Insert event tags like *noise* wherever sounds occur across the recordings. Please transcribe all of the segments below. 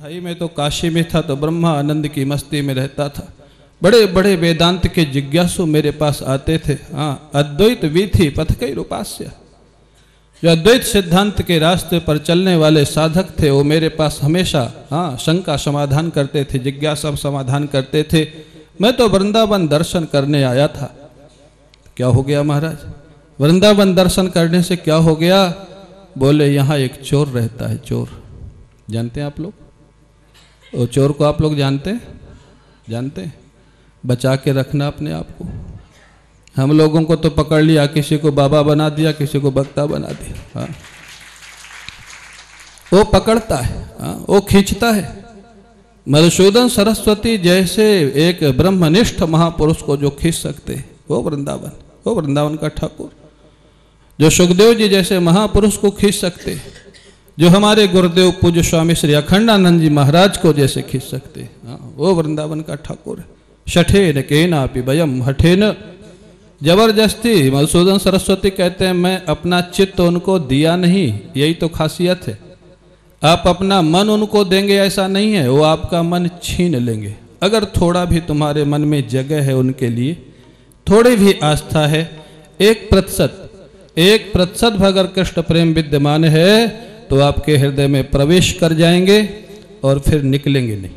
भाई, मैं तो काशी में था तो ब्रह्मा आनंद की मस्ती में रहता था। बड़े बड़े वेदांत के जिज्ञासु मेरे पास आते थे। हाँ अद्वैत विधि पथ कई रूपास्य। जो अद्वैत सिद्धांत के रास्ते पर चलने वाले साधक थे, वो मेरे पास हमेशा हाँ शंका समाधान करते थे, जिज्ञासा समाधान करते थे। मैं तो वृंदावन दर्शन करने आया था। क्या हो गया महाराज? वृंदावन दर्शन करने से क्या हो गया? बोले, यहाँ एक चोर रहता है, चोर। जानते हैं आप लोग? वो चोर को आप लोग जानते हैं? जानते हैं? बचा के रखना अपने आप को। हम लोगों को तो पकड़ लिया, किसी को बाबा बना दिया, किसी को बक्ता बना दिया। हाँ। वो पकड़ता है हाँ। वो खींचता है। मधुसूदन सरस्वती जैसे एक ब्रह्मनिष्ठ महापुरुष को जो खींच सकते हैं। वो वृंदावन वो वृंदावन का ठाकुर। जो सुखदेव जी जैसे महापुरुष को खींच सकते जो हमारे गुरुदेव पूज्य स्वामी श्री अखंडानंद जी महाराज को जैसे खींच सकते हाँ। वो वृंदावन का ठाकुर शठे न के नापि वयम हठे न ज़बरदस्ती मधुसूदन सरस्वती कहते हैं, मैं अपना चित्त उनको दिया नहीं, यही तो खासियत है। आप अपना मन उनको देंगे, ऐसा नहीं है, वो आपका मन छीन लेंगे। अगर थोड़ा भी तुम्हारे मन में जगह है उनके लिए, थोड़ी भी आस्था है, एक प्रतिशत एक प्रतिशत अगर कृष्ण प्रेम विद्यमान है तो आपके हृदय में प्रवेश कर जाएँगे और फिर निकलेंगे नहीं।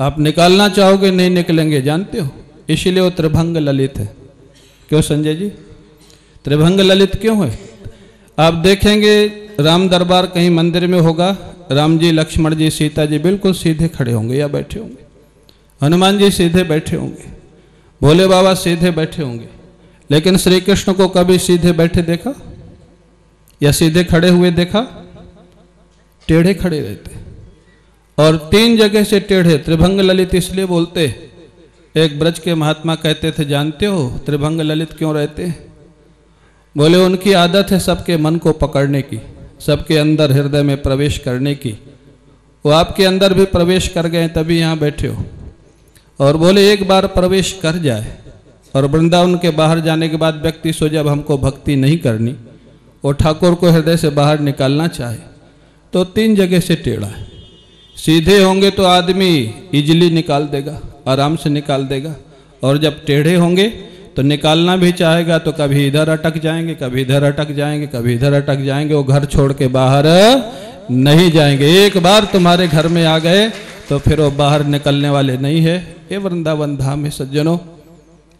आप निकालना चाहोगे, नहीं निकलेंगे, जानते हो? इसीलिए वो त्रिभंग ललित है। क्यों संजय जी? त्रिभंग ललित क्यों है? आप देखेंगे राम दरबार कहीं मंदिर में होगा, राम जी, लक्ष्मण जी, सीता जी बिल्कुल सीधे खड़े होंगे या बैठे होंगे। हनुमान जी सीधे बैठे होंगे, भोले बाबा सीधे बैठे होंगे, लेकिन श्री कृष्ण को कभी सीधे बैठे देखा या सीधे खड़े हुए देखा? टेढ़े खड़े रहते। और तीन जगह से टेढ़े, त्रिभंग ललित इसलिए बोलते, एक ब्रज के महात्मा कहते थे, जानते हो त्रिभंग ललित क्यों रहते? बोले, उनकी आदत है सबके मन को पकड़ने की, सबके अंदर हृदय में प्रवेश करने की। वो आपके अंदर भी प्रवेश कर गए, तभी यहाँ बैठे हो। और बोले, एक बार प्रवेश कर जाए। और वृंदावन के बाहर जाने के बाद व्यक्ति सो जब हमको भक्ति नहीं करनी, वो ठाकुर को हृदय से बाहर निकालना चाहे। तो तीन जगह से टेढ़ा है। सीधे होंगे तो आदमी इजली निकाल देगा, आराम से निकाल देगा। और जब टेढ़े होंगे तो निकालना भी चाहेगा तो कभी इधर अटक जाएँगे, कभी इधर अटक जाएँगे, कभी इधर अटक जाएँगे, वो घर छोड़ के बाहर नहीं जाएँगे। एक बार तुम्हारे घर में आ गए तो फिर वो बाहर निकलने वाले नहीं है। ये वृंदावन धाम है सज्जनों।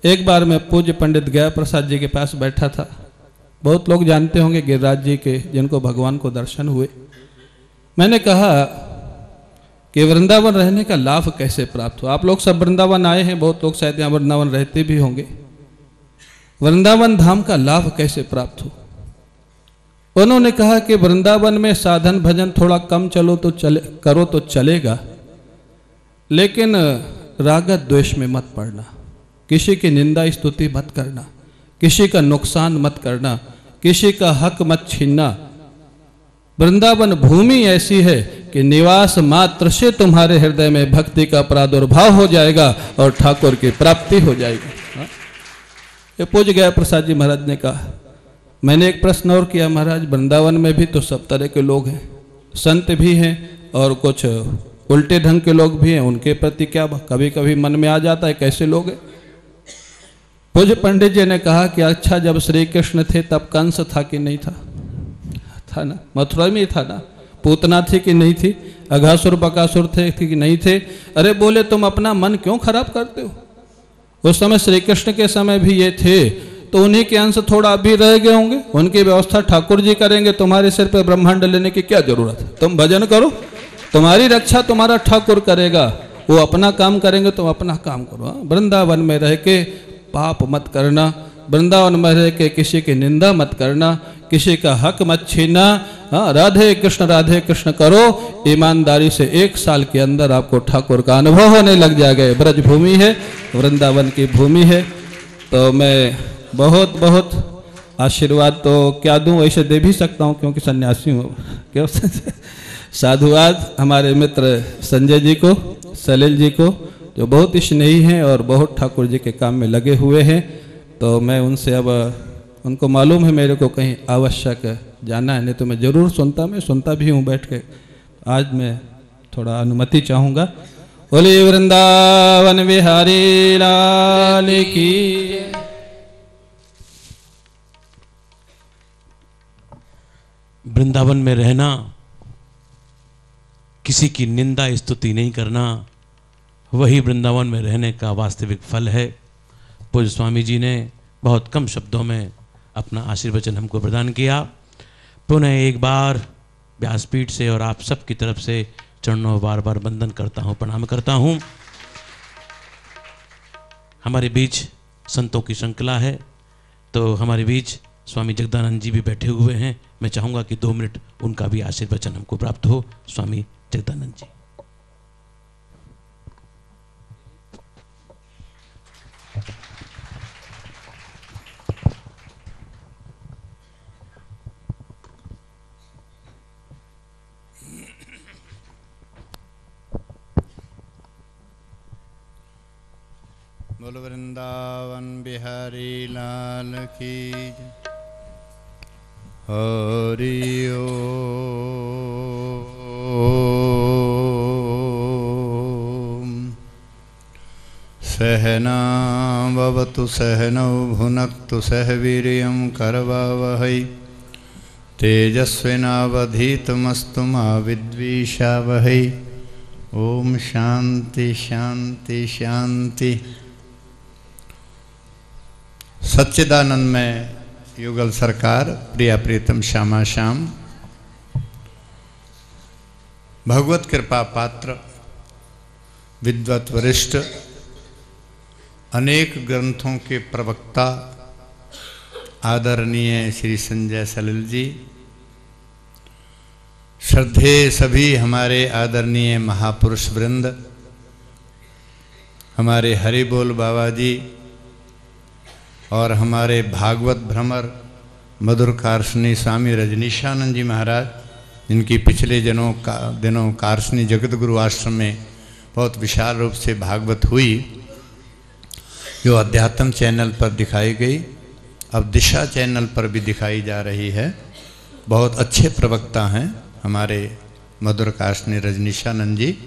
एक बार मैं पूज्य पंडित गया प्रसाद जी के पास बैठा था। बहुत लोग जानते होंगे गिरिराज जी के, जिनको भगवान को दर्शन हुए। मैंने कहा कि वृंदावन रहने का लाभ कैसे प्राप्त हो? आप लोग सब वृंदावन आए हैं, बहुत लोग शायद यहाँ वृंदावन रहते भी होंगे। वृंदावन धाम का लाभ कैसे प्राप्त हो? उन्होंने कहा कि वृंदावन में साधन भजन थोड़ा कम चलो तो चले, करो तो चलेगा, लेकिन रागत द्वेष में मत पड़ना। किसी की निंदा स्तुति मत करना, किसी का नुकसान मत करना, किसी का हक मत छीनना वृंदावन भूमि ऐसी है कि निवास मात्र से तुम्हारे हृदय में भक्ति का प्रादुर्भाव हो जाएगा और ठाकुर की प्राप्ति हो जाएगी। हाँ? ये पूज गया प्रसाद जी महाराज ने कहा, मैंने एक प्रश्न और किया महाराज, वृंदावन में भी तो सब तरह के लोग हैं, संत भी हैं और कुछ उल्टे ढंग के लोग भी हैं, उनके प्रति क्या कभी कभी मन में आ जाता है, कैसे लोग हैं? पूज्य पंडित जी ने कहा कि अच्छा जब श्री कृष्ण थे तब कंस था कि नहीं था? था ना? मथुरा में था ना? पूतना थी कि नहीं थी? अघासुर, बकासुर थे कि नहीं थे? अरे बोले, तुम अपना मन क्यों खराब करते हो? उस समय श्री कृष्ण के समय भी ये थे। तो उन्हीं के अंश थोड़ा अभी रह गए होंगे। उनकी व्यवस्था ठाकुर जी करेंगे। तुम्हारे सिर पर ब्रह्मांड लेने की क्या ज़रूरत है? तुम भजन करो। तुम्हारी रक्षा तुम्हारा ठाकुर करेगा। वो अपना काम करेंगे, तुम अपना काम करो। हाँ? वृंदावन में रह के पाप मत करना। वृंदावन में रह के किसी की निंदा मत करना। किसी का हक मत छीना हाँ राधे कृष्ण राधे कृष्ण करो। ईमानदारी से एक साल के अंदर आपको ठाकुर का अनुभव होने लग जाएगा। ब्रज भूमि है, वृंदावन की भूमि है। तो मैं बहुत बहुत आशीर्वाद तो क्या दूँ, ऐसे दे भी सकता हूँ, क्योंकि सन्यासी हूँ। क्यों? *laughs* साधुवाद हमारे मित्र संजय जी को, सलील जी को, जो बहुत स्नेही हैं और बहुत ठाकुर जी के काम में लगे हुए हैं। तो मैं उनसे अब उनको मालूम है मेरे को कहीं आवश्यक है, जाना है, नहीं तो मैं ज़रूर सुनता, मैं सुनता भी हूँ बैठ के। आज मैं थोड़ा अनुमति चाहूँगा। बोले वृंदावन बिहारी लाल की। वृंदावन में रहना, किसी की निंदा, स्तुति नहीं करना, वही वृंदावन में रहने का वास्तविक फल है। पूज्य स्वामी जी ने बहुत कम शब्दों में अपना आशीर्वचन हमको प्रदान किया। पुनः एक बार व्यासपीठ से और आप सब की तरफ़ से चरणों बार बार वंदन करता हूँ, प्रणाम करता हूँ। हमारे बीच संतों की श्रृंखला है तो हमारे बीच स्वामी जगदानंद जी भी बैठे हुए हैं। मैं चाहूँगा कि दो मिनट उनका भी आशीर्वचन हमको प्राप्त हो, स्वामी जगदानंद जी। बोल वृंदावन बिहारी लाल की हरि ओ। सहनावतु सहनौ भुनक्तु सह वीर्यं करवावहै। तेजस्विनावधीतमस्तु मा विद्विषावहै। ओम शांति शांति शांति सच्चिदानंद में युगल सरकार, प्रिया प्रीतम श्यामा श्याम। भगवत कृपा पात्र, विद्वत वरिष्ठ, अनेक ग्रंथों के प्रवक्ता, आदरणीय श्री संजय सलिल जी। श्रद्धे सभी हमारे आदरणीय महापुरुष वृंद, हमारे हरि बोल बाबा जी और हमारे भागवत भ्रमर, मधुर कारसनी स्वामी रजनीशानंद जी महाराज, जिनकी पिछले जनों का, दिनों कारसनी जगत गुरु आश्रम में बहुत विशाल रूप से भागवत हुई, जो अध्यात्म चैनल पर दिखाई गई, अब दिशा चैनल पर भी दिखाई जा रही है। बहुत अच्छे प्रवक्ता हैं हमारे मधुर काशनी रजनीशानंद जी।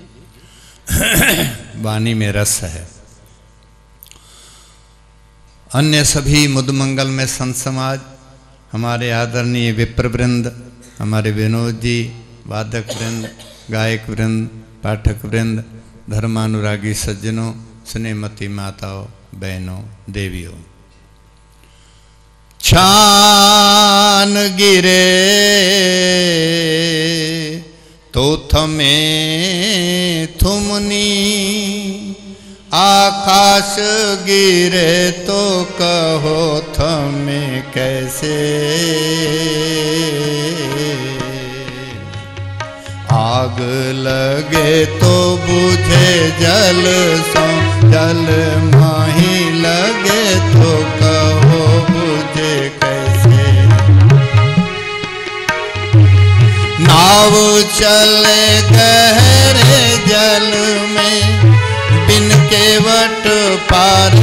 *coughs* वाणी में रस है। अन्य सभी मुदमंगल में संत समाज, हमारे आदरणीय विप्रवृंद, हमारे विनोद जी, वादक वृंद, गायक वृंद, पाठक वृंद, धर्मानुरागी सज्जनों स्नेहमती माताओं, बहनों, देवियों। छान गिरे तो थमे थुमनी। आकाश गिरे तो कहो थमे कैसे? आग लगे तो बुझे जल सो, जल माही लगे तो कहो बुझे कैसे? नाव चले गहरे जल में केवट पार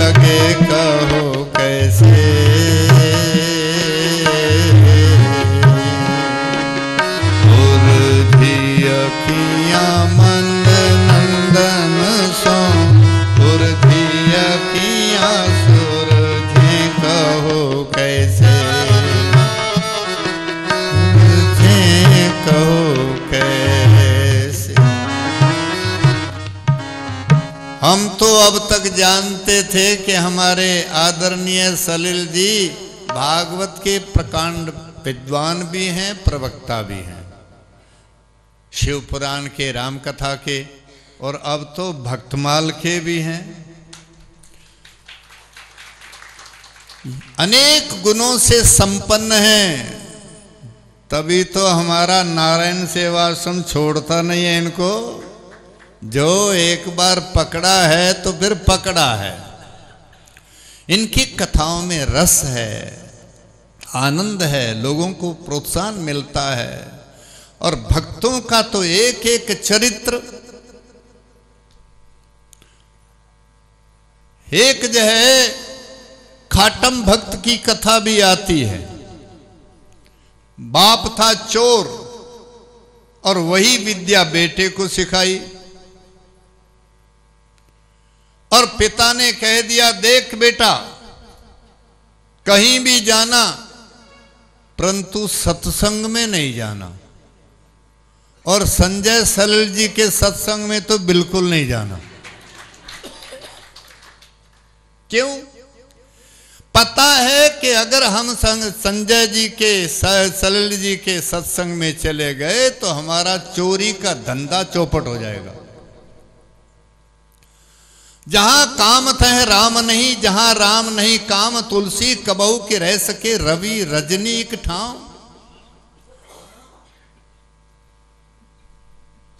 लगे कहो कैसे? हम तो अब तक जानते थे कि हमारे आदरणीय सलिल जी भागवत के प्रकांड विद्वान भी हैं, प्रवक्ता भी हैं। शिव पुराण के राम कथा के और अब तो भक्तमाल के भी हैं। अनेक गुणों से संपन्न हैं। तभी तो हमारा नारायण सेवाश्रम छोड़ता नहीं है इनको। जो एक बार पकड़ा है तो फिर पकड़ा है। इनकी कथाओं में रस है, आनंद है, लोगों को प्रोत्साहन मिलता है और भक्तों का तो एक एक चरित्र। एक जो है, खाटम भक्त की कथा भी आती है। बाप था चोर और वही विद्या बेटे को सिखाई। और पिता ने कह दिया, देख बेटा, कहीं भी जाना, परंतु सत्संग में नहीं जाना। और संजय सलिल जी के सत्संग में तो बिल्कुल नहीं जाना। क्यों? पता है कि अगर हम संजय जी के सलिल जी के सत्संग में चले गए तो हमारा चोरी का धंधा चौपट हो जाएगा। जहाँ काम थे राम नहीं, जहाँ राम नहीं, काम तुलसी कबऊ के रह सके रवि रजनी एक ठाव।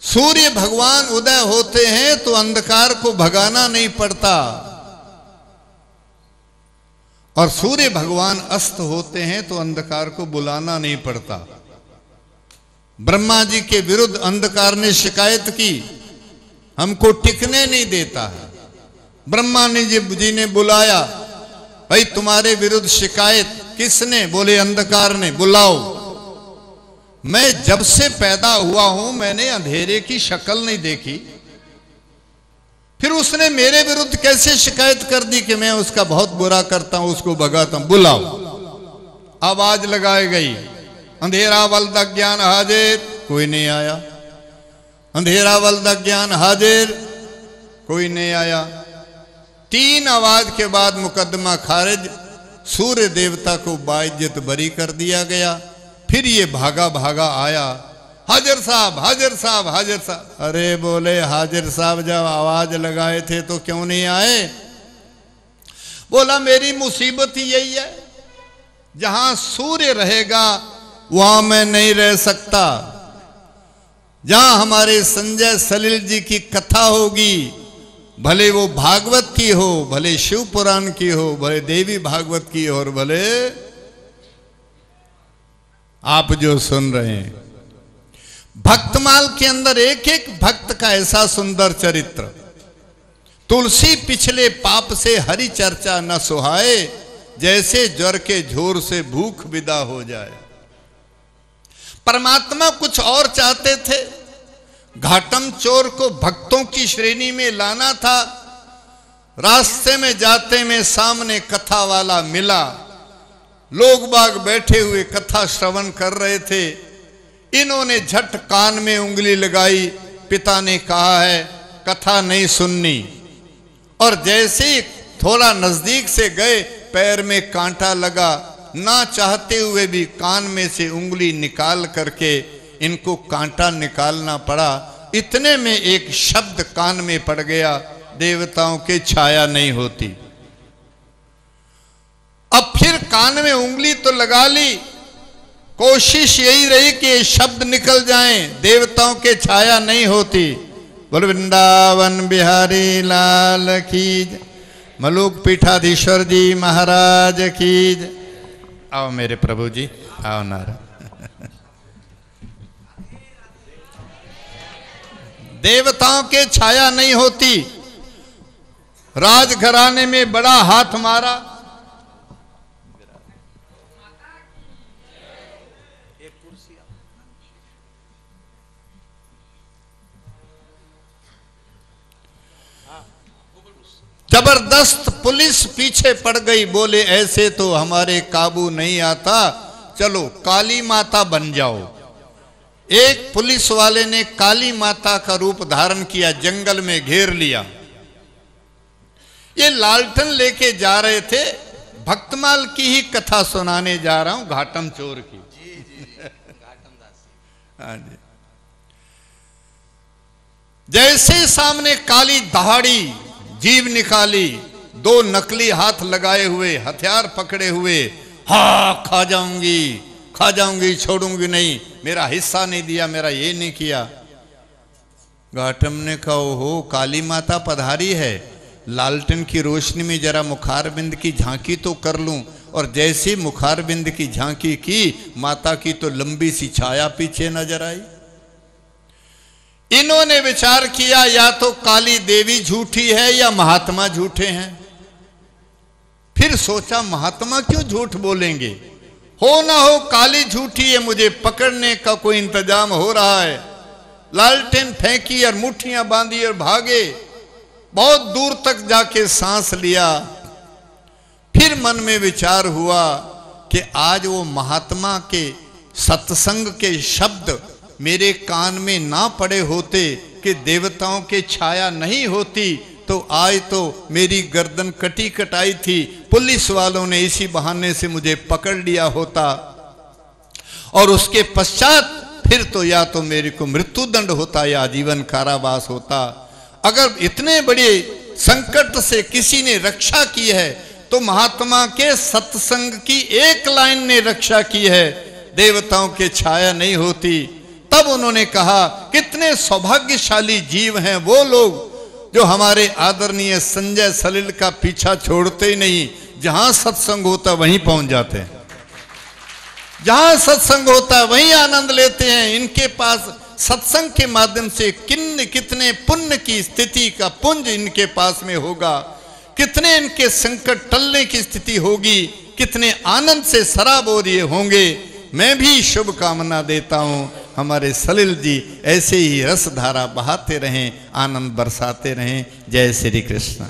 सूर्य भगवान उदय होते हैं तो अंधकार को भगाना नहीं पड़ता। और सूर्य भगवान अस्त होते हैं तो अंधकार को बुलाना नहीं पड़ता। ब्रह्मा जी के विरुद्ध अंधकार ने शिकायत की, हमको टिकने नहीं देता है। ब्रह्मा ने जी ने बुलाया, भाई, तुम्हारे विरुद्ध शिकायत किसने? बोले, अंधकार ने। बुलाओ। मैं जब से पैदा हुआ हूँ, मैंने अंधेरे की शक्ल नहीं देखी। फिर उसने मेरे विरुद्ध कैसे शिकायत कर दी कि मैं उसका बहुत बुरा करता हूँ, उसको भगाता हूँ? बुलाओ। आवाज़ लगाई गई, अंधेरा वल्द ज्ञान हाजिर। कोई नहीं आया। अंधेरा वल्द ज्ञान हाजिर। कोई नहीं आया। तीन आवाज़ के बाद मुकदमा खारिज, सूर्य देवता को बाइज्जत बरी कर दिया गया। फिर ये भागा भागा आया, हाजिर साहब हाजिर साहब हाजिर साहब। अरे बोले, हाजिर साहब, जब आवाज़ लगाए थे तो क्यों नहीं आए? बोला, मेरी मुसीबत ही यही है, जहाँ सूर्य रहेगा, वहाँ मैं नहीं रह सकता। जहाँ हमारे संजय सलील जी की कथा होगी भले वो भागवत की हो, भले शिव पुराण की हो, भले देवी भागवत की हो, और भले आप जो सुन रहे हैं। भक्तमाल के अंदर एक एक भक्त का ऐसा सुंदर चरित्र। तुलसी पिछले पाप से हरि चर्चा न सुहाए, जैसे ज्वर के झोर से भूख विदा हो जाए। परमात्मा कुछ और चाहते थे घाटम चोर को भक्तों की श्रेणी में लाना था। रास्ते में जाते में सामने कथा वाला मिला। लोग बाग बैठे हुए कथा श्रवण कर रहे थे। इन्होंने झट कान में उंगली लगाई। पिता ने कहा है, कथा नहीं सुननी। और जैसे थोड़ा नज़दीक से गए, पैर में कांटा लगा। ना चाहते हुए भी कान में से उंगली निकाल करके इनको कांटा निकालना पड़ा। इतने में एक शब्द कान में पड़ गया, देवताओं के छाया नहीं होती। अब फिर कान में उंगली तो लगा ली। कोशिश यही रही कि शब्द निकल जाएँ, देवताओं के छाया नहीं होती। बोल, वृंदावन बिहारी लाल कीज मलुक पीठाधीश्वर जी महाराज कीज आओ मेरे प्रभु जी, आओ नारा देवताओं के छाया नहीं होती। राजघराने में बड़ा हाथ मारा। ज़बरदस्त पुलिस पीछे पड़ गई, बोले, ऐसे तो हमारे काबू नहीं आता। चलो, काली माता बन जाओ। एक पुलिस वाले ने काली माता का रूप धारण किया, जंगल में घेर लिया। ये लालटन लेके जा रहे थे, भक्तमाल की ही कथा सुनाने जा रहा हूँ, घाटम चोर की। हाँ जी। जैसे सामने काली दहाड़ी, जीव निकाली, दो नकली हाथ लगाए हुए, हथियार पकड़े हुए, हा, खा जाऊँगी। खा जाऊँगी, छोड़ूँगी नहीं। मेरा हिस्सा नहीं दिया, मेरा ये नहीं किया। घाटम ने कहा हो काली माता पधारी है। लालटेन की रोशनी में जरा मुखारबिंद की झांकी तो कर लूँ, और जैसी मुखारबिंद की झांकी की, माता की तो लंबी सी छाया पीछे नज़र आई। इन्होंने विचार किया, या तो काली देवी झूठी है, या महात्मा झूठे हैं। फिर सोचा, महात्मा क्यों झूठ बोलेंगे? हो ना हो, काली झूठी है, मुझे पकड़ने का कोई इंतज़ाम हो रहा है। लालटेन फेंकी और मुठियाँ बांधी और भागे। बहुत दूर तक जाके सांस लिया। फिर मन में विचार हुआ कि आज वो महात्मा के सत्संग के शब्द मेरे कान में ना पड़े होते, कि देवताओं के छाया नहीं होती तो आज तो मेरी गर्दन कटी कटाई थी। पुलिस वालों ने इसी बहाने से मुझे पकड़ लिया होता। और उसके पश्चात फिर तो या तो मेरे को मृत्यु दंड होता या जीवन कारावास होता। अगर इतने बड़े संकट से किसी ने रक्षा की है तो महात्मा के सत्संग की एक लाइन ने रक्षा की है। देवताओं के छाया नहीं होती। तब उन्होंने कहा, कितने सौभाग्यशाली जीव हैं वो लोग। जो हमारे आदरणीय संजय सलिल का पीछा छोड़ते ही नहीं, जहाँ सत्संग होता वहीं पहुँच जाते हैं। जहाँ सत्संग होता है वहीं आनंद लेते हैं। इनके पास सत्संग के माध्यम से किन कितने पुण्य की स्थिति का पुंज इनके पास में होगा, कितने इनके संकट टलने की स्थिति होगी, कितने आनंद से शराब हो रहे होंगे, मैं भी शुभकामना देता हूँ। हमारे सलिल जी ऐसे ही रस धारा बहाते रहें, आनंद बरसाते रहें। जय श्री कृष्ण।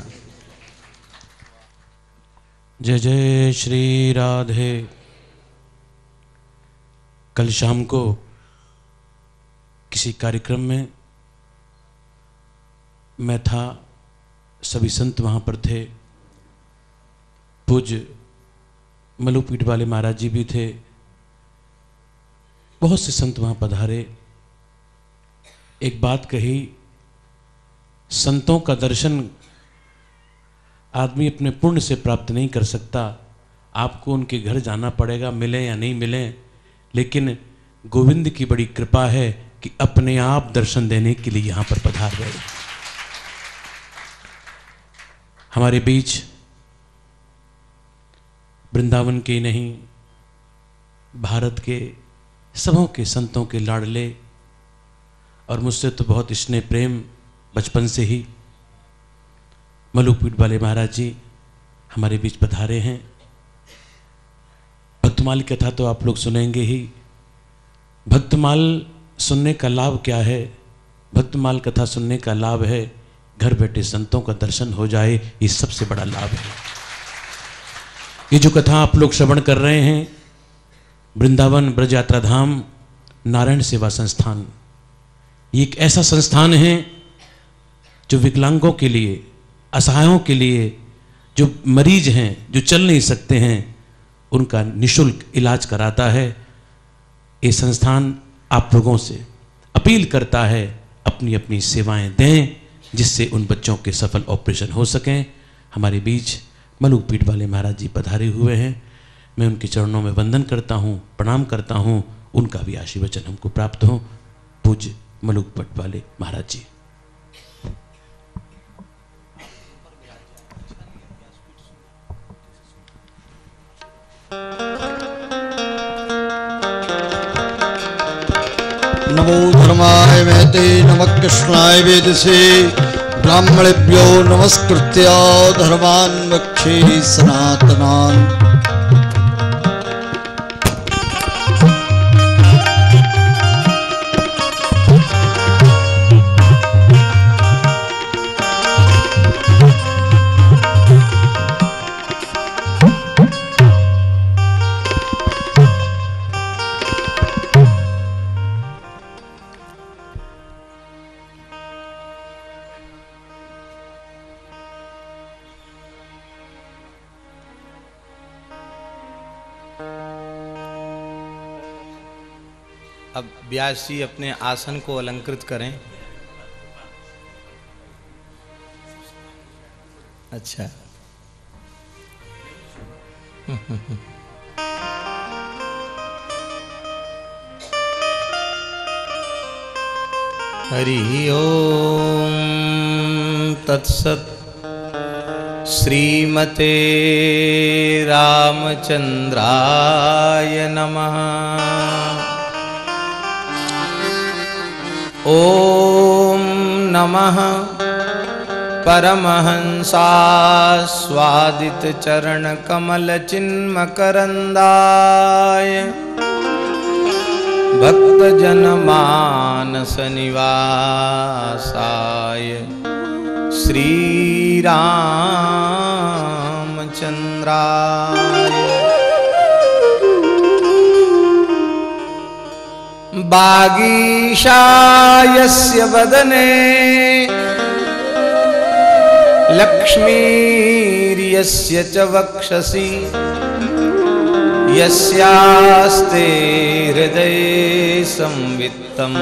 जय जय श्री राधे। कल शाम को किसी कार्यक्रम में मैं था, सभी संत वहाँ पर थे। पूज मलुपीठ वाले महाराज जी भी थे। बहुत से संत वहाँ पधारे। एक बात कही, संतों का दर्शन आदमी अपने पुण्य से प्राप्त नहीं कर सकता। आपको उनके घर जाना पड़ेगा, मिले या नहीं मिलें, लेकिन गोविंद की बड़ी कृपा है कि अपने आप दर्शन देने के लिए यहाँ पर पधार रहे हमारे बीच वृंदावन के नहीं, भारत के सबों के संतों के लाडले। और मुझसे तो बहुत स्नेह प्रेम बचपन से ही। मलुकपीठ वाले महाराज जी, हमारे बीच पधारे हैं। भक्तमाल की कथा तो आप लोग सुनेंगे ही। भक्तमाल सुनने का लाभ क्या है? भक्तमाल कथा सुनने का लाभ है। घर बैठे संतों का दर्शन हो जाए, ये सबसे बड़ा लाभ है। ये जो कथा आप लोग श्रवण कर रहे हैं वृंदावन ब्रज यात्रा धाम नारायण सेवा संस्थान। ये एक ऐसा संस्थान है जो विकलांगों के लिए, असहायों के लिए, जो मरीज़ हैं, जो चल नहीं सकते हैं, उनका निशुल्क इलाज कराता है। ये संस्थान आप लोगों से अपील करता है अपनी अपनी सेवाएँ दें, जिससे उन बच्चों के सफल ऑपरेशन हो सकें। हमारे बीच मलुक पीठ वाले महाराज जी पधारे हुए हैं। मैं उनके चरणों में वंदन करता हूँ, प्रणाम करता हूँ, उनका भी आशीर्वचन हमको प्राप्त हो। पूज्य मलुक पट वाले महाराज जी। नमो धर्माय वेदे नम कृष्णाय वेदसे। ब्राह्मणेभ्यो नमस्कृत्य धर्मान् वक्षे सनातनान्। व्यास जी अपने आसन को अलंकृत करें। अच्छा। *laughs* हरि ओम तत्सत श्रीमते रामचंद्राय नमः। ॐ नमः परमहंसास्वादितचरणकमलचिन्मकरन्दाय भक्तजनमानसनिवासाय श्रीरामचन्द्राय बागीशायस्य वदने। लक्ष्मीर्यस्य च वक्षसि। यस्यास्ते हृदये संवित्तं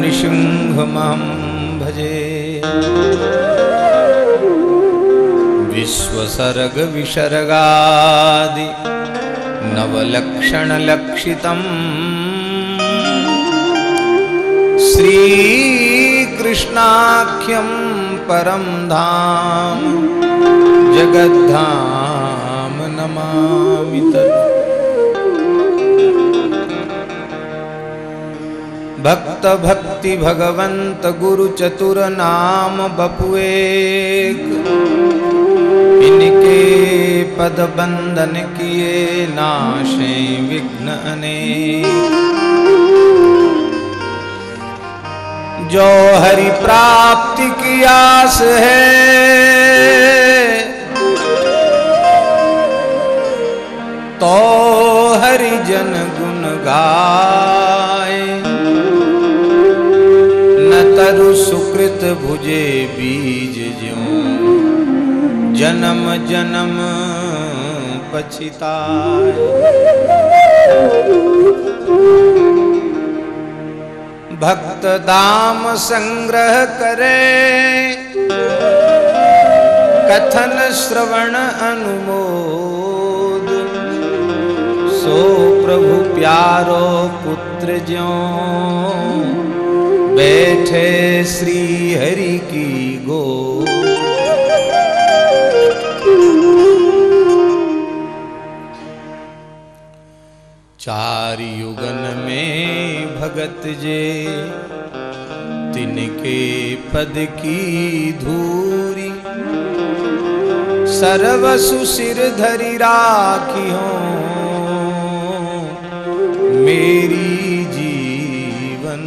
नृसिंहमहं भजे। विश्वसर्गविसर्गादि नवलक्षणलक्षितम् श्रीकृष्णाख्यं परं धाम, जगद्धाम नमामि भक्त भक्ति भगवंत गुरु चतुर नाम बपुएक, इनके पद बंदन किए नाशे विघ्न जो हरि प्राप्ति की आस है। तो हरि जन गुण गाए। न तरु सुकृत भुजे बीज ज्यों। जन्म जन्म पछिताए। भक्त दाम संग्रह करे। कथन श्रवण अनुमोद। सो प्रभु प्यारो पुत्र ज्यो। बैठे श्री हरि की गो चार युगन में भगत जे, तिनके पद की धूरी। सर्वसु सिर धरि राखी हो मेरी जीवन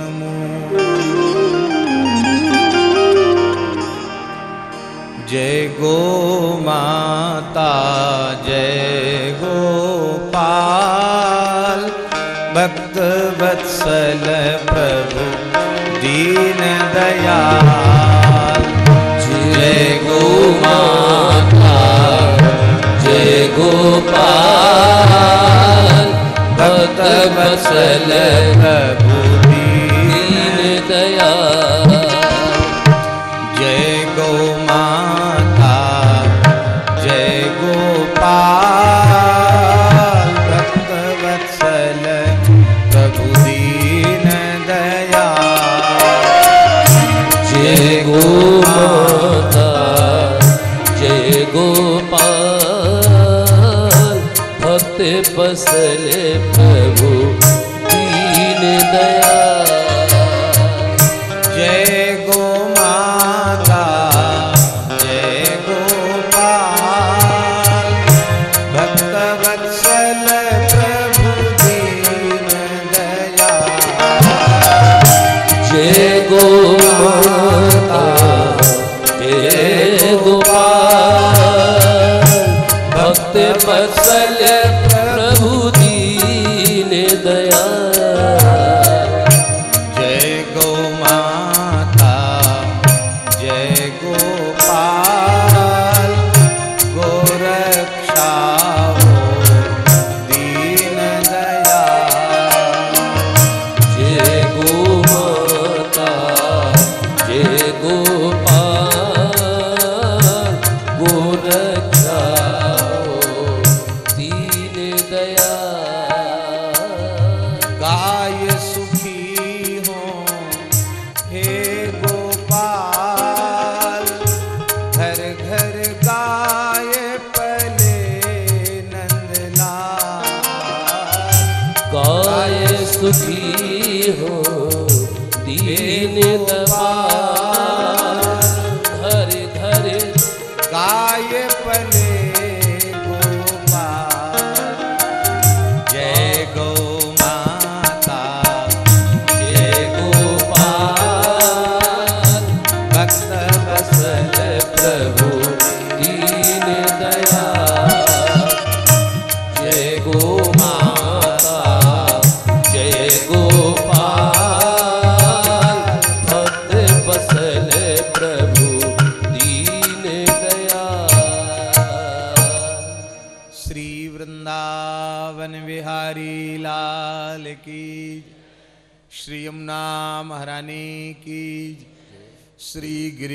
जय गो माता, जय गो भक्त वत्सल प्रभु दीन दयाल। जय गो माता जय गोपाल। भक्त वत्सल प्रभु दीन दीन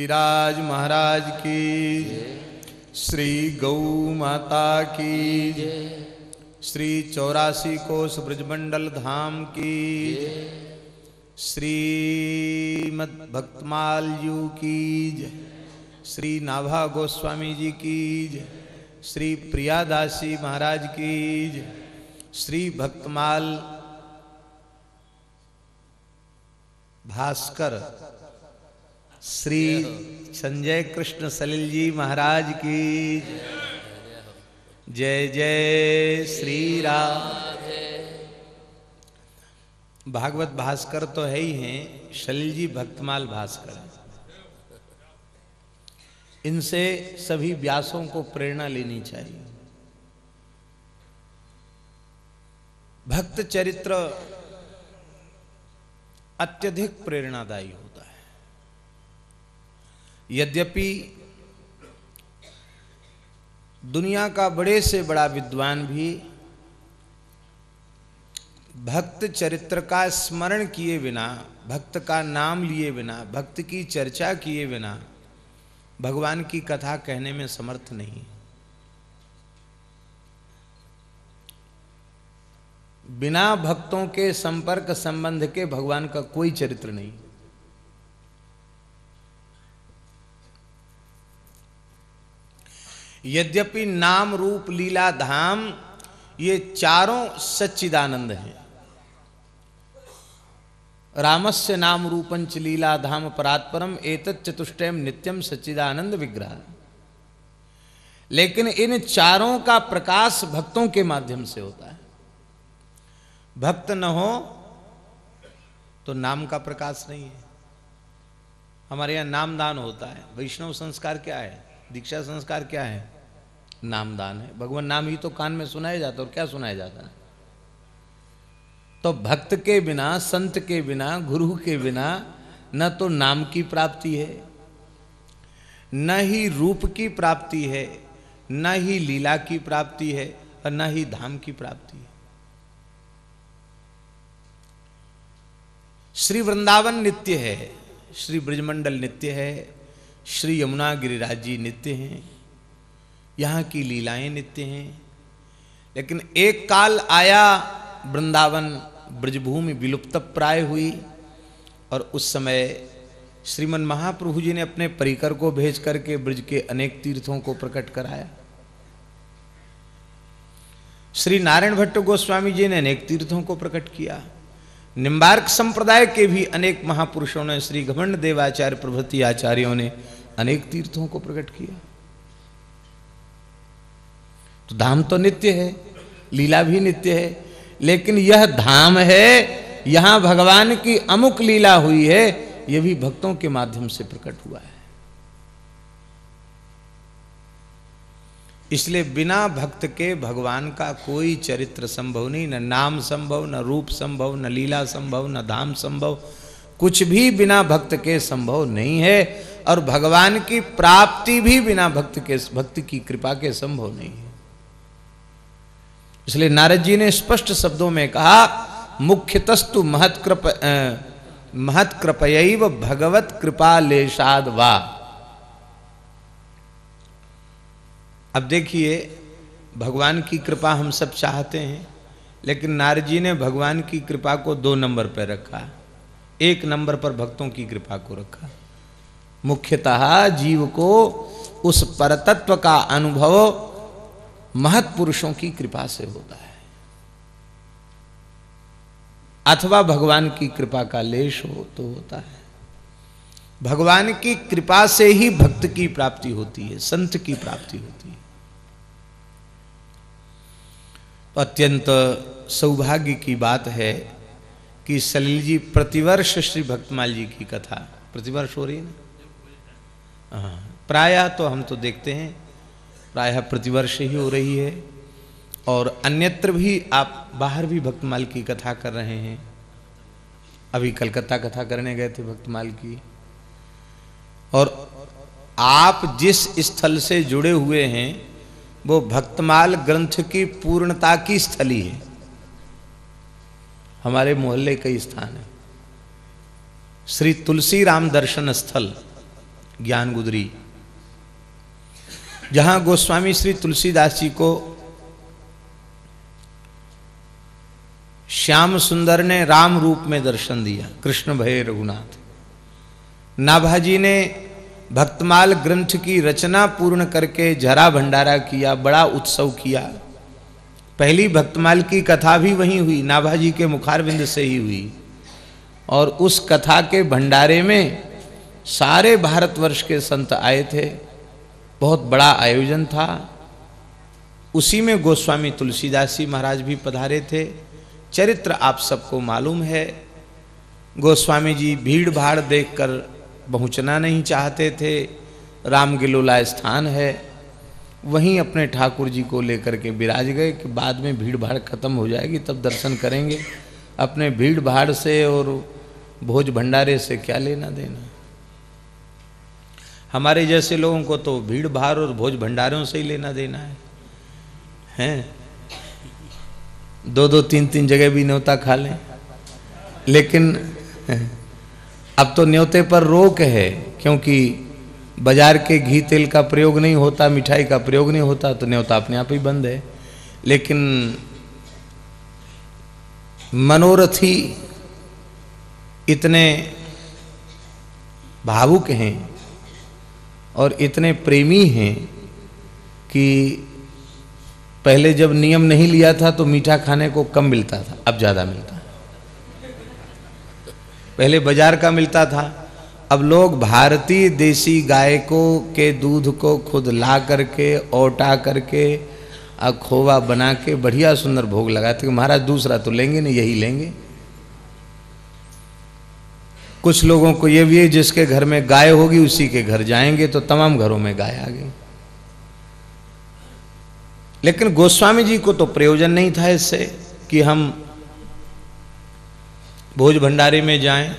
गिरिराज महाराज की श्री गौ माता की श्री चौरासी कोष ब्रजमंडल धाम की श्री भक्तमाल यू की। श्री नाभा गोस्वामी जी की। श्री प्रियादासी महाराज की। श्री भक्तमाल भास्कर श्री संजय कृष्ण सलिल जी महाराज की जय। जय श्री राम। भागवत भास्कर तो है ही हैं, सलिल जी भक्तमाल भास्कर इनसे सभी व्यासों को प्रेरणा लेनी चाहिए। भक्त चरित्र अत्यधिक प्रेरणादायी है। यद्यपि दुनिया का बड़े से बड़ा विद्वान भी भक्त चरित्र का स्मरण किए बिना, भक्त का नाम लिए बिना, भक्त की चर्चा किए बिना भगवान की कथा कहने में समर्थ नहीं बिना भक्तों के संपर्क संबंध के भगवान का कोई चरित्र नहीं। यद्यपि नाम रूप लीला धाम, ये चारों सच्चिदानंद हैं। रामस्य नाम रूपंच लीला धाम परात्परम, एतत् चतुष्टयम नित्यम सच्चिदानंद विग्रह। लेकिन इन चारों का प्रकाश भक्तों के माध्यम से होता है। भक्त न हो तो नाम का प्रकाश नहीं है। हमारे यहाँ नामदान होता है। वैष्णव संस्कार क्या है? दीक्षा संस्कार क्या है? नामदान है। भगवान नाम ही तो कान में सुनाया जाता है और क्या सुनाया जाता है? तो भक्त के बिना, संत के बिना, गुरु के बिना न तो नाम की प्राप्ति है, न ही रूप की प्राप्ति है, न ही लीला की प्राप्ति है और न ही धाम की प्राप्ति है। श्री वृंदावन नित्य है, श्री ब्रजमंडल नित्य है, श्री यमुना गिरिराज जी नित्य हैं। यहाँ की लीलाएँ नित्य हैं। लेकिन एक काल आया, वृंदावन ब्रजभूमि विलुप्त प्राय हुई और उस समय श्रीमन महाप्रभु जी ने अपने परिकर को भेज करके ब्रज के अनेक तीर्थों को प्रकट कराया। श्री नारायण भट्ट गोस्वामी जी ने अनेक तीर्थों को प्रकट किया। निम्बार्क संप्रदाय के भी अनेक महापुरुषों ने, श्री घमंड देवाचार्य प्रभृति आचार्यों ने अनेक तीर्थों को प्रकट किया। तो धाम तो नित्य है, लीला भी नित्य है, लेकिन यह धाम है, यहाँ भगवान की अमुक लीला हुई है यह भी भक्तों के माध्यम से प्रकट हुआ है। इसलिए बिना भक्त के भगवान का कोई चरित्र संभव नहीं, न नाम संभव, न रूप संभव, न लीला संभव, न धाम संभव, कुछ भी बिना भक्त के संभव नहीं है, और भगवान की प्राप्ति भी बिना भक्त के, भक्त की कृपा के संभव नहीं है। इसलिए नारद जी ने स्पष्ट शब्दों में कहा, मुख्यतस्तु महत्कृप महत्कृपयैव भगवत कृपा वा। अब देखिए, भगवान की कृपा हम सब चाहते हैं, लेकिन नारद जी ने भगवान की कृपा को दो नंबर पर रखा, एक नंबर पर भक्तों की कृपा को रखा। मुख्यतः जीव को उस परतत्व का अनुभव महत्पुरुषों की कृपा से होता है। अथवा भगवान की कृपा का लेश हो तो होता है। भगवान की कृपा से ही भक्त की प्राप्ति होती है, संत की प्राप्ति होती है। तो अत्यंत सौभाग्य की बात है कि सलील जी प्रतिवर्ष श्री भक्तमाल जी की कथा, प्रतिवर्ष हो रही है ना? हाँ प्रायः तो हम तो देखते हैं प्रायः प्रतिवर्ष ही हो रही है। और अन्यत्र भी आप बाहर भी भक्तमाल की कथा कर रहे हैं। अभी कलकत्ता कथा करने गए थे भक्तमाल की। और आप जिस स्थल से जुड़े हुए हैं, वो भक्तमाल ग्रंथ की पूर्णता की स्थली है। हमारे मोहल्ले कई स्थान है। श्री तुलसी राम दर्शन स्थल ज्ञान गुदरी जहाँ गोस्वामी श्री तुलसीदास जी को श्याम सुंदर ने राम रूप में दर्शन दिया, कृष्ण भय रघुनाथ। नाभाजी ने भक्तमाल ग्रंथ की रचना पूर्ण करके झरा भंडारा किया, बड़ा उत्सव किया। पहली भक्तमाल की कथा भी वहीं हुई, नाभाजी के मुखारविंद से ही हुई। और उस कथा के भंडारे में सारे भारतवर्ष के संत आए थे। बहुत बड़ा आयोजन था। उसी में गोस्वामी तुलसीदास जी महाराज भी पधारे थे। चरित्र आप सबको मालूम है। गोस्वामी जी भीड़ भाड़ देख कर पहुँचना नहीं चाहते थे। राम गिलोला स्थान है। वहीं अपने ठाकुर जी को लेकर के विराज गए कि बाद में भीड़ भाड़ खत्म हो जाएगी, तब दर्शन करेंगे। अपने भीड़ भाड़ से और भोज भंडारे से क्या लेना देना। हमारे जैसे लोगों को तो भीड़ भाड़ और भोज भंडारों से ही लेना देना है। हैं? दो दो तीन तीन जगह भी न्योता खा लें। लेकिन अब तो न्योते पर रोक है, क्योंकि बाज़ार के घी तेल का प्रयोग नहीं होता, मिठाई का प्रयोग नहीं होता तो न्योता अपने आप ही बंद है। लेकिन मनोरथी इतने भावुक हैं और इतने प्रेमी हैं कि पहले जब नियम नहीं लिया था तो मीठा खाने को कम मिलता था, अब ज़्यादा मिलता है। पहले बाज़ार का मिलता था, अब लोग भारतीय देसी गाय को के दूध को खुद ला करके ओटा करके और खोवा बना के बढ़िया सुंदर भोग लगाते महाराज दूसरा तो लेंगे नहीं, यही लेंगे। कुछ लोगों को ये भी है, जिसके घर में गाय होगी, उसी के घर जाएँगे तो तमाम घरों में गाय आ गई। लेकिन गोस्वामी जी को तो प्रयोजन नहीं था इससे कि हम भोज भंडारे में जाएँ।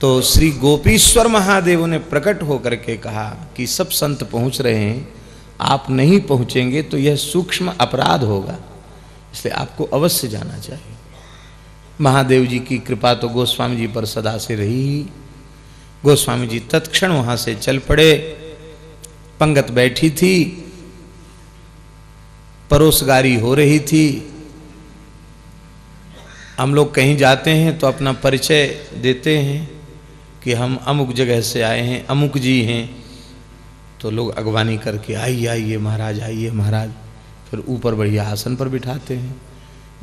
तो श्री गोपीश्वर महादेव ने प्रकट होकर के कहा कि सब संत पहुँच रहे हैं, आप नहीं पहुँचेंगे तो यह सूक्ष्म अपराध होगा, इसलिए आपको अवश्य जाना चाहिए। महादेव जी की कृपा तो गोस्वामी जी पर सदा से रही। गोस्वामी जी तत्क्षण वहाँ से चल पड़े। पंगत बैठी थी। परोसगारी हो रही थी। हम लोग कहीं जाते हैं तो अपना परिचय देते हैं कि हम अमुक जगह से आए हैं, अमुक जी हैं। तो लोग अगवानी करके, आइए आइए महाराज आइए महाराज। फिर ऊपर बढ़िया आसन पर बिठाते हैं।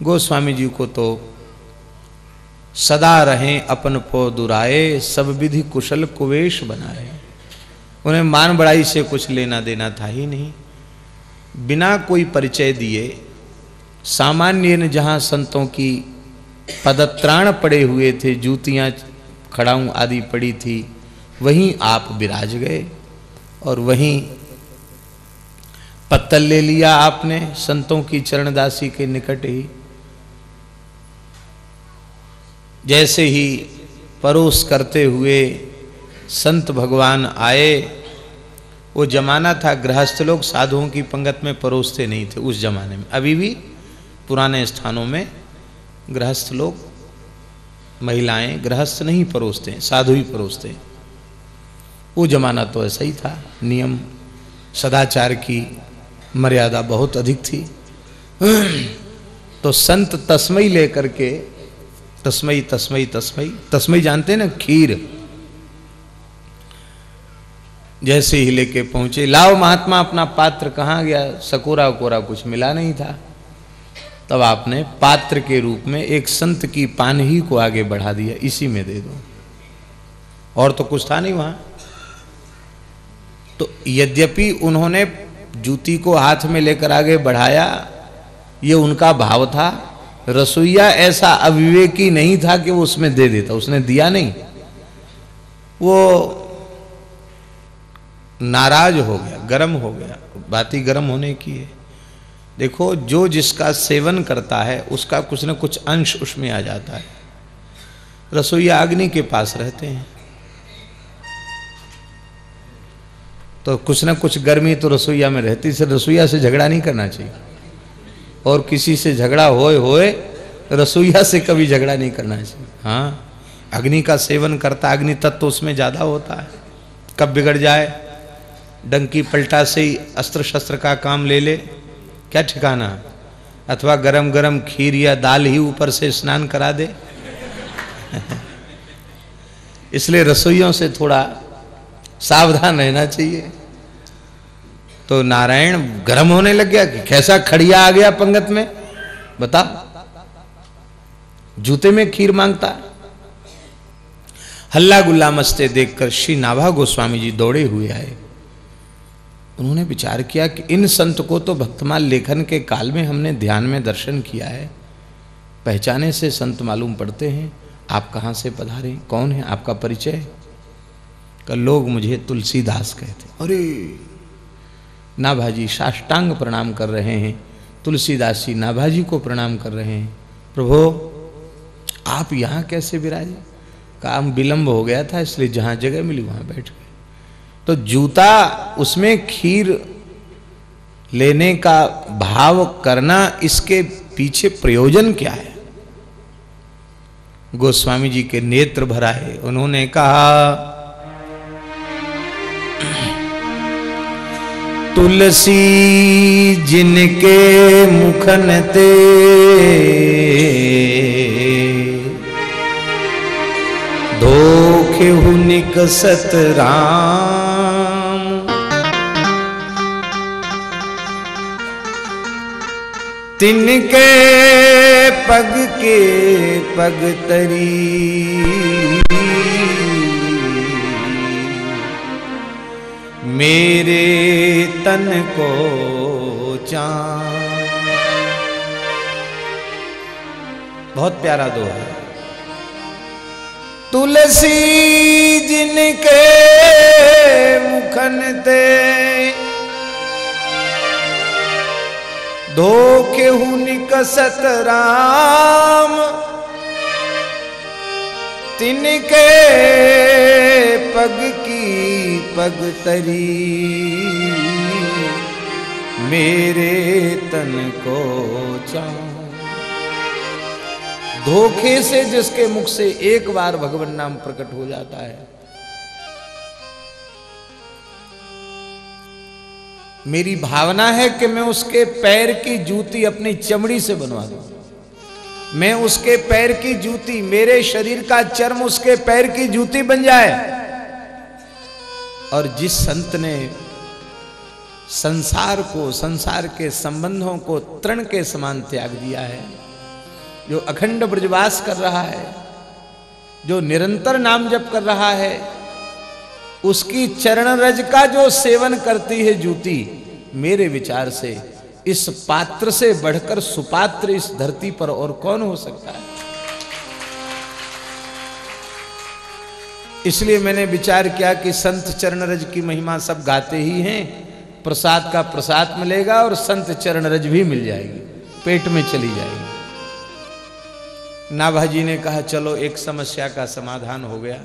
गोस्वामी जी को तो सदा रहें, अपन पो दुराए, सब विधि कुशल कुवेश बनाए। उन्हें मान बड़ाई से कुछ लेना देना था ही नहीं। बिना कोई परिचय दिए, सामान्य ने जहाँ संतों की पदत्राण पड़े हुए थे, जूतियाँ खड़ाऊँ आदि पड़ी थी, वहीं आप विराज गए और वहीं पत्तल ले लिया आपने, संतों की चरणदासी के निकट ही। जैसे ही परोस करते हुए संत भगवान आए, वो जमाना था, गृहस्थ लोग साधुओं की पंगत में परोसते नहीं थे उस जमाने में। अभी भी पुराने स्थानों में गृहस्थ लोग, महिलाएँ गृहस्थ नहीं परोसते हैं साधु ही परोसते। हैं वो जमाना तो ऐसा ही था, नियम सदाचार की मर्यादा बहुत अधिक थी। तो संत तस्मई लेकर के तस्मई तस्मई तस्मई तस्मई जानते हैं ना, खीर। जैसे ही लेके पहुँचे, लाओ महात्मा, अपना पात्र कहाँ गया? सकोरा कोरा कुछ मिला नहीं था। तब आपने पात्र के रूप में एक संत की पान ही को आगे बढ़ा दिया। इसी में दे दो। और तो कुछ था नहीं वहाँ। तो यद्यपि उन्होंने जूती को हाथ में लेकर आगे बढ़ाया, ये उनका भाव था। रसोईया ऐसा अविवेकी नहीं था कि वो उसमें दे देता, उसने दिया नहीं। वो नाराज़ हो गया, गर्म हो गया। बात ही गर्म होने की है। देखो, जो जिसका सेवन करता है, उसका कुछ न कुछ अंश उसमें आ जाता है। रसोईया अग्नि के पास रहते हैं। तो कुछ ना कुछ गर्मी तो रसोईया में रहती से रसोईया से झगड़ा नहीं करना चाहिए। और किसी से झगड़ा होए होए रसोईया से कभी झगड़ा नहीं करना चाहिए हाँ? अग्नि का सेवन करता, अग्नि तत्व तो उसमें ज़्यादा होता है। कब बिगड़ जाए, डंकी पलटा से ही अस्त्र शस्त्र का काम ले ले, क्या ठिकाना? अथवा गरम गरम खीर या दाल ही ऊपर से स्नान करा दे। *laughs* इसलिए रसोइयों से थोड़ा सावधान रहना चाहिए। तो नारायण गर्म होने लग गया कि कैसा खड़िया आ गया पंगत में? बता। जूते में खीर माँगता। हल्ला गुल्ला मस्ते देखकर श्री नाभा गोस्वामी जी दौड़े हुए आए। उन्होंने विचार किया कि इन संत को तो भक्तमाल लेखन के काल में हमने ध्यान में दर्शन किया है। पहचाने से संत मालूम पड़ते हैं, आप कहाँ से पधारे? कौन है आपका परिचय? कल लोग मुझे तुलसीदास कहते। अरे! नाभाजी साष्टांग प्रणाम कर रहे हैं, तुलसीदास जी नाभाजी को प्रणाम कर रहे हैं। प्रभो, आप यहाँ कैसे विराजे? काम विलंब हो गया था, इसलिए जहाँ जगह मिली वहाँ बैठ गए। तो जूता उसमें खीर लेने का भाव करना, इसके पीछे प्रयोजन क्या है? गोस्वामी जी के नेत्र भराए, उन्होंने कहा तुलसी जिनके मुखन ते। धोखे निकसत राम तिनके पग के पग तरी। मेरे तन को चाँद। बहुत प्यारा दो है। तुलसी जिनके मुखन ते धोखे हूँ निकसत राम तिनके पग की पग तरी। मेरे तन को चाह धोखे से जिसके मुख से एक बार भगवान नाम प्रकट हो जाता है। मेरी भावना है कि मैं उसके पैर की जूती अपनी चमड़ी से बनवा दूँ। मैं उसके पैर की जूती, मेरे शरीर का चर्म उसके पैर की जूती बन जाए। और जिस संत ने संसार को, संसार के संबंधों को तृण के समान त्याग दिया है, जो अखंड ब्रजवास कर रहा है, जो निरंतर नाम जप कर रहा है, उसकी चरण रज का जो सेवन करती है जूती, मेरे विचार से इस पात्र से बढ़कर सुपात्र इस धरती पर और कौन हो सकता है? इसलिए मैंने विचार किया कि संत चरण रज की महिमा सब गाते ही हैं, प्रसाद का प्रसाद मिलेगा और संत चरण रज भी मिल जाएगी, पेट में चली जाएगी। नाभाजी ने कहा, चलो, एक समस्या का समाधान हो गया।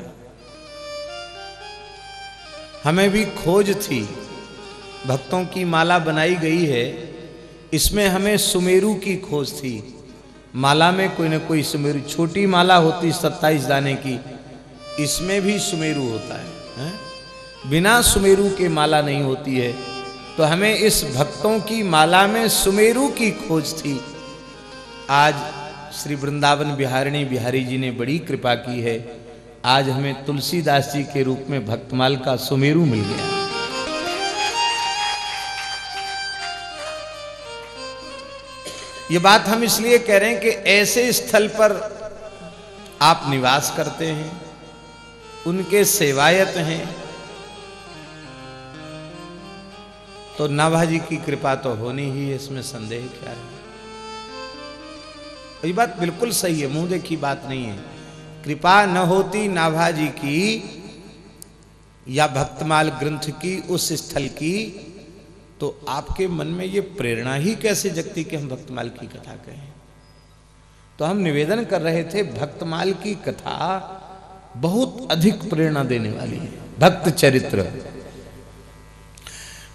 हमें भी खोज थी, भक्तों की माला बनाई गई है इसमें हमें सुमेरु की खोज थी। माला में कोई ना कोई सुमेरु छोटी माला होती सत्ताईस दाने की इसमें भी सुमेरु होता है, है? बिना सुमेरु के माला नहीं होती है। तो हमें इस भक्तों की माला में सुमेरु की खोज थी। आज श्री वृंदावन बिहारिणी बिहारी जी ने बड़ी कृपा की है। आज हमें तुलसीदास जी के रूप में भक्तमाल का सुमेरु मिल गया। ये बात हम इसलिए कह रहे हैं कि ऐसे स्थल पर आप निवास करते हैं, उनके सेवायत हैं। तो नाभाजी की कृपा तो होनी ही है इसमें संदेह क्या है? ये बात बिल्कुल सही है, मुँह देखी बात नहीं है। कृपा न होती नाभाजी की या भक्तमाल ग्रंथ की, उस स्थल की तो आपके मन में ये प्रेरणा ही कैसे जगती कि हम भक्तमाल की कथा कहें? तो हम निवेदन कर रहे थे, भक्तमाल की कथा बहुत अधिक प्रेरणा देने वाली है। भक्त चरित्र।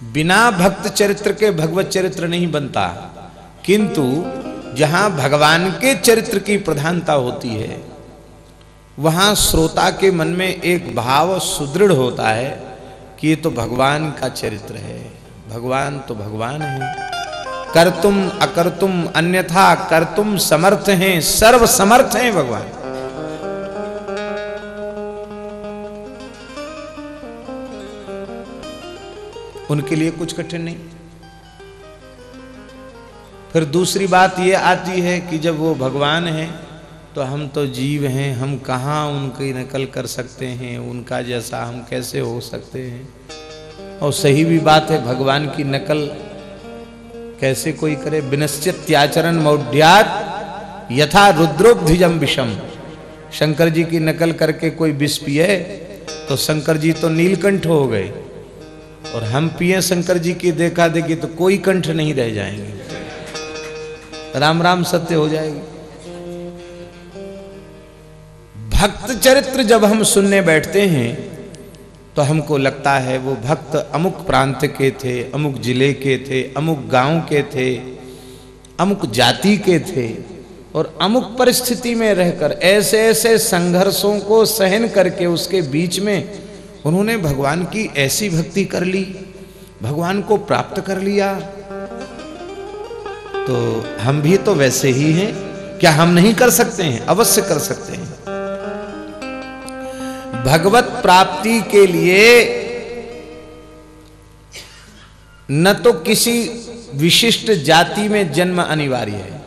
बिना भक्त चरित्र के भगवत चरित्र नहीं बनता। किंतु जहाँ भगवान के चरित्र की प्रधानता होती है, वहाँ श्रोता के मन में एक भाव सुदृढ़ होता है कि ये तो भगवान का चरित्र है। भगवान तो भगवान है। कर तुम अकर तुम अन्यथा कर तुम समर्थ हैं सर्व समर्थ हैं भगवान। उनके लिए कुछ कठिन नहीं। फिर दूसरी बात ये आती है कि जब वो भगवान हैं तो हम तो जीव हैं, हम कहाँ उनकी नकल कर सकते हैं, उनका जैसा हम कैसे हो सकते हैं। और सही भी बात है, भगवान की नकल कैसे कोई करे? विनश्चित विनश्चित्याचरण मौढ़्यात यथा रुद्रोब्धिजम विषम। शंकर जी की नकल करके कोई विष पिए तो शंकर जी तो नीलकंठ हो गए। और हम पिए शंकर जी की, देखा देखी तो कोई कंठ नहीं रह जाएँगे। राम राम सत्य हो जाएगी। भक्त चरित्र जब हम सुनने बैठते हैं तो हमको लगता है वो भक्त अमुक प्रांत के थे, अमुक ज़िले के थे, अमुक गाँव के थे, अमुक जाति के थे और अमुक परिस्थिति में रहकर ऐसे ऐसे संघर्षों को सहन करके उसके बीच में उन्होंने भगवान की ऐसी भक्ति कर ली, भगवान को प्राप्त कर लिया। तो हम भी तो वैसे ही हैं, क्या हम नहीं कर सकते हैं? अवश्य कर सकते हैं। भगवत प्राप्ति के लिए न तो किसी विशिष्ट जाति में जन्म अनिवार्य है।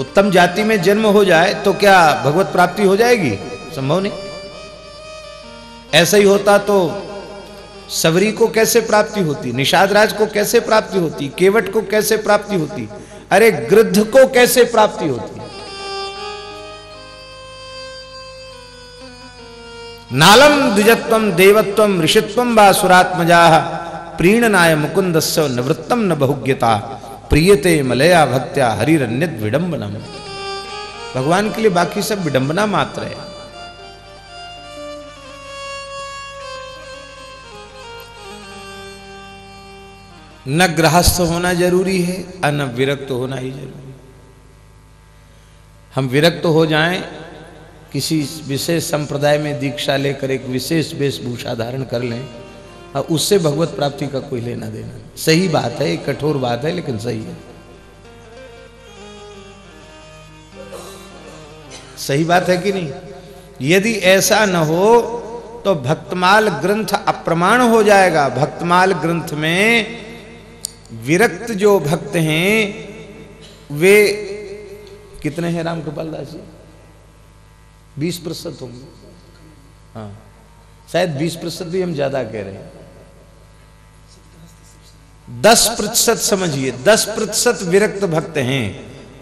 उत्तम जाति में जन्म हो जाए तो क्या भगवत प्राप्ति हो जाएगी? संभव नहीं। ऐसा ही होता तो सबरी को कैसे प्राप्ति होती? निषाद राज को कैसे प्राप्ति होती? केवट को कैसे प्राप्ति होती? अरे, गृद्ध को कैसे प्राप्ति होती? नालम द्विजत्व देवत्व ऋषित्व व प्रीणनाय मुकुंदस्य निवृत्तम न बहुज्ञता। प्रियते मलया भक्त्या हरिरन्यत विडंबनम भगवान के लिए बाकी सब विडंबना मात्र है। न गृहस्थ होना ज़रूरी है और न विरक्त होना ही ज़रूरी है। हम विरक्त हो जाएँ किसी विशेष संप्रदाय में दीक्षा लेकर एक विशेष वेशभूषा धारण कर लें और उससे भगवत प्राप्ति का कोई लेना देना सही बात है, एक कठोर बात है, लेकिन सही है। सही बात है कि नहीं? यदि ऐसा न हो तो भक्तमाल ग्रंथ अप्रमाण हो जाएगा। भक्तमाल ग्रंथ में विरक्त जो भक्त हैं, वे कितने हैं राम कृपाल दास जी? बीस प्रतिशत होंगे। हाँ शायद बीस प्रतिशत भी हम ज़्यादा कह रहे हैं। दस प्रतिशत समझिए, दस प्रतिशत विरक्त भक्त हैं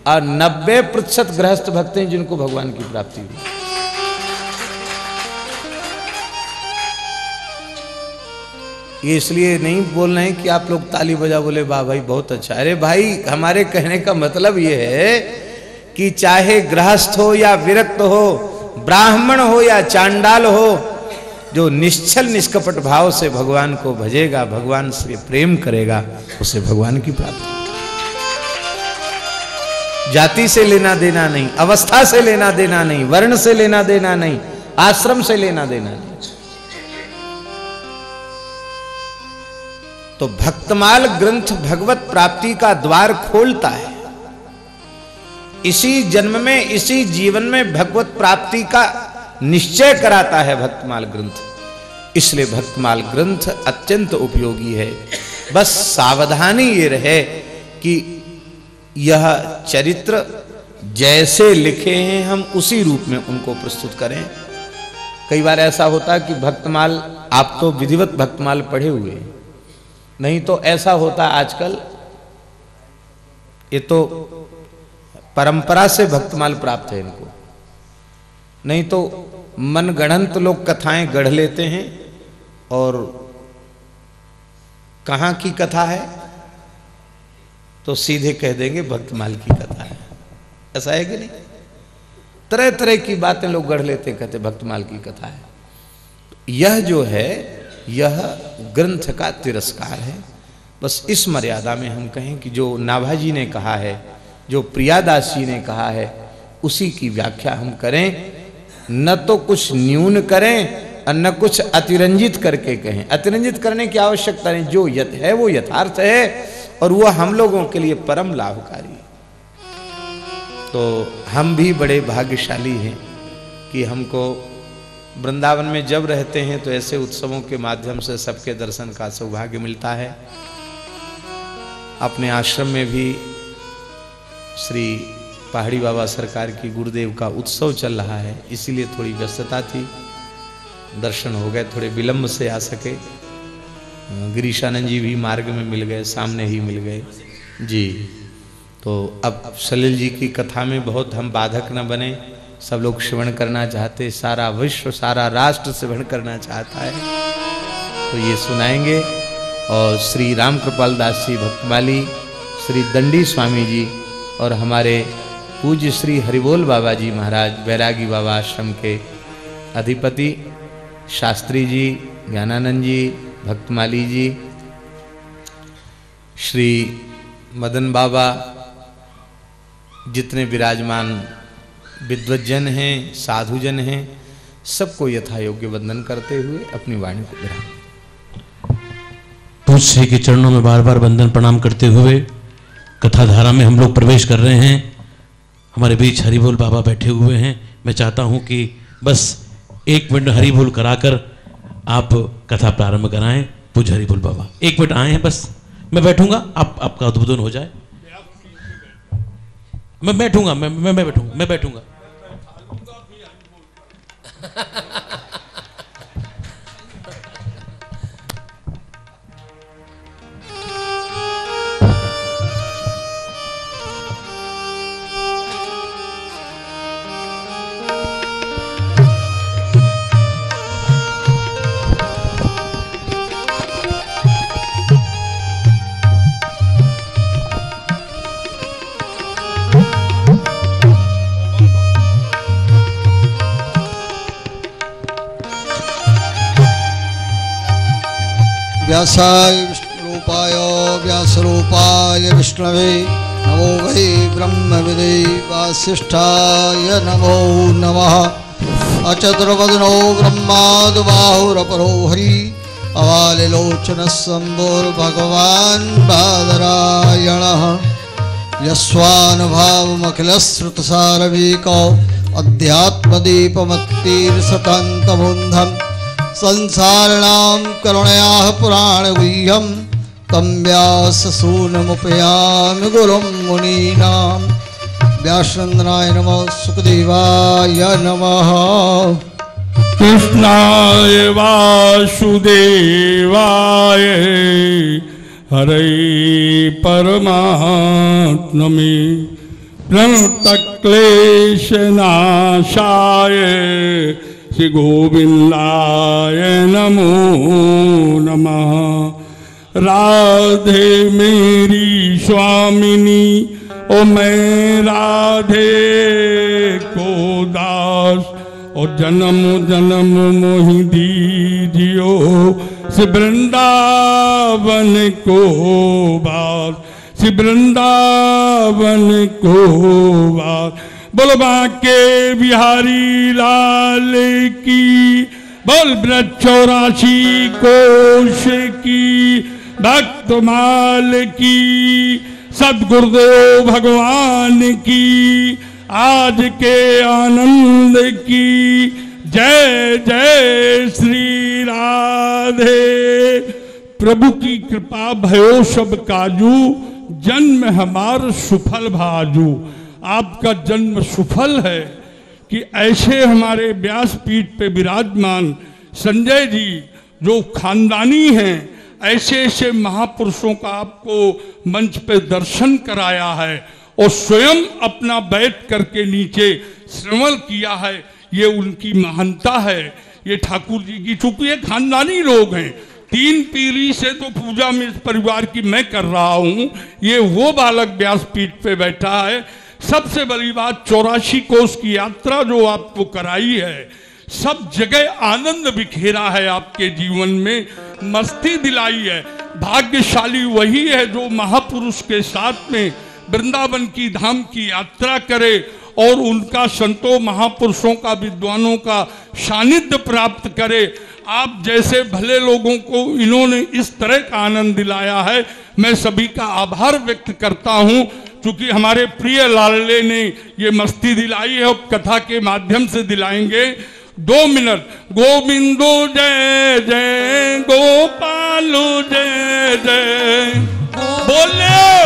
और नब्बे प्रतिशत गृहस्थ भक्त हैं जिनको भगवान की प्राप्ति हुई। ये इसलिए नहीं बोल रहे हैं कि आप लोग ताली बजा बोले, वाह भाई, बहुत अच्छा। अरे भाई, हमारे कहने का मतलब ये है कि चाहे गृहस्थ हो या विरक्त हो ब्राह्मण हो या चांडाल हो, जो निश्चल निष्कपट भाव से भगवान को भजेगा, भगवान से प्रेम करेगा, उसे भगवान की प्राप्ति जाति से लेना देना नहीं, अवस्था से लेना देना नहीं, वर्ण से लेना देना नहीं, आश्रम से लेना देना नहीं। तो भक्तमाल ग्रंथ भगवत प्राप्ति का द्वार खोलता है। इसी जन्म में, इसी जीवन में भगवत प्राप्ति का निश्चय कराता है भक्तमाल ग्रंथ। इसलिए भक्तमाल ग्रंथ अत्यंत उपयोगी है। बस सावधानी ये रहे कि यह चरित्र जैसे लिखे हैं, हम उसी रूप में उनको प्रस्तुत करें। कई बार ऐसा होता कि भक्तमाल, आप तो विधिवत भक्तमाल पढ़े हुए नहीं तो ऐसा होता आजकल, ये तो परंपरा से भक्तमाल प्राप्त है इनको। नहीं तो मनगणंत लोग कथाएँ गढ़ लेते हैं और कहाँ की कथा है? तो सीधे कह देंगे भक्तमाल की कथा है। ऐसा है कि नहीं? तरह तरह की बातें लोग गढ़ लेते हैं, कहते भक्तमाल की कथा है। यह जो है, यह ग्रंथ का तिरस्कार है। बस इस मर्यादा में हम कहें कि जो नाभाजी ने कहा है जो प्रियादास जी ने कहा है, उसी की व्याख्या हम करें। न तो कुछ न्यून करें और न कुछ अतिरंजित करके कहें। अतिरंजित करने की आवश्यकता नहीं। जो यथ है, वो यथार्थ है और वह हम लोगों के लिए परम लाभकारी तो हम भी बड़े भाग्यशाली हैं कि हमको वृंदावन में जब रहते हैं तो ऐसे उत्सवों के माध्यम से सबके दर्शन का सौभाग्य मिलता है। अपने आश्रम में भी श्री पहाड़ी बाबा सरकार की गुरुदेव का उत्सव चल रहा है, इसीलिए थोड़ी व्यस्तता थी। दर्शन हो गए, थोड़े विलंब से आ सके। गिरीशानंद जी भी मार्ग में मिल गए, सामने ही मिल गए। जी तो अब सलील जी की कथा में बहुत हम बाधक न बने। सब लोग श्रवण करना चाहते, सारा विश्व, सारा राष्ट्र श्रवण करना चाहता है। तो ये सुनाएँगे, और श्री राम कृपाल दास जी भक्तमाली, श्री दंडी स्वामी जी और हमारे पूज्य श्री हरिबोल बाबा जी महाराज बैरागी बाबा आश्रम के अधिपति शास्त्री जी, ज्ञानानंद जी, भक्तमाली जी, श्री मदन बाबा, जितने विराजमान विद्वजन हैं, साधुजन हैं, सबको यथा योग्य वंदन करते हुए अपनी वाणी को विराम श्री के चरणों में बार बार वंदन प्रणाम करते हुए कथाधारा में हम लोग प्रवेश कर रहे हैं। हमारे बीच हरिबोल बाबा बैठे हुए हैं। मैं चाहता हूँ कि बस एक मिनट हरिबोल कराकर आप कथा प्रारंभ कराएँ। पूज हरिबोल बाबा, एक मिनट आए हैं बस। मैं बैठूँगा, आप, आपका उद्बोधन हो जाए। मैं बैठूँगा, मैं मैं बैठूँगा मैं बैठूँगा। *laughs* व्यासाय विष्णुरूपाय, व्यासरूपाय विष्णवे नमो वै ब्रह्मविदे वासिष्ठाय नमो नमः। अचतुर्वदनो ब्रह्मादुबाहुरपरो हरि अवालिलोचनः शम्भोर्भगवान् बादरायणः यस्वानुभावमखिलश्रुतसारवीको अध्यात्मदीपमत्तीर्षतान्तबुन्धम् संसारिणां करुणयाः पुराणगुह्यं तं व्याससूनमुपयामि गुरुं मुनीनां। व्यासचन्द्राय नमः सुखदेवाय नमः। कृष्णाय वासुदेवाय हरे परमात्मने। प्रणतक्लेशनाशाय श्री गोविंदाय नमो नमः। राधे मेरी स्वामिनी, ओ मैं राधे को दास और जन्म जन्म मोहि दीजियो, श्री वृंदावन को बास, श्री वृंदावन को बास। बोल बाके बिहारी लाल की, बोल ब्रज चौरासी कोश की, भक्त माल की, सदगुरुदेव भगवान की, आज के आनंद की, जय जय श्री राधे। प्रभु की कृपा भयो सब काजू, जन्म हमार सुफल भाजू। आपका जन्म सुफल है कि ऐसे हमारे व्यासपीठ पे विराजमान संजय जी, जो खानदानी हैं, ऐसे ऐसे महापुरुषों का आपको मंच पे दर्शन कराया है और स्वयं अपना बैठ करके नीचे श्रवण किया है, ये उनकी महानता है। ये ठाकुर जी की चूँकि ये खानदानी लोग हैं। तीन पीढ़ी से तो पूजा में इस परिवार की मैं कर रहा हूँ। ये वो बालक व्यासपीठ पे बैठा है सबसे बड़ी बात, चौरासी कोष की यात्रा जो आपको कराई है, सब जगह आनंद बिखेरा है आपके जीवन में, मस्ती दिलाई है। भाग्यशाली वही है जो महापुरुष के साथ में वृंदावन की धाम की यात्रा करे और उनका संतों, महापुरुषों का, विद्वानों का सानिध्य प्राप्त करे। आप जैसे भले लोगों को इन्होंने इस तरह का आनंद दिलाया है, मैं सभी का आभार व्यक्त करता हूँ। क्योंकि हमारे प्रिय लालले ने ये मस्ती दिलाई है कथा के माध्यम से दिलाएँगे। दो मिनट। गोविंदो जय जय, गोपालो जय जय। बोले!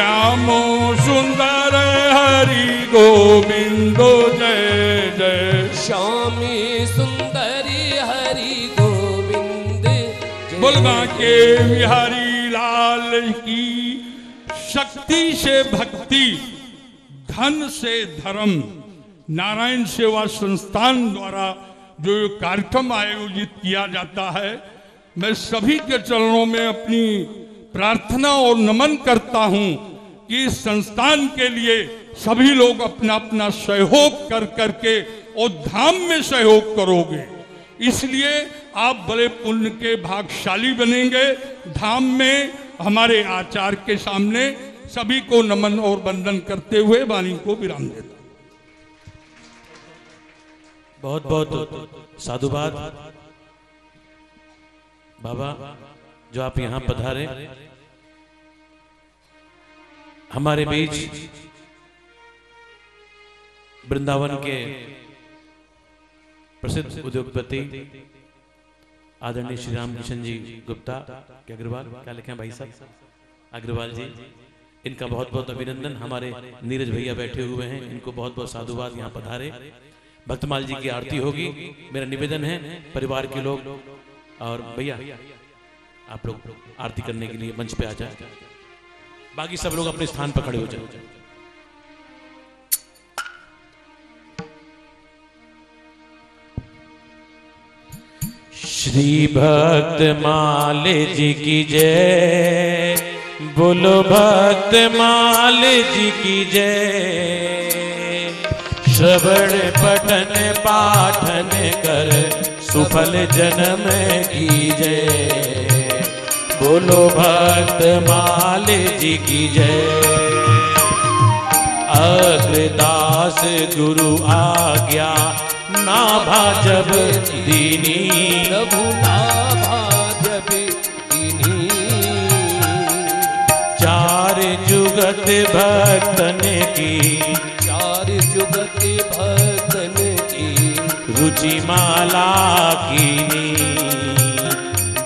श्यामो सुंदर हरि गोविंद जय जय। श्यामी सुंदरी हरि गोविंद जय। के बिहारी लाल की शक्ति से भक्ति धन से धर्म नारायण सेवा संस्थान द्वारा जो कार्यक्रम आयोजित किया जाता है मैं सभी के चरणों में अपनी प्रार्थना और नमन करता हूँ। कि संस्थान के लिए सभी लोग अपना अपना सहयोग कर करके और धाम में सहयोग करोगे। इसलिए आप बड़े पुण्य के भागशाली बनेंगे। धाम में हमारे आचार के सामने सभी को नमन और वंदन करते हुए वाणी को विराम देता बहुत बहुत साधुवाद। बाबा, जो आप यहाँ पधारे हमारे बीच वृंदावन के प्रसिद्ध उद्योगपति आदरणीय श्री राम किशन जी गुप्ता के अग्रवाल, क्या लिखे भाई साहब? अग्रवाल जी, इनका बहुत बहुत अभिनंदन। हमारे नीरज भैया बैठे हुए हैं, इनको बहुत बहुत साधुवाद यहाँ पधारे। भक्तमाल जी की आरती होगी, मेरा निवेदन है परिवार के लोग और भैया, आप लोग आरती करने के लिए मंच पे आ जाए। बाकी सब लोग अपने स्थान पर खड़े हो जाए। श्री भक्त माल जी की जय। बोलो भक्त माल जी की जय। श्रवण पठन पाठन कर सुफल जन्म की जय। बोलो भक्त माल जी की जय। अग्रदास गुरु आज्ञा ना भाजब दीनी। प्रभु नाभा जब दीनी। चार जुगत भक्तन की। चार जुगत भक्तन की। रुचि माला कीनी।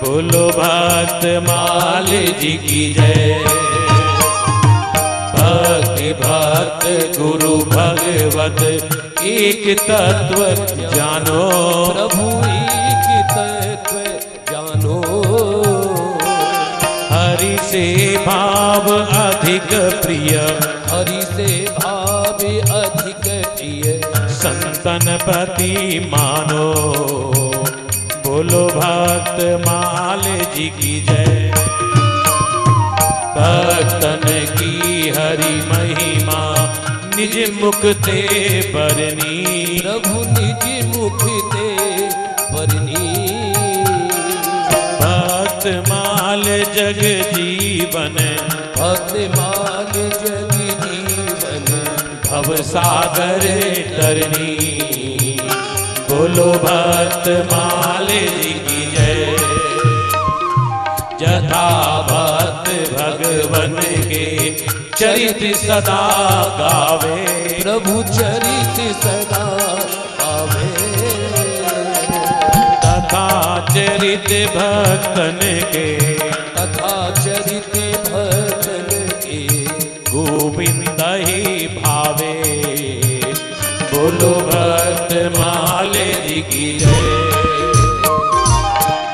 बोलो भक्त माल जी की जय। भक्त भक्त गुरु भगवत एक तत्व जानो। प्रभु एक तत्व जानो। हरि से भाव अधिक प्रिय। हरि से भाव अधिक प्रिय। संतन प्रति मानो। बोलो भक्त माल जी की जय। भक्तन की हरि महिमा निज मुख ते बरनी प्रभु निज मुख ते बरनी भक्त माल जग जीवन भक्त माल जग जीवन। भव सागर तरनी। बोलो भक्त माले जी की जय। जथा भक्त भगवन के चरित सदा गावे। प्रभु चरित सदा आवे तथा चरित भक्तन के। तथा चरित भजन के। गोविंद ही भावे। बोलो भक्त जी की जय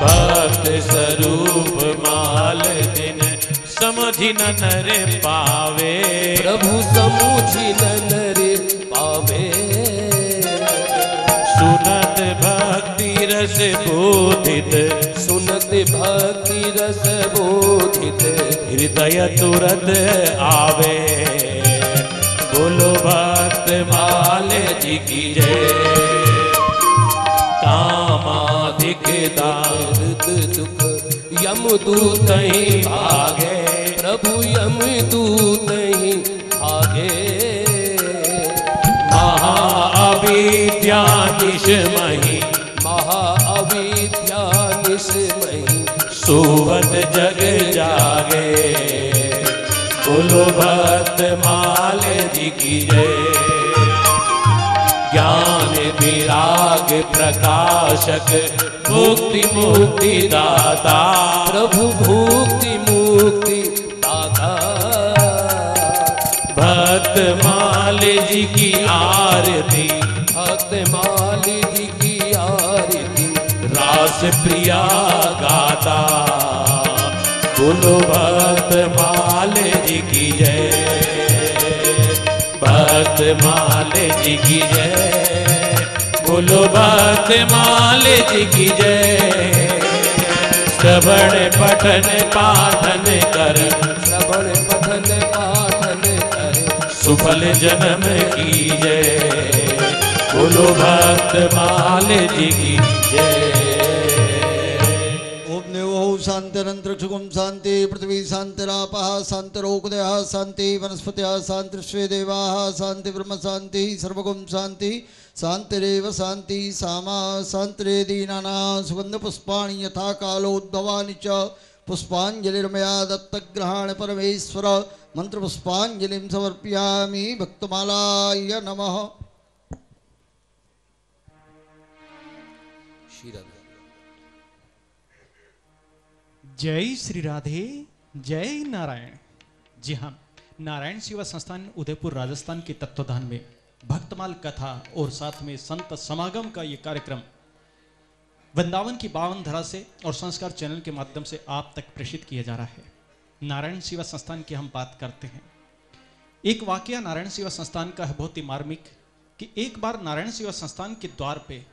भक्त स्वरूप माल दिन समझी न नर पावे। प्रभु समुझी नर पावे। सुनत भक्ति रस बोधित। सुनत भक्ति रस बोधित। हृदय तुरंत आवे। बोलो भक्त माल जी की जय। दार दर्द दुख, यम नहीं भागे। प्रभु, यम दूत नहीं भागे। महाअविद्या निशमहि महा अविद्या निस्मयी सुवत जग जागे। बोलो भक्त माले जी की जय। विराग प्रकाशक मुक्ति मुक्ति दाता। प्रभु भुक्ति मुक्ति दाता। भक्त माले जी की आरती, भक्त माली जी की आरती, रास प्रिया गाता। बोलो भक्त माले जी की जय, भक्त माले जी की जय। बोलो भक्त माले जी की जय। श्रवण पठन पाठन कर। श्रवण पठन पाठन करे। सुफल जन्म की जय। बोलो भक्त माले जी की जय। ओम शांतिरंतरिक्षकुम शांति पृथ्वी शांतिरापः शांतिरोगदयः शांति वनस्पत शांतिर्श्वे देवाः शांति ब्रह्म शांति सर्वगुम शांति शांतिरेव शांति सामा शांतिरेदीनाना सुगंधपुष्पाणि यथा कालोद्भवानि च पुष्पाञ्जलिर्मया दत्तग्रहाण परमेश्वर। मन्त्रपुष्पाञ्जलिं समर्पयामि भक्तमालाय नमः। जय श्री राधे, जय नारायण। जी हाँ नारायण सेवा संस्थान उदयपुर राजस्थान के तत्वधान में भक्तमाल कथा और साथ में संत समागम का ये कार्यक्रम वृंदावन की बावन धरा से और संस्कार चैनल के माध्यम से आप तक प्रेषित किया जा रहा है। नारायण सेवा संस्थान की हम बात करते हैं। एक वाकया नारायण सेवा संस्थान का है बहुत ही मार्मिक कि एक बार नारायण सेवा संस्थान के द्वार पे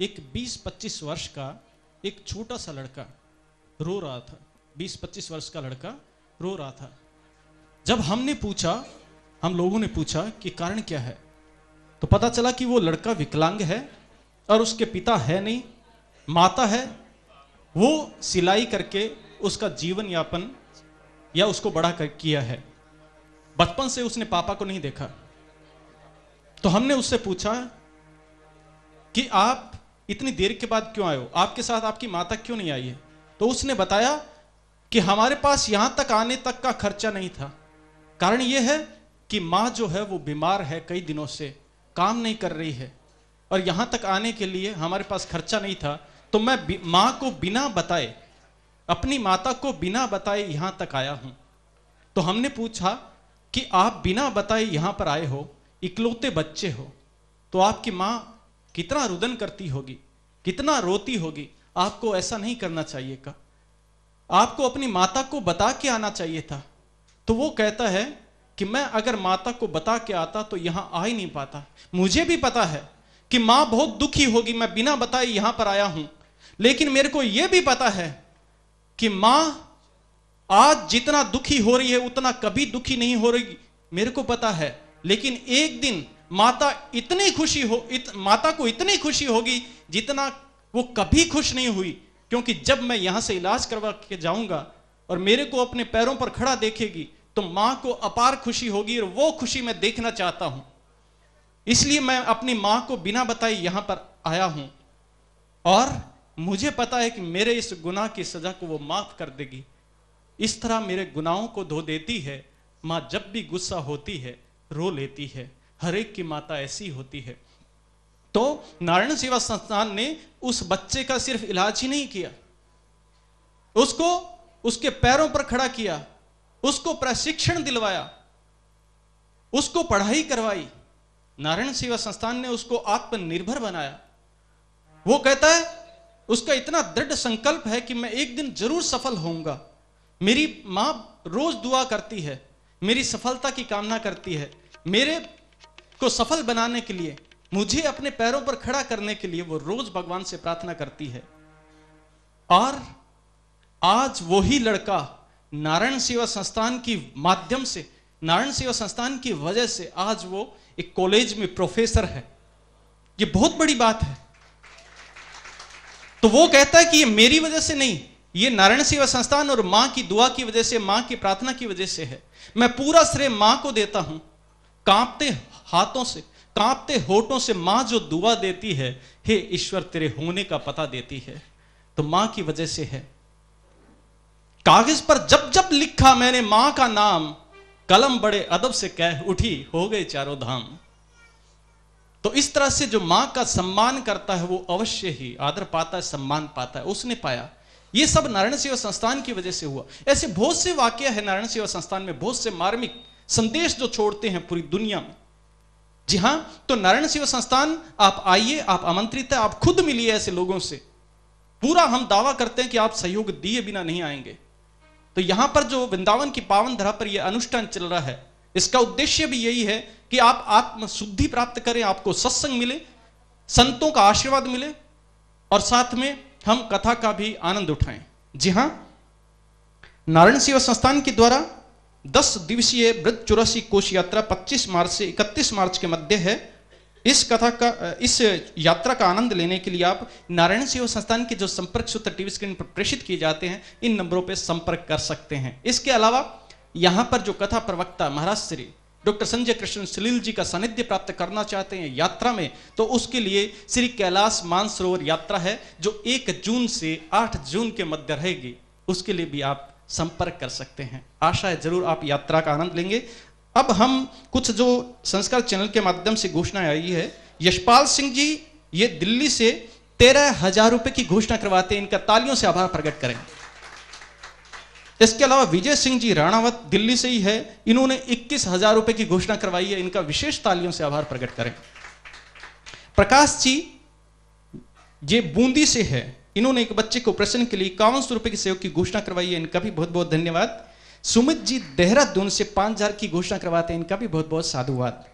एक 20-25 वर्ष का एक छोटा सा लड़का रो रहा था। 20-25 वर्ष का लड़का रो रहा था। जब हमने पूछा, हम लोगों ने पूछा कि कारण क्या है? तो पता चला कि वो लड़का विकलांग है और उसके पिता है नहीं, माता है। वो सिलाई करके उसका जीवन यापन या उसको बड़ा कर किया है। बचपन से उसने पापा को नहीं देखा। तो हमने उससे पूछा कि आप इतनी देर के बाद क्यों आए हो? आपके साथ आपकी माता क्यों नहीं आई है? तो उसने बताया कि हमारे पास यहाँ तक आने तक का खर्चा नहीं था। कारण यह है कि माँ जो है वो बीमार है कई दिनों से। काम नहीं कर रही है। और यहाँ तक आने के लिए हमारे पास खर्चा नहीं था। तो मैं माँ को बिना बताए, अपनी माता को बिना बताए यहाँ तक आया हूँ। तो हमने पूछा कि आप बिना बताए यहाँ पर आए हो, इकलौते बच्चे हो तो आपकी माँ कितना रुदन करती होगी, कितना रोती होगी? आपको ऐसा नहीं करना चाहिए का? आपको अपनी माता को बता के आना चाहिए था। तो वो कहता है कि मैं अगर माता को बता के आता तो यहाँ आ ही नहीं पाता। मुझे भी पता है कि माँ बहुत दुखी होगी मैं बिना बताए यहाँ पर आया हूँ। लेकिन मेरे को यह भी पता है कि माँ आज जितना दुखी हो रही है उतना कभी दुखी नहीं हो रही मेरे को पता है। लेकिन एक दिन माता इतनी खुशी हो इत, माता को इतनी खुशी होगी जितना वो कभी खुश नहीं हुई क्योंकि जब मैं यहाँ से इलाज करवा के जाऊँगा और मेरे को अपने पैरों पर खड़ा देखेगी तो माँ को अपार खुशी होगी और वो खुशी मैं देखना चाहता हूँ। इसलिए मैं अपनी माँ को बिना बताए यहाँ पर आया हूँ। और मुझे पता है कि मेरे इस गुनाह की सजा को वो माफ़ कर देगी। इस तरह मेरे गुनाहों को धो देती है। माँ जब भी गुस्सा होती है, रो लेती है। हर एक की माता ऐसी होती है। तो नारायण सेवा संस्थान ने उस बच्चे का सिर्फ़ इलाज ही नहीं किया। उसको उसके पैरों पर खड़ा किया। उसको प्रशिक्षण दिलवाया, उसको पढ़ाई करवाई। नारायण सेवा संस्थान ने उसको आत्मनिर्भर बनाया। वो कहता है, उसका इतना दृढ़ संकल्प है कि मैं एक दिन ज़रूर सफल होऊँगा। मेरी माँ रोज दुआ करती है, मेरी सफलता की कामना करती है। मेरे को सफल बनाने के लिए, मुझे अपने पैरों पर खड़ा करने के लिए वो रोज भगवान से प्रार्थना करती है। और आज वही लड़का नारायण सेवा संस्थान की माध्यम से, नारायण सेवा संस्थान की वजह से आज वो एक कॉलेज में प्रोफेसर है। ये बहुत बड़ी बात है। तो वो कहता है कि ये मेरी वजह से नहीं, ये नारायण सेवा संस्थान और माँ की दुआ की वजह से, माँ की प्रार्थना की वजह से है। मैं पूरा श्रेय माँ को देता हूँ। कांपते हाथों से, कांपते होठों से माँ जो दुआ देती है, हे ईश्वर, तेरे होने का पता देती है। तो माँ की वजह से है। कागज़ पर जब जब लिखा मैंने माँ का नाम, कलम बड़े अदब से कह उठी, हो गए चारों धाम। तो इस तरह से जो माँ का सम्मान करता है, वो अवश्य ही आदर पाता है, सम्मान पाता है। उसने पाया। ये सब नारायण सेवा संस्थान की वजह से हुआ। ऐसे बहुत से वाक्य है नारायण सेवा संस्थान में, बहुत से मार्मिक संदेश जो छोड़ते हैं पूरी दुनिया में। जी हाँ तो नारायण सेवा संस्थान, आप आइए, आप आमंत्रित है, आप खुद मिलिए ऐसे लोगों से। पूरा हम दावा करते हैं कि आप सहयोग दिए बिना नहीं आएँगे। तो यहाँ पर जो वृंदावन की पावन धरा पर यह अनुष्ठान चल रहा है, इसका उद्देश्य भी यही है कि आप आत्म शुद्धि प्राप्त करें, आपको सत्संग मिले, संतों का आशीर्वाद मिले, और साथ में हम कथा का भी आनंद उठाएँ। जी हाँ, नारायण सेवा संस्थान के द्वारा 10 दिवसीय वृद्ध चौरासी कोश यात्रा 25 मार्च से 31 मार्च के मध्य है। इस कथा का इस यात्रा का आनंद लेने के लिए आप नारायण सेवा संस्थान के जो संपर्क सूत्र टीवी स्क्रीन पर प्रेषित किए जाते हैं, इन नंबरों पर संपर्क कर सकते हैं। इसके अलावा, यहाँ पर जो कथा प्रवक्ता महाराज श्री डॉक्टर संजय कृष्ण सलील जी का सानिध्य प्राप्त करना चाहते हैं यात्रा में तो उसके लिए श्री कैलाश मानसरोवर यात्रा है, जो एक जून से आठ जून के मध्य रहेगी। उसके लिए भी आप संपर्क कर सकते हैं। आशा है ज़रूर आप यात्रा का आनंद लेंगे। अब हम कुछ जो संस्कार चैनल के माध्यम से घोषणा आई है, यशपाल सिंह जी, ये दिल्ली से तेरह हज़ार रुपए की घोषणा करवाते हैं, इनका तालियों से आभार प्रकट करें। इसके अलावा विजय सिंह जी राणावत दिल्ली से ही है, इन्होंने इक्कीस हज़ार रुपए की घोषणा करवाई है, इनका विशेष तालियों से आभार प्रकट करें। प्रकाश जी, ये बूंदी से है, इन्होंने एक बच्चे को प्रश्न के लिए इक्यावन सौ रुपए की सहयोग की घोषणा करवाई है, इनका भी बहुत बहुत धन्यवाद। सुमित जी देहरादून से पाँच हज़ार की घोषणा करवाते हैं। इनका भी बहुत बहुत साधुवाद।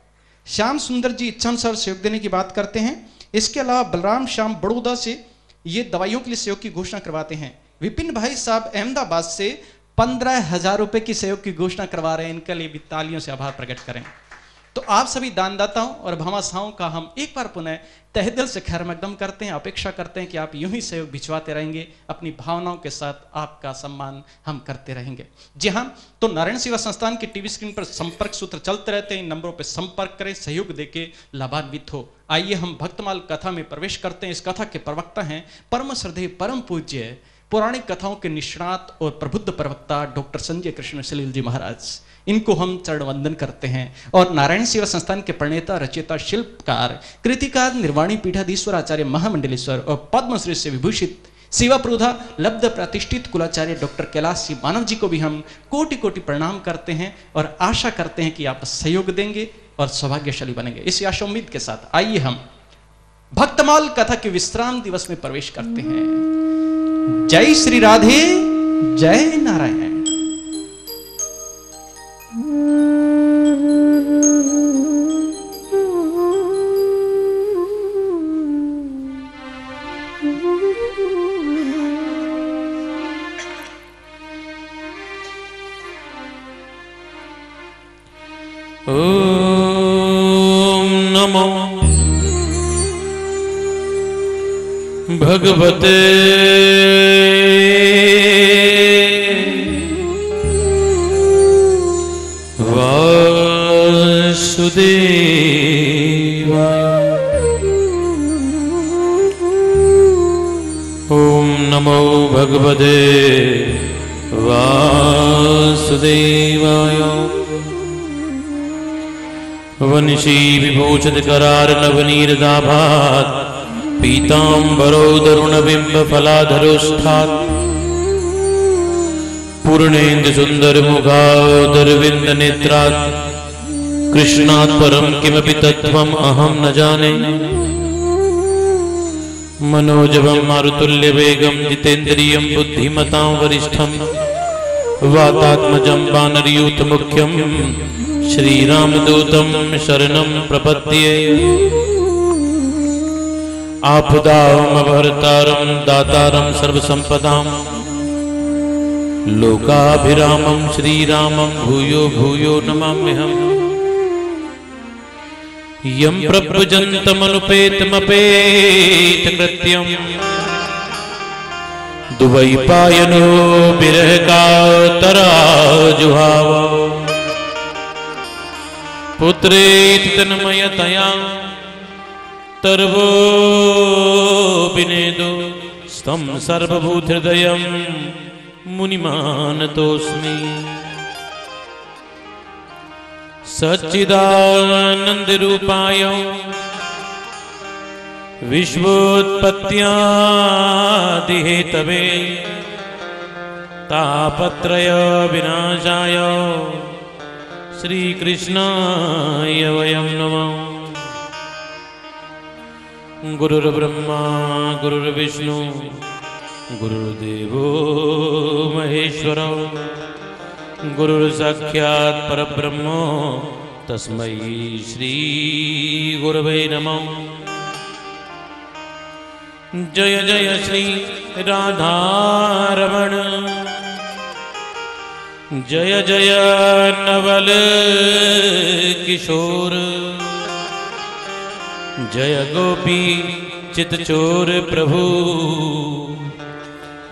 श्याम सुंदर जी इच्छानुसार सहयोग देने की बात करते हैं। इसके अलावा बलराम श्याम बड़ौदा से ये दवाइयों के लिए सहयोग की घोषणा करवाते हैं। विपिन भाई साहब अहमदाबाद से पंद्रह हज़ार रुपए की सहयोग की घोषणा करवा रहे हैं। इनके लिए भी तालियों से आभार प्रकट करें। तो आप सभी दानदाताओं और भमाशाओं का हम एक बार पुनः तह दिल से खैर मकदम करते हैं, अपेक्षा करते हैं कि आप यूँ ही सहयोग भिजवाते रहेंगे, अपनी भावनाओं के साथ आपका सम्मान हम करते रहेंगे। जी हाँ तो नारायण सेवा संस्थान की टीवी स्क्रीन पर संपर्क सूत्र चलते रहते हैं, इन नंबरों पर संपर्क करें, सहयोग देके लाभान्वित हो। आइए हम भक्तमाल कथा में प्रवेश करते हैं। इस कथा के प्रवक्ता हैं परम श्रद्धे परम पूज्य पौराणिक कथाओं के निष्णात और प्रबुद्ध प्रवक्ता डॉक्टर संजय कृष्ण सलील जी महाराज। इनको हम चरण वंदन करते हैं। और नारायण सेवा संस्थान के प्रणेता, रचयिता, शिल्पकार, कृतिकार, निर्वाणी पीठाधीश्वर आचार्य महामंडलेश्वर और पद्मश्री से विभूषित सेवा प्रोधा, लब्ध प्रतिष्ठित कुलाचार्य डॉक्टर कैलाश सिंह मानव जी को भी हम कोटि कोटि प्रणाम करते हैं और आशा करते हैं कि आप सहयोग देंगे और सौभाग्यशाली बनेंगे। इस आशा उम्मीद के साथ आइए हम भक्तमाल कथा के विश्राम दिवस में प्रवेश करते हैं। जय श्री राधे, जय नारायण। ॐ नमो भगवते ॐ नमो भगवते वासुदेवाय। वंशी विभूषितकरार्णवनीरदाभात् पीताम्बरो दरुणबिम्बफलाधरोष्ठात् पूर्णेन्दुसुन्दरमुखादरविन्दनेत्रात् कृष्णात् परं किमपि तत्त्वम् अहं न जाने। मनोजवं मारुतुल्यवेगं, जितेन्द्रियं, बुद्धिमतां वरिष्ठं, वातात्मजं वानरयूथमुख्यं श्रीरामदूतं शरणं प्रपद्ये। आपदामभर्तारं दातारं सर्वसम्पदां लोकाभिरामं, श्रीरामं, भूयो भूयो नमाम्यहम्। यं प्रभुजन्तमनुपेतमपेतकृत्यम् दुवैपायनो विरहकातराजुहाव पुत्रेति तन्मयतया तर्वो विनेदो स्तं सर्वभूतहृदयं मुनिमानतोऽस्मि। सच्चिदानन्दरूपाय विश्वोत्पत्त्यादिहेतवे। तापत्रय विनाशाय। श्रीकृष्णाय वयं नमः। गुरुर्ब्रह्मा गुरुर्विष्णु गुरुर्देवो महेश्वर। गुरुर्साक्षात् परब्रह्म, तस्मै श्रीगुरवे नमः। जय जय श्री राधारमण। जय जय नवल किशोर। जय गोपी चितचोर प्रभु।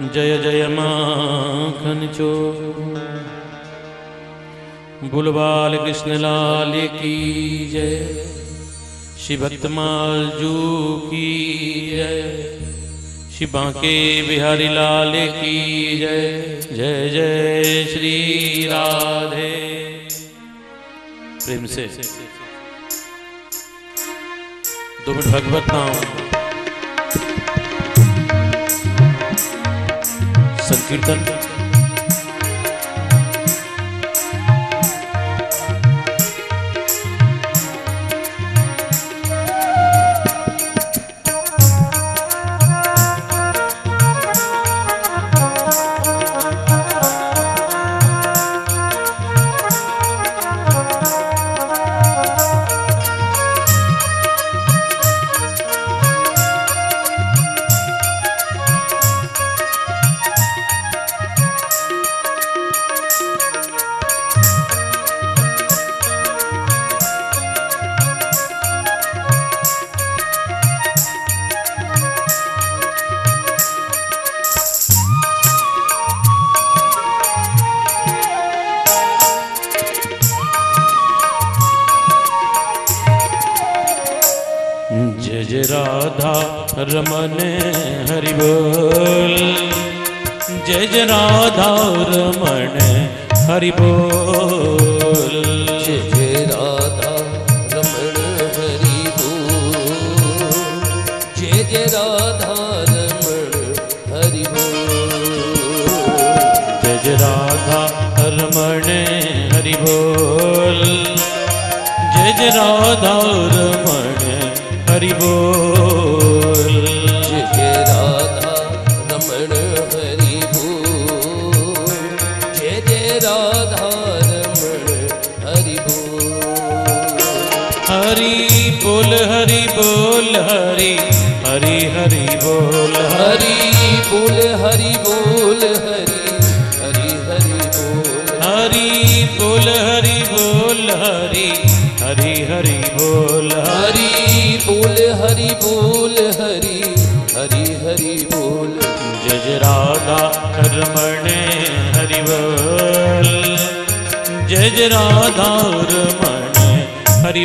जय जय माखन चोर बुलबाल कृष्ण लाल की जय। श्री भक्तमाल जू की जय। श्री बांके बिहारी लाल की जय। जय जय श्री राधे। प्रेम से। दो मिनट भगवत नाम। संकीर्तन। जय राधा रमण हरि बोल। जय जय राधा रमण हरि बोल। जय जय राधा रमण हरि बोल। जय जय राधा रमण हरि बोल। जय जय राधा रमण हरि बोल। हरि बोल हरि बोल हरि रमण हरिबोल। जय जय राधा रमण हरि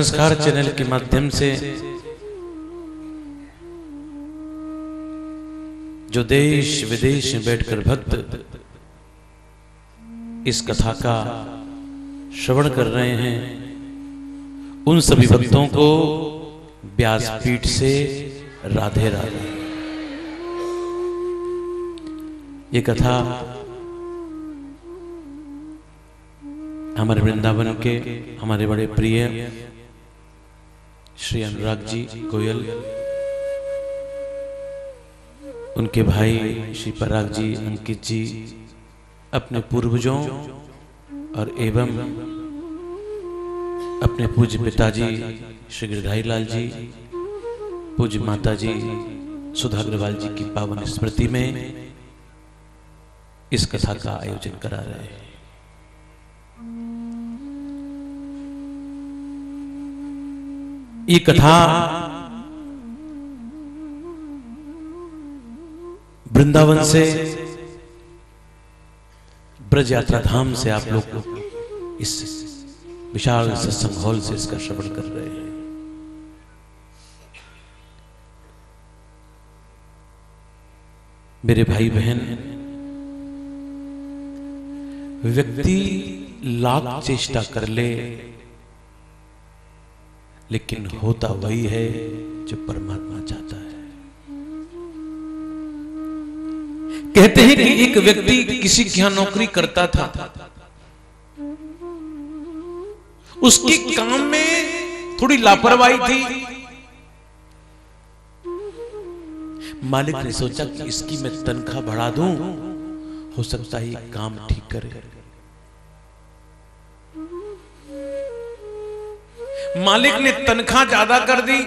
संस्कार चैनल के माध्यम से जो देश विदेश में बैठकर भक्त इस कथा का श्रवण कर रहे हैं, उन सभी भक्तों को व्यासपीठ से राधे राधे। ये कथा हमारे वृंदावन के, हमारे बड़े प्रिय अनुराग जी गोयल। उनके भाई श्री पराग जी अंकित जी, अपने पूर्वजों और एवं अपने पूज्य पिताजी श्री गिरधारी लाल जी, पूज्य माता जी सुधा अग्रवाल जी की पावन स्मृति में इस कथा का आयोजन करा रहे हैं। ये कथा वृंदावन से ब्रज यात्रा धाम से आप लोग इस विशाल सत्संग हॉल से इसका श्रवण कर रहे हैं। मेरे भाई बहन व्यक्ति लाख चेष्टा कर ले लेकिन होता वही है जो परमात्मा चाहता है। कहते हैं कि एक व्यक्ति किसी के यहाँ नौकरी करता था। उसके काम में थोड़ी लापरवाही थी। मालिक ने सोचा कि इसकी मैं तनख्वाह बढ़ा दूँ, हो सकता है काम ठीक करे। मालिक ने तनख्वाह ज़्यादा कर दी,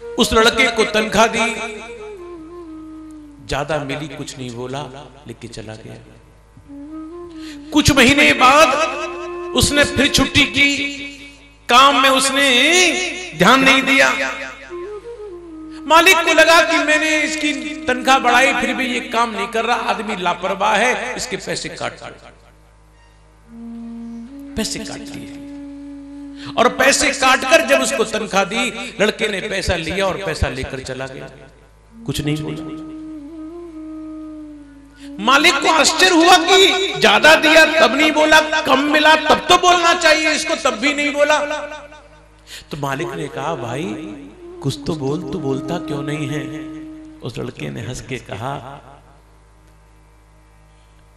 उस लड़के को तनख्वाह दी। ज़्यादा मिली, कुछ नहीं बोला, लेके चला गया। कुछ महीने बाद उसने फिर छुट्टी की। काम में उसने ध्यान नहीं दिया। मालिक को लगा कि मैंने इसकी तनख्वाह बढ़ाई, फिर भी ये काम नहीं कर रहा। आदमी लापरवाह है, इसके पैसे काट। पैसे काट दिए। और पैसे काटकर जब उसको तनख्वाह दी, लड़के ने पैसा लिया और पैसा लेकर चला गया। कुछ नहीं बोला। मालिक को आश्चर्य हुआ कि ज़्यादा दिया, तब नहीं बोला, कम मिला, तब तो बोलना चाहिए, इसको तब भी नहीं बोला। तो मालिक ने कहा, भाई, कुछ तो बोल, तू बोलता क्यों नहीं है? उस लड़के ने हंस के कहा,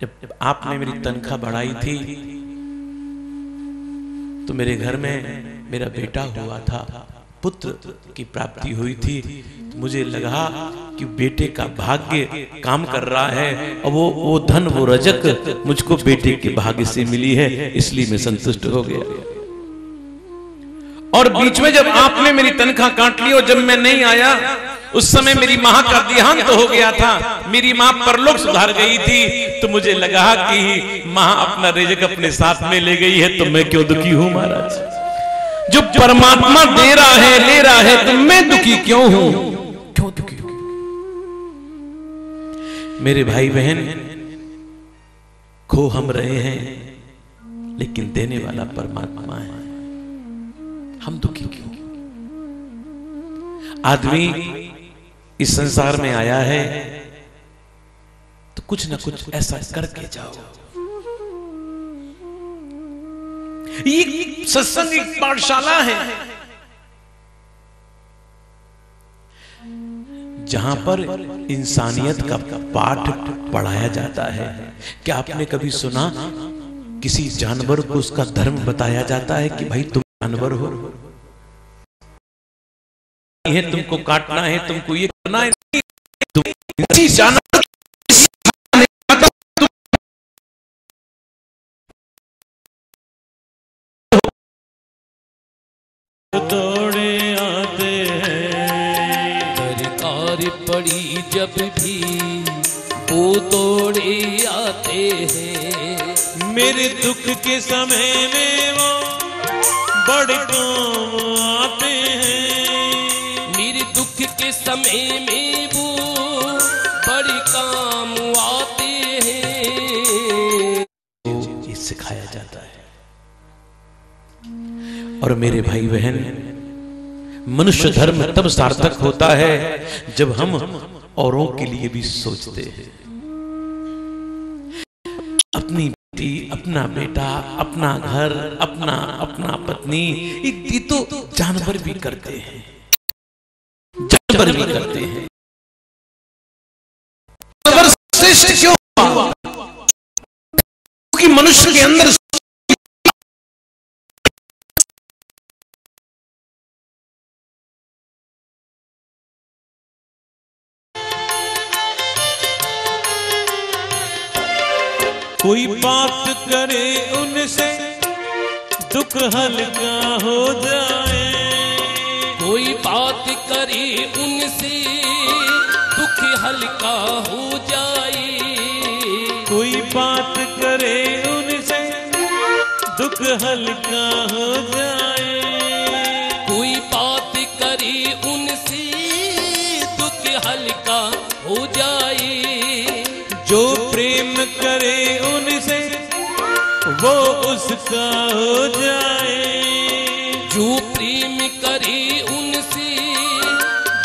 जब आपने मेरी तनख्वाह बढ़ाई थी तो मेरे घर में मेरा बेटा हुआ था, पुत्र की प्राप्ति हुई थी। तो मुझे लगा कि बेटे का भाग्य काम कर रहा है, और वो वो धन, वो रजक मुझको बेटे के भाग्य से मिली है, इसलिए मैं संतुष्ट हो गया। और बीच में जब आपने मेरी तनख्वाह काट ली और जब मैं नहीं आया, उस समय मेरी माँ का देहांत तो हो गया था। मेरी माँ परलोक सुधार गई थी तो मुझे लगा कि माँ अपना रिजक अपने साथ में ले गई है तो मैं क्यों दुखी हूँ महाराज? जो परमात्मा दे रहा है, ले रहा है तो मैं दुखी क्यों हूँ? क्यों दुखी मेरे भाई बहन, खो हम रहे हैं, लेकिन देने वाला परमात्मा है। हम दुखी क्यों? आदमी इस संसार में आया है तो कुछ ना कुछ ऐसा करके जाओ। ये सत्संग एक पाठशाला है, जहाँ पर इंसानियत का पाठ पढ़ाया जाता है। क्या आपने कभी सुना? किसी जानवर को उसका धर्म बताया जाता है कि भाई तुम जानवर हो। है तुमको काटना है तुमको ये करना है। जानवर तोड़े आते हैं। दरकार पड़ी जब भी वो तोड़े आते हैं। मेरे दुख के समय में बड़े काम आते हैं। मेरे दुख के समय में वो बड़े काम आते हैं। ये सिखाया जाता है। और मेरे भाई बहन मनुष्य धर्म तब सार्थक होता है जब हम औरों के लिए भी सोचते हैं। अपनी बेटी, अपना बेटा, अपना घर, अपना अपना पत्नी ये तो जानवर भी करते हैं। जानवर भी करते हैं। क्योंकि मनुष्य के अंदर कोई बात करे उनसे दुख हल्का हो जाए। कोई बात करे उनसे दुख हल्का हो जाए। कोई बात करे उनसे दुख हल्का हो जाए। कोई बात करे उनसे दुख हल्का हो जाए। जो प्रेम करे वो उसका हो जाए। जो प्रेम करे उनसे,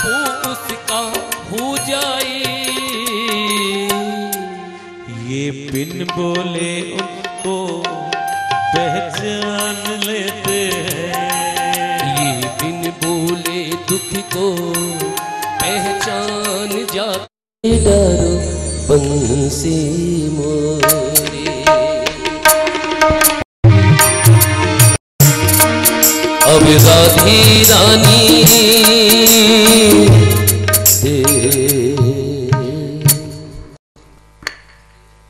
वो उसका हो जाए। ये बिन बोले उनको पहचान लेते हैं। ये बिन बोले दुख को पहचान जाते डरो बंसी मोरे। राधी रानी।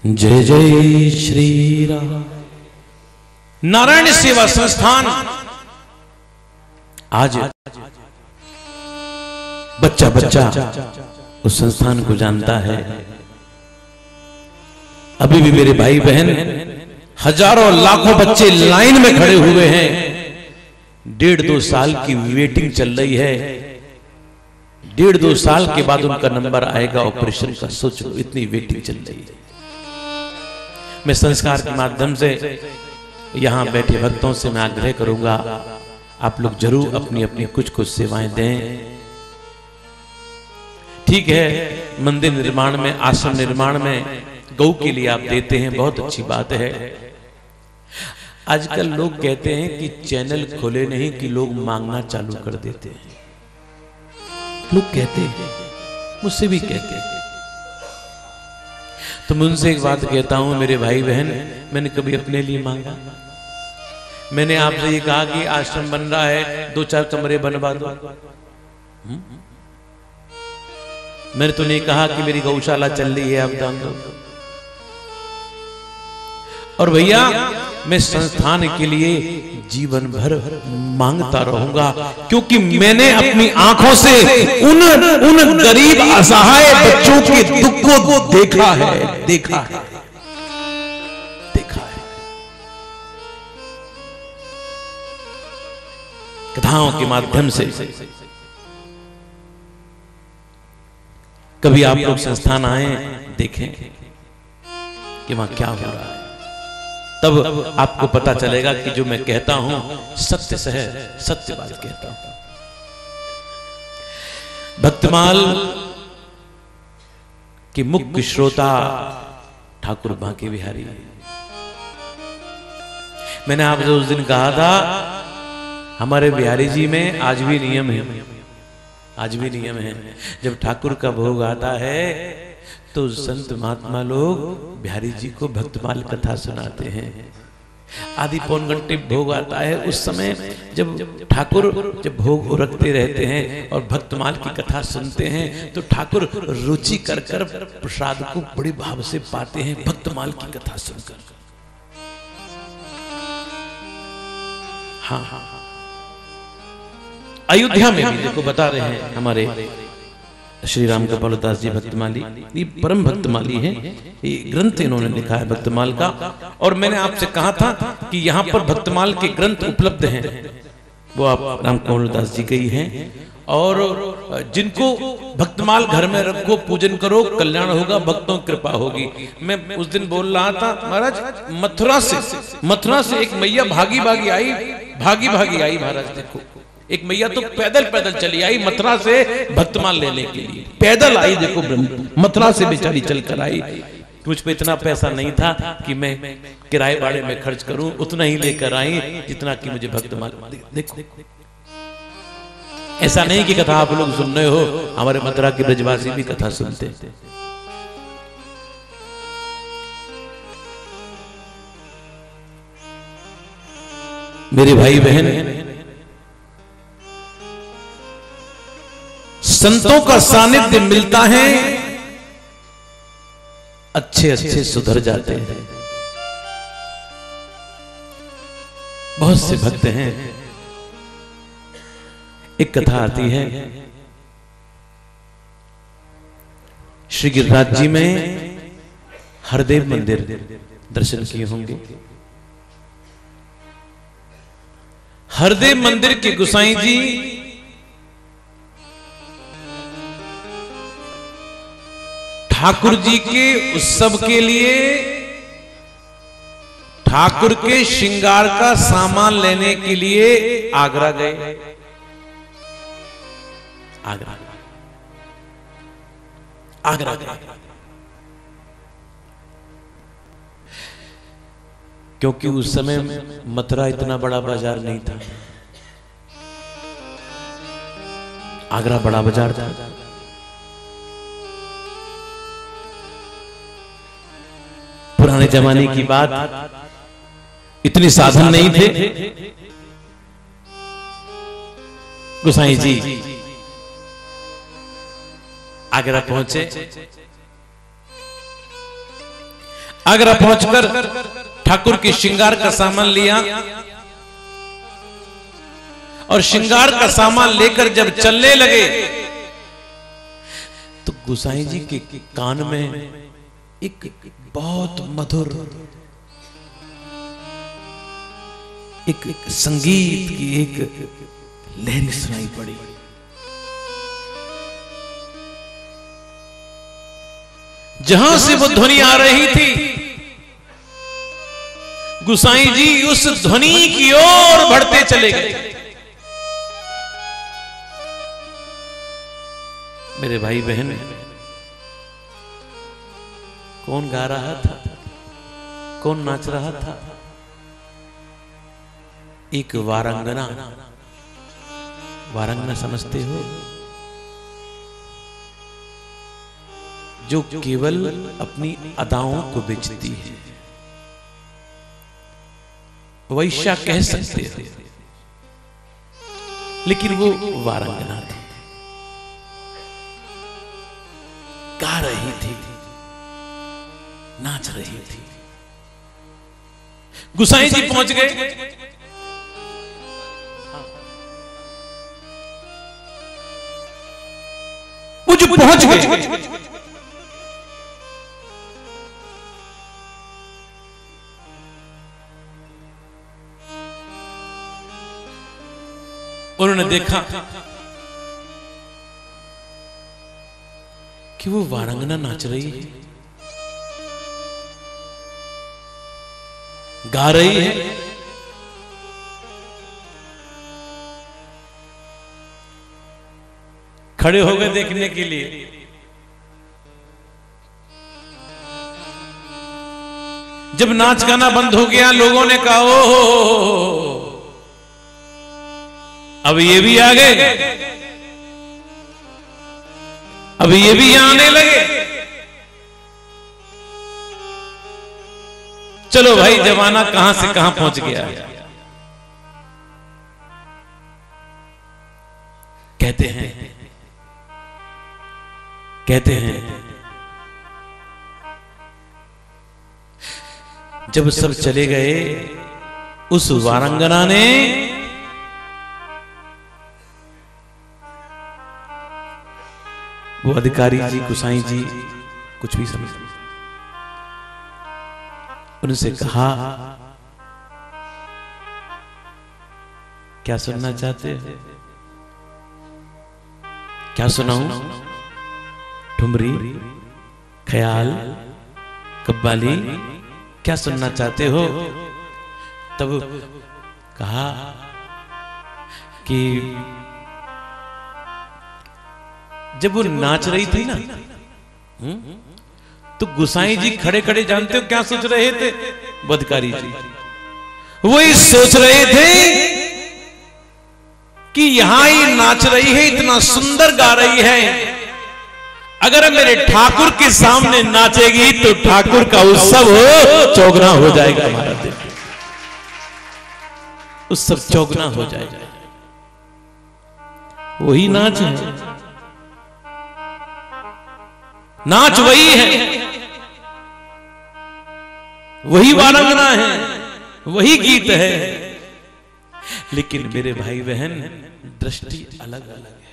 जय जय श्री राम। नारायण सेवा संस्थान। आज बच्चा बच्चा उस संस्थान को जानता है। अभी भी मेरे भाई बहन हज़ारों लाखों बच्चे लाइन में खड़े हुए हैं। डेढ़ दो साल की वेटिंग चल रही है। डेढ़ दो साल के बाद उनका नंबर आएगा ऑपरेशन का। सोच लो इतनी वेटिंग चल रही है। मैं संस्कार के माध्यम से यहाँ बैठे भक्तों से मैं आग्रह करूँगा आप लोग ज़रूर अपनी अपनी कुछ कुछ सेवाएँ दें। ठीक है मंदिर निर्माण में आश्रम निर्माण में गौ के लिए आप देते हैं बहुत अच्छी बात है। आजकल लोग कहते हैं कि चैनल खोले नहीं कि लोग मांगना चालू कर देते हैं। लोग कहते हैं, मुझसे भी कहते हैं। तो मैं उनसे एक बात कहता हूँ, मेरे भाई बहन, मैंने कभी अपने लिए मांगा। मैंने आपसे ये कहा कि आश्रम बन रहा है, दो चार कमरे बनवा दो। हम्म? मैंने तो नहीं कहा कि मेरी गौशाला चल रही है, आप दान दो और भैया मैं संस्थान के लिए जीवन भर माँगता रहूँगा क्योंकि मैंने अपनी आँखों से उन उन गरीब असहाय बच्चों के दुख को देखा है देखा है। देखा है। कथाओं के माध्यम से। कभी आप लोग संस्थान आए देखें कि वहाँ क्या हो रहा है। तब आपको पता चलेगा कि जो मैं कहता हूँ, सत्य से है, सत्य बात कहता हूँ। भक्तमाल, के मुख्य श्रोता ठाकुर बांके बिहारी। मैंने आपसे उस दिन कहा था, हमारे बिहारी जी में आज भी नियम है, आज भी नियम है। जब ठाकुर का भोग आता है तो संत महात्मा लोग बिहारी जी को भक्तमाल कथा सुनाते हैं। आदि पौन घंटे भोग आता है। उस समय जब ठाकुर जब भोग रखते रहते हैं और भक्तमाल की कथा सुनते हैं तो ठाकुर रुचि कर कर प्रसाद को बड़े भाव से पाते हैं भक्तमाल की कथा सुनकर। हाँ हाँ। अयोध्या में भी देखो, बता रहे हैं हमारे श्री राम कपाल दास जी भक्तमाली, ये परम भक्तमाली है। ये ग्रंथ इन्होंने लिखा है भक्तमाल का। और मैंने आपसे कहा था कि यहाँ पर भक्तमाल के ग्रंथ उपलब्ध हैं। वो आप राम कमल दास जी के ही हैं। और जिनको भक्तमाल घर में रखो, पूजन करो, कल्याण होगा, भक्तों की कृपा होगी। मैं उस दिन बोल रहा था, महाराज, मथुरा से मथुरा से एक मैया भागी भागी आई भागी भागी आई, महाराज, देखो। एक मैया तो पैदल पैदल चली आई मथुरा से भक्तमान लेने के लिए। पैदल आई, देखो मथुरा से बेचारी चलकर आई। मुझ पे इतना पैसा नहीं था कि मैं किराए भाड़े में खर्च करूँ, उतना ही लेकर आई, जितना कि मुझे भक्तमाल देखो। ऐसा नहीं कि कथा आप लोग सुन रहे हो, हमारे मथुरा के ब्रजवासी भी कथा सुनते मेरे भाई बहन संतों का सानिध्य मिलता है। अच्छे अच्छे सुधर जाते हैं। बहुत से भक्त हैं। एक कथा आती है। श्री गिरिराज जी में हरदेव मंदिर दर्शन किए होंगे। हरदेव मंदिर के गुसाई जी ठाकुर जी के उत्सव के लिए ठाकुर के श्रृंगार का सामान लेने के लिए आगरा गए। आगरा आगरा गए। क्योंकि उस समय मथुरा इतना बड़ा बाज़ार नहीं था। आगरा बड़ा बाज़ार था। जमाने की बात, इतने साधन नहीं थे। गुसाई जी आगरा पहुँचे आगरा पहुंचकर ठाकुर की श्रृंगार का सामान लिया, और श्रृंगार का सामान लेकर जब चलने लगे तो गुसाई जी के कान में एक बहुत मधुर। एक, संगीत की एक लहरी सुनाई पड़ी। जहाँ से वो ध्वनि आ रही थी गुसाई जी उस ध्वनि की ओर बढ़ते चले गए। मेरे भाई बहन कौन गा रहा था? कौन नाच रहा था? एक वारंगना। वारंगना समझते हो? जो केवल अपनी अदाओं को बेचती है। वैश्या कह सकते हो। लेकिन वो वारंगना थी। रही थी। गुसाई जी पहुँच गए। वो जो पहुँच गए। उन्होंने देखा कि वो वारंगना नाच रही है। गा रही है। खड़े हो गए देखने के लिए। जब नाच गाना बंद हो गया लोगों ने कहा ओ हो, हो, हो, अब ये भी आ गए अब ये भी आने लगे। चलो भाई जमाना कहाँ से कहाँ पहुँच गया? कहते हैं कहते हैं जब सब चले गए उस वारंगना ने वो अधिकारी जी गुसाई जी कुछ भी समझ उनसे कहा क्या सुनना चाहते हैं? क्या सुनाऊं? ठुमरी ख्याल कब्बाली क्या सुनना चाहते हो? तब कहा कि जब वो नाच रही थी ना हम्म, तो गुसाई जी खड़े खड़े जानते हो क्या सोच रहे थे? बदकारी जी। वही सोच रहे थे कि यहाँ ही नाच रही है इतना सुंदर गा रही है। अगर मेरे ठाकुर के सामने नाचेगी तो ठाकुर का उत्सव चौगना हो जाएगा हमारा दिन उत्सव चौगना हो जाएगा। वही नाच है। नाच वही है। वही वारंगना है, वही गीत है। लेकिन मेरे भाई बहन, दृष्टि अलग अलग है।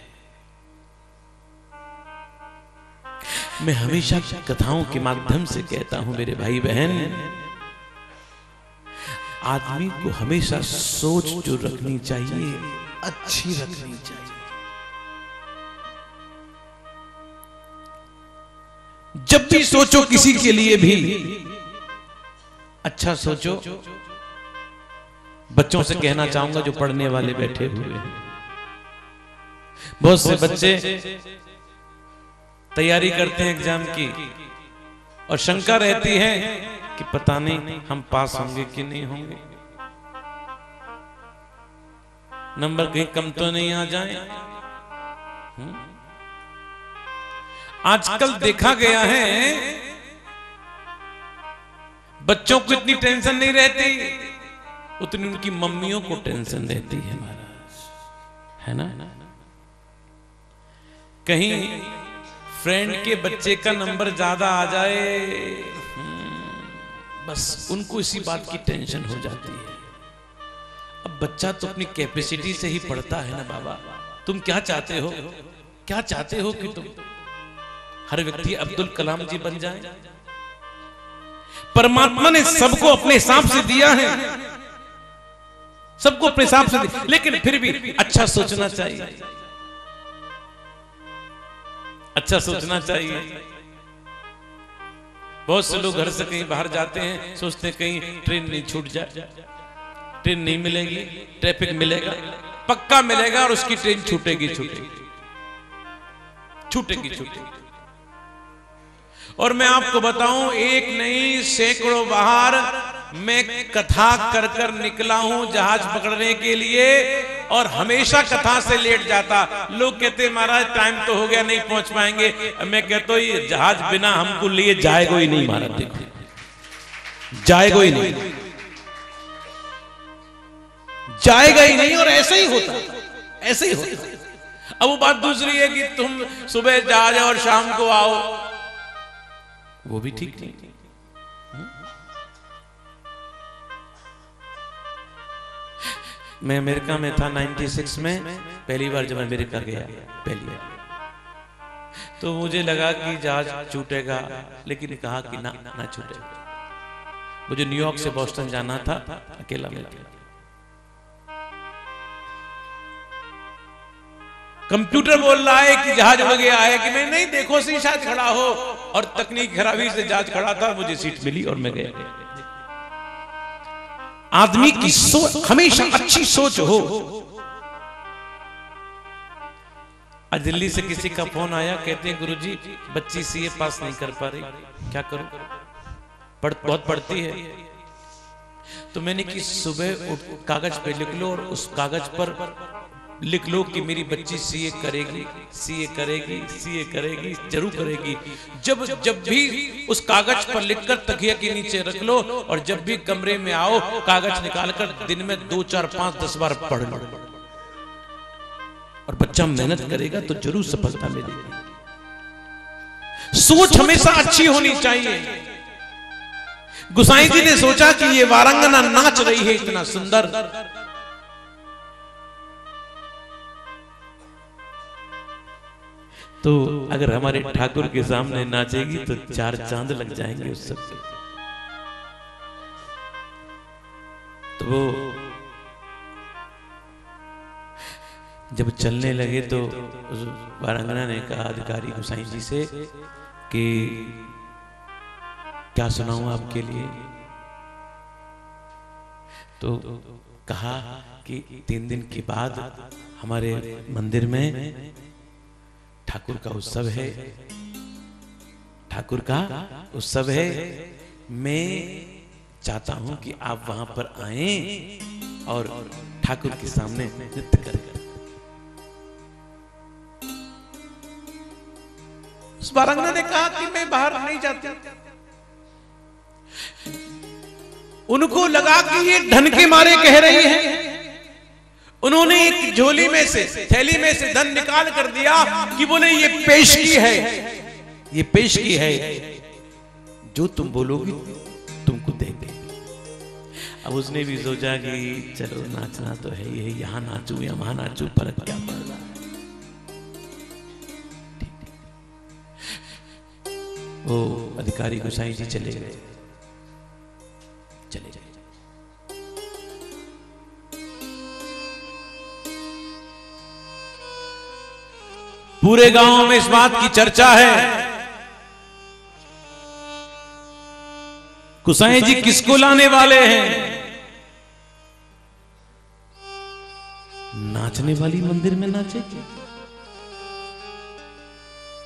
मैं हमेशा कथाओं के माध्यम से कहता हूँ, मेरे भाई बहन, आदमी को हमेशा सोच जो रखनी चाहिए, अच्छी रखनी चाहिए। जब भी सोचो किसी के लिए भी अच्छा सोचो। बच्चों से कहना चाहूँगा जो पढ़ने वाले बैठे हुए हैं। बहुत से बच्चे तैयारी करते हैं एग्ज़ाम की। और शंका रहती है कि पता नहीं हम पास होंगे कि नहीं होंगे। नंबर कहीं कम तो नहीं आ जाए। हम्म? आजकल देखा गया है बच्चों को इतनी टेंशन नहीं रहती, उतनी उनकी मम्मियों को टेंशन रहती है महाराज। है ना? कहीं फ्रेंड के बच्चे का नंबर ज़्यादा आ जाए, बस उनको इसी बात की टेंशन हो जाती है। अब बच्चा तो अपनी कैपेसिटी से ही पढ़ता है ना बाबा। तुम क्या चाहते हो? क्या चाहते हो कि तुम? हर व्यक्ति अब्दुल कलाम जी बन जाए। परमात्मा ने सबको अपने हिसाब से दिया है। सबको अपने हिसाब से दिया। लेकिन फिर भी अच्छा सोचना चाहिए। अच्छा सोचना चाहिए। बहुत से लोग घर से कहीं बाहर जाते हैं सोचते हैं कहीं ट्रेन नहीं छूट जाए ट्रेन नहीं मिलेगी ट्रैफ़िक मिलेगा। पक्का मिलेगा और उसकी ट्रेन छूटेगी। छूटेगी छूटेगी। छूटेगी। और मैं आपको बताऊँ, एक नहीं सैकड़ों बाहर मैं कथा कर कर निकला हूँ जहाज़ पकड़ने के लिए और हमेशा कथा से लेट जाता। लोग कहते, महाराज टाइम तो हो गया, नहीं पहुँच पाएँगे। मैं कहता हूँ जहाज़ बिना हमको लिए जाएगा ही नहीं, महाराज, देखो। जाएगा ही नहीं। जाएगा ही नहीं और ऐसे ही होता। ऐसे ही होता। अब वो बात दूसरी है कि तुम सुबह जा जाओ और शाम को आओ वो भी ठीक नहीं। मैं अमेरिका में था 96 में पहली बार जब अमेरिका गया पहली बार। तो मुझे लगा कि जहाज़ छूटेगा लेकिन कहा कि ना ना छूटेगा मुझे न्यूयॉर्क से बॉस्टन जाना था अकेला में। कंप्यूटर बोल रहा है कि जहाज़ हो गया है कि मैं नहीं, देखो सी शायद खड़ा हो। और तकनीक खराबी से जहाज़ खड़ा था, मुझे सीट मिली और मैं गया। आदमी की सोच हमेशा अच्छी सोच हो। आज दिल्ली से किसी का फ़ोन आया, कहते हैं, गुरुजी, बच्ची सीए पास नहीं कर पा रही। क्या करूँ? पढ़, बहुत पढ़ती है। तो मैंने कि सुबह कागज़ पे लिख लो और उस कागज़ पर लिख लो कि मेरी बच्ची सीए करेगी सीए करेगी सीए करेगी, ज़रूर करेगी। जब जब भी उस कागज़ पर लिखकर तकिया के नीचे रख लो और जब भी कमरे में आओ, कागज़ निकालकर दिन में दो, चार, पाँच, दस बार पढ़ लो। और बच्चा मेहनत करेगा तो ज़रूर सफलता मिलेगी। सोच हमेशा अच्छी होनी चाहिए। गुसाई जी ने सोचा कि ये वारंगना नाच रही है, इतना सुंदर। तो अगर हमारे ठाकुर के सामने नाचेगी तो चार चाँद लग जाएँगे उस सब तो वो जब चलने लगे तो वारंगना ने कहा, अधिकारी गुसाई जी से कि क्या सुनाऊं आपके लिए? तो कहा कि तीन दिन के बाद हमारे मंदिर में ठाकुर का उत्सव है। ठाकुर का उत्सव है। मैं चाहता हूँ कि आप वहाँ पर आए और ठाकुर के सामने नृत्य करें। उस बारंगना ने कहा कि मैं बाहर नहीं जाती। उनको लगा कि ये धन के मारे कह रही है। उन्होंने एक झोली में से, थैली में से धन निकाल कर दिया कि बोले, ये पेश की है। ये पेश की है। जो तुम बोलोगी, तुमको देंगे। अब उसने भी सोचा कि चलो, नाचना तो है ये यहाँ नाचू या वहाँ नाचू पर क्या पड़ रहा वो अधिकारी गोसाई जी चले गए। चले गए। पूरे गाँव में इस बात की चर्चा है। कुसाई जी किसको लाने वाले हैं? नाचने वाली मंदिर में नाचे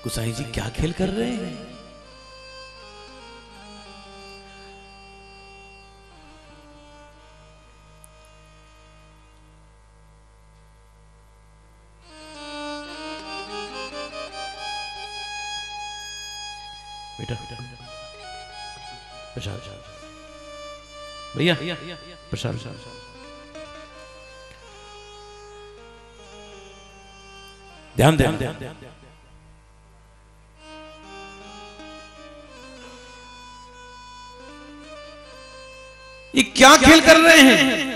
कुसाई जी क्या खेल कर रहे हैं? प्रसाद भैया प्रसाद ध्यान ध्यान ध्यान ये क्या खेल कर रहे हैं?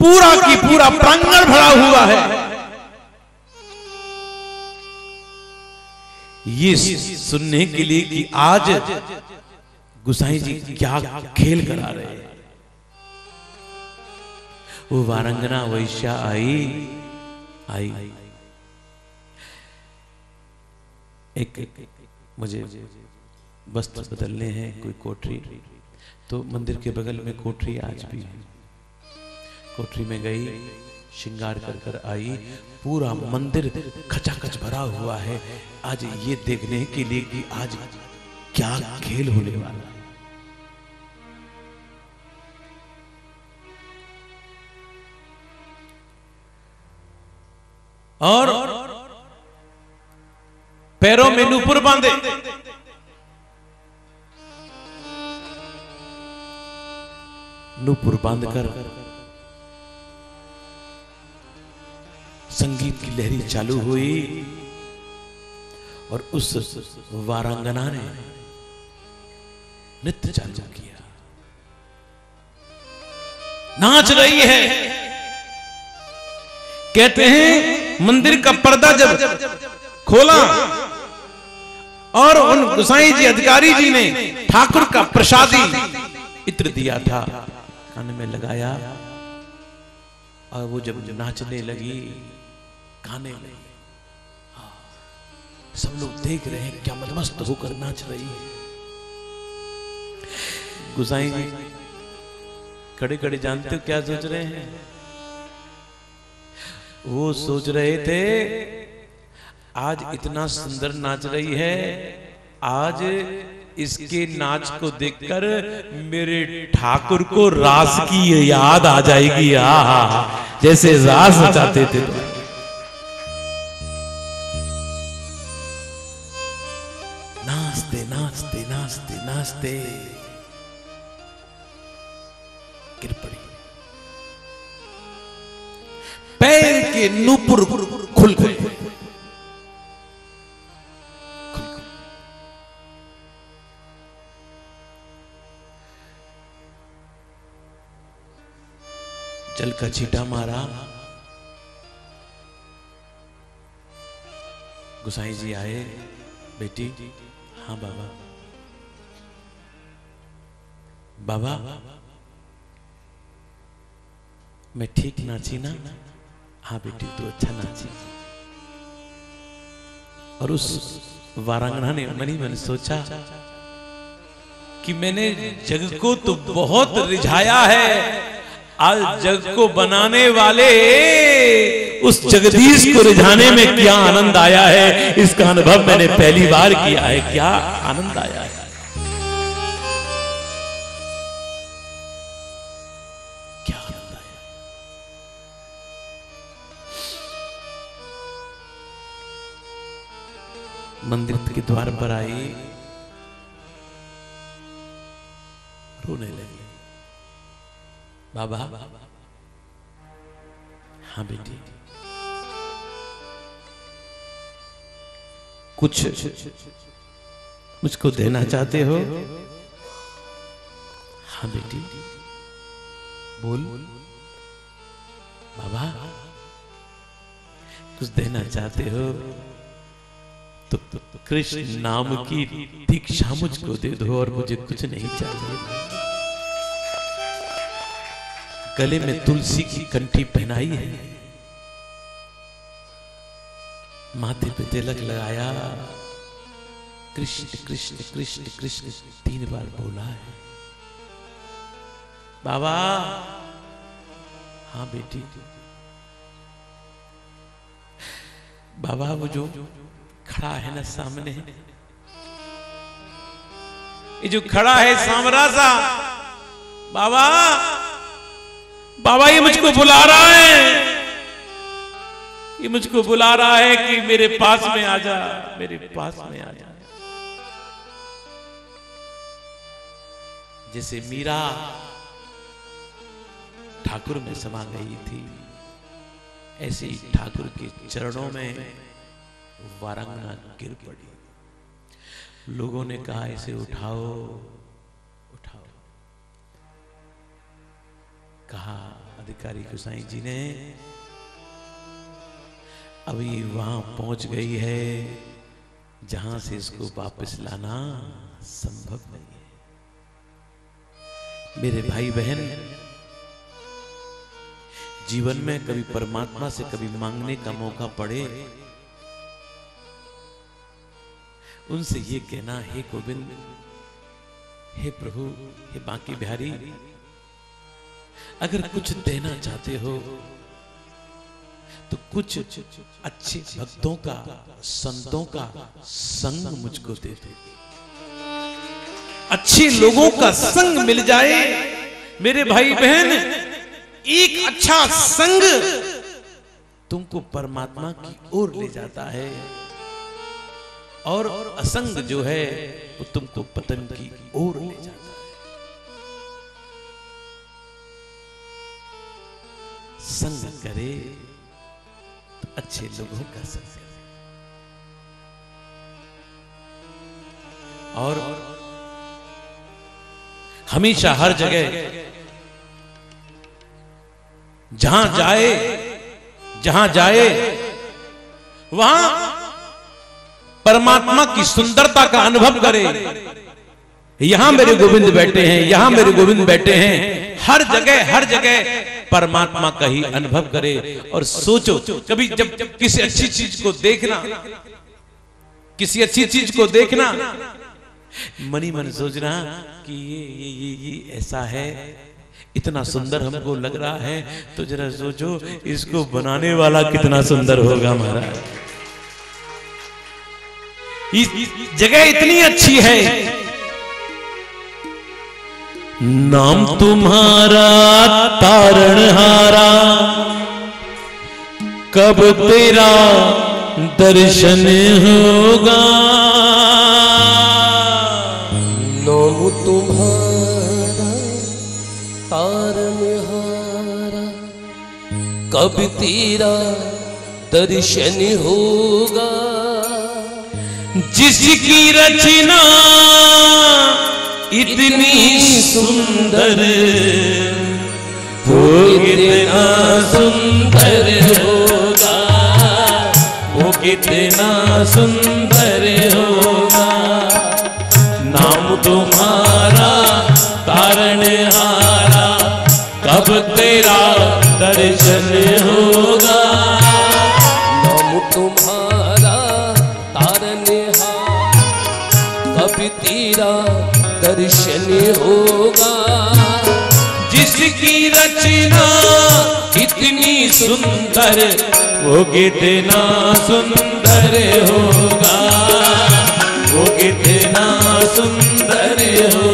पूरा की पूरा प्रांगण भरा हुआ है। ये सुनने के लिए कि आज गुसाई जी क्या खेल करा रहे हैं। वो वारंगना वैश्या आई आई। एक, मुझे वस्त्र बदलने हैं कोई कोठरी। तो मंदिर के बगल में कोठरी आज भी है। कोठरी में गई श्रृंगार कर कर आई। पूरा मंदिर खचाखच भरा हुआ है। आज ये देखने के लिए कि आज क्या खेल होने वाला है। और पैरों में नूपुर बांधे। नूपुर बांधकर संगीत की लहरी चालू हुई और उस वारांगना ने नृत्य चालू किया। नाच रही है। कहते हैं, मंदिर का पर्दा जब खोला और उन गुसाई जी अधिकारी जी ने ठाकुर का प्रसादी इत्र दिया था। कान में लगाया और वो जब नाचने लगी गाने में। सब लोग देख रहे हैं, क्या मदमस्त होकर नाच रही है। गुसाई जी खड़े खड़े जानते हो क्या सोच रहे हैं? वो सोच रहे थे, आज इतना सुंदर नाच रही है, आज इसके नाच को देखकर मेरे ठाकुर को रास की याद आ जाएगी। आ जैसे रास नचाते थे तो। नाचते गिर पैर के नूपुर खुल गए। जल का छीटा मारा। गुसाई जी आए। बेटी हाँ बाबा। बाबा, मैं ठीक नाची ना? हाँ बेटी, तू अच्छा नाची। और उस वारांगना ने मनी मन सोचा कि मैंने जग को तो बहुत रिझाया है। आज जग को बनाने वाले उस जगदीश को रिझाने में क्या आनंद आया है? इसका अनुभव मैंने पहली बार किया है। क्या आनंद आया है? मंदिर के द्वार पर आई। रोने लगी। बाबा हाँ बेटी। कुछ मुझको देना चाहते हो? हाँ बेटी। बोल। बाबा, कुछ देना चाहते हो? तो, कृष्ण नाम की दीक्षा मुझको दे दो और मुझे कुछ नहीं चाहिए। गले में तुलसी की कंठी पहनाई है। माथे पे तिलक लगाया। कृष्ण कृष्ण कृष्ण कृष्ण तीन बार बोला है। बाबा हाँ बेटी। बाबा वो जो खड़ा है ना सामने। ये जो खड़ा है सामरा सा बाबा बाबा ये मुझको बुला रहा है। ये मुझको बुला रहा है कि मेरे पास में आ जा, मेरे पास में आ जा। जैसे मीरा ठाकुर में समा गई थी, ऐसे ही ठाकुर के चरणों में वारंगना गिर पड़ी। लोगों ने कहा, इसे उठाओ। उठाओ। कहा, अधिकारी गुसाई जी ने, अभी वहाँ पहुँच गई है, जहाँ से इसको वापस लाना संभव नहीं है। मेरे भाई बहन जीवन में कभी परमात्मा से कभी मांगने का मौका पड़े उनसे ये कहना, हे गोविंद, हे प्रभु, हे बांकी बिहारी, अगर कुछ देना चाहते हो तो कुछ अच्छे भक्तों का, संतों का संग मुझको दे दो। अच्छे लोगों का संग मिल जाए। मेरे भाई बहन एक अच्छा संग तुमको परमात्मा की ओर ले जाता है। और असंग जो है, वो तुमको पतन की ओर ले जाता है। संग करे तो अच्छे लोगों का संग करे। और हमेशा हर जगह, जहाँ जाए जहाँ जाए, वहाँ परमात्मा की सुंदरता का अनुभव करे। यहाँ मेरे गोविंद बैठे हैं, यहाँ मेरे गोविंद बैठे हैं। हर जगह हर जगह परमात्मा का ही अनुभव करे। और सोचो, कभी जब किसी अच्छी चीज़ को देखना, किसी अच्छी चीज़ को देखना, मनी मन सोचना कि ये ये ये ये ऐसा है, इतना सुंदर हमको लग रहा है तो जरा सोचो, इसको बनाने वाला कितना सुंदर होगा महाराज। जगह इतनी अच्छी है। नाम तुम्हारा तारणहारा कब तेरा दर्शन होगा? नोम तुम्हारा तारनहारा कब तेरा दर्शन होगा? जिसकी रचना इतनी सुंदर वो कितना सुंदर होगा। वो कितना सुंदर होगा। नाम तुम्हारा तारण हारा। कब तेरा दर्शन होगा? तेरा दर्शन होगा। जिसकी रचना इतनी सुंदर, वो कितना सुंदर होगा। वो कितना सुंदर होगा।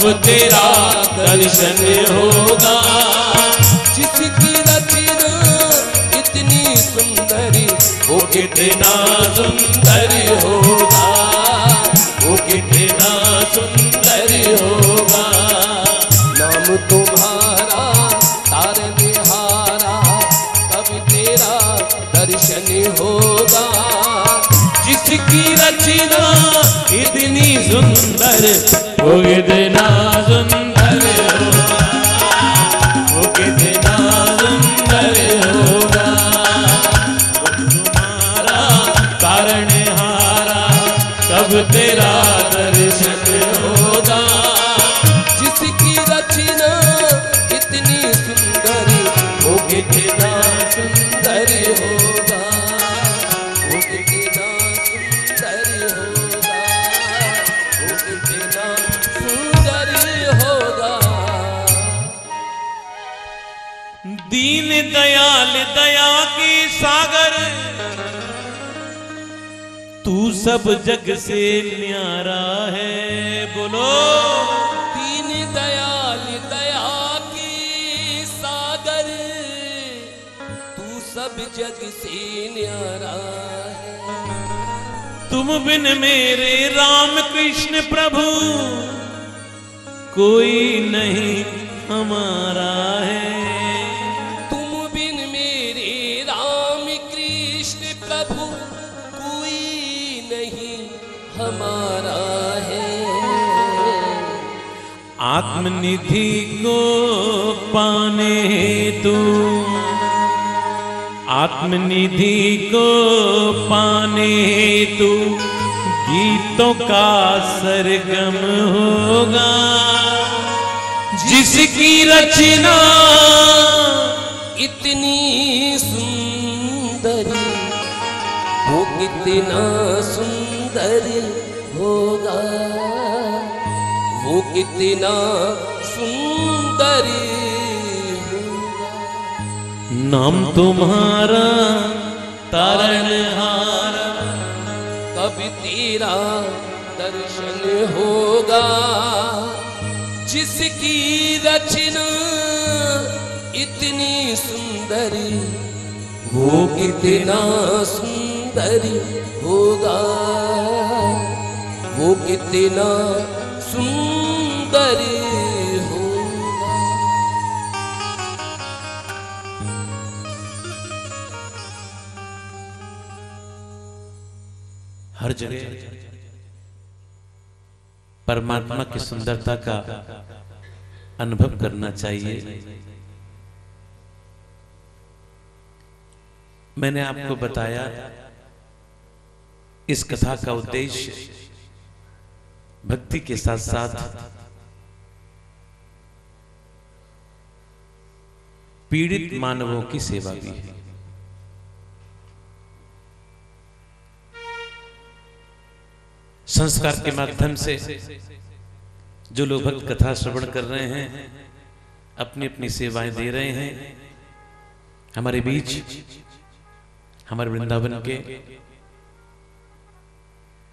अब तेरा दर्शन होगा। जिसकी रचना इतनी सुंदरी, वो कितना सुंदर होगा। वो कितना सुंदर होगा। नाम तुम्हारा, तार निहारा अब तेरा दर्शन होगा। जिसकी रचना कितनी सुंदर वो सब जग से न्यारा है बोलो। दीन दयाल दया की सागर तू सब जग से न्यारा है। तुम बिन मेरे राम कृष्ण प्रभु कोई नहीं हमारा है। आत्मनिधि को पाने तू आत्मनिधि को पाने तू गीतों का सरगम होगा। जिसकी रचना इतनी सुंदर वो कितना सुंदर होगा। वो कितना सुंदर नाम तुम्हारा तारणहारा कभी तेरा दर्शन होगा। जिसकी रचना इतनी सुंदरी वो कितना सुंदरी होगा। वो कितना सुंदर हर जगह परमात्मा की सुंदरता का अनुभव करना चाहिए। मैंने आपको बताया इस कथा का उद्देश्य भक्ति के साथ साथ पीड़ित मानवों की सेवा भी है। संस्कार के माध्यम से जो लोग भक्त कथा श्रवण कर रहे हैं अपनी अपनी सेवाएँ दे रहे हैं, हमारे बीच, हमारे वृंदावन के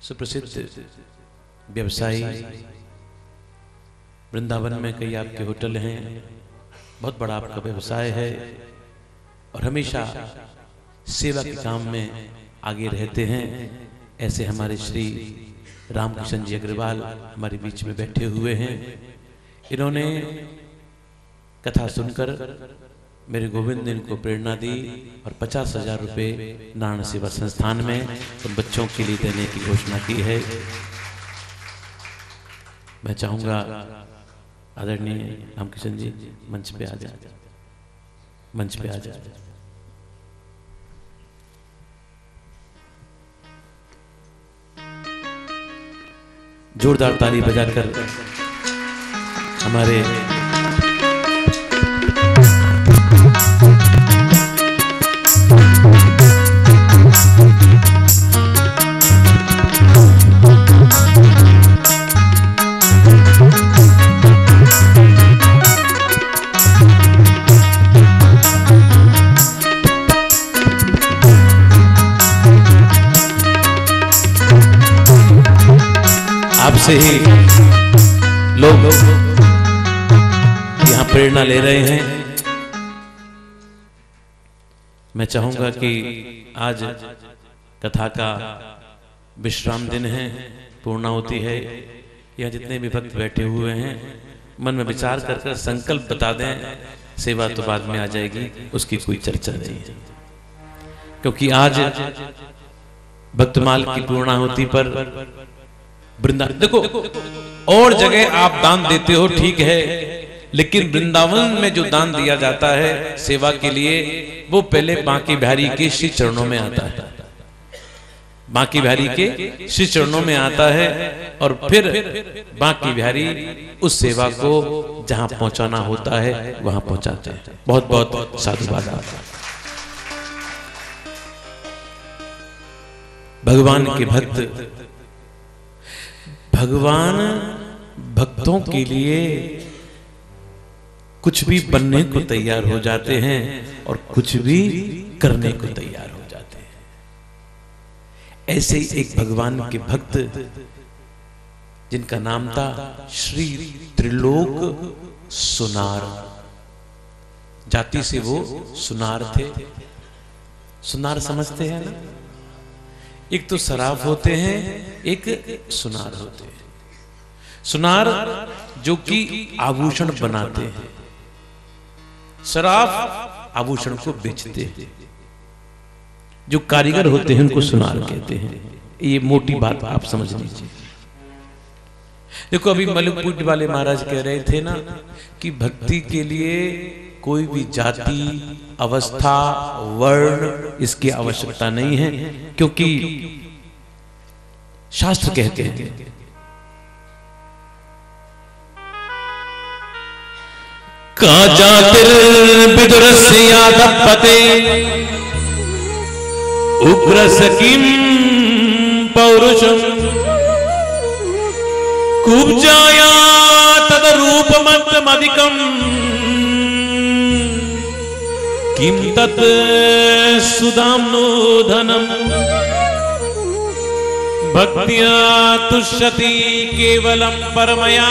सुप्रसिद्ध व्यवसायी, वृंदावन में कई आपके होटल हैं। बहुत बड़ा आपका व्यवसाय है और हमेशा सेवा के काम में आगे रहते हैं। ऐसे हमारे श्री रामकिशन जी अग्रवाल हमारे बीच में बैठे हुए हैं। इन्होंने कथा सुनकर मेरे गोविंद ने इनको प्रेरणा दी और पचास हज़ार रुपये नारायण सेवा संस्थान में उन बच्चों के लिए देने की घोषणा की है। मैं चाहूँगा आदरणीय रामकिशन जी, मंच पे आ जाए। मंच पे आ जाए। जोरदार ताली बजाकर हमारे लोग यहाँ प्रेरणा ले रहे हैं। मैं चाहूँगा कि आज कथा का विश्राम दिन है पूर्णा होती है। यहाँ जितने भी भक्त बैठे हुए हैं, मन में विचार कर कर संकल्प बता दें, सेवा तो बाद में आ जाएगी, उसकी कोई चर्चा नहीं क्योंकि आज भक्तमाल की पूर्णा पूर्णाहुति पर वृंदा देखो, और जगह आप दान देते हो, ठीक है, लेकिन वृंदावन में जो दान दिया जाता है सेवा के लिए, वो पहले बांके बिहारी के श्री चरणों में आता है। बांकी बिहारी के श्री चरणों में आता है और फिर बांकी बिहारी उस सेवा को जहाँ पहुंचाना होता है, वहाँ पहुंचाते हैं। बहुत बहुत साधुवाद भगवान के भक्त भगवान भक्तों के लिए कुछ भी बनने को तैयार हो जाते हैं और कुछ भी करने को तैयार हो जाते हैं। ऐसे ही एक भगवान के भक्त, जिनका नाम था श्री त्रिलोक सुनार। जाति से वो सुनार थे। सुनार समझते हैं ना? एक तो शराब होते हैं, एक सुनार होते हैं। सुनार जो कि आभूषण बनाते हैं। शराब आभूषण को बेचते हैं। जो कारीगर होते हैं, उनको सुनार कहते हैं। ये मोटी बात आप समझ लीजिए। देखो, अभी मलिकपुट वाले महाराज कह रहे थे ना कि भक्ति के लिए कोई भी जाति, अवस्था, वर्ण इसकी आवश्यकता नहीं है, क्योंकि शास्त्र कहते हैं। का जातिर्विदुरस्य यादपते उग्रस्य किं पौरुषम् कुब्जाया तदरूपमन्तमधिकम्। किं तत् सुदाम्नो धनम् भक्त्या तुष्यति केवलं परमया।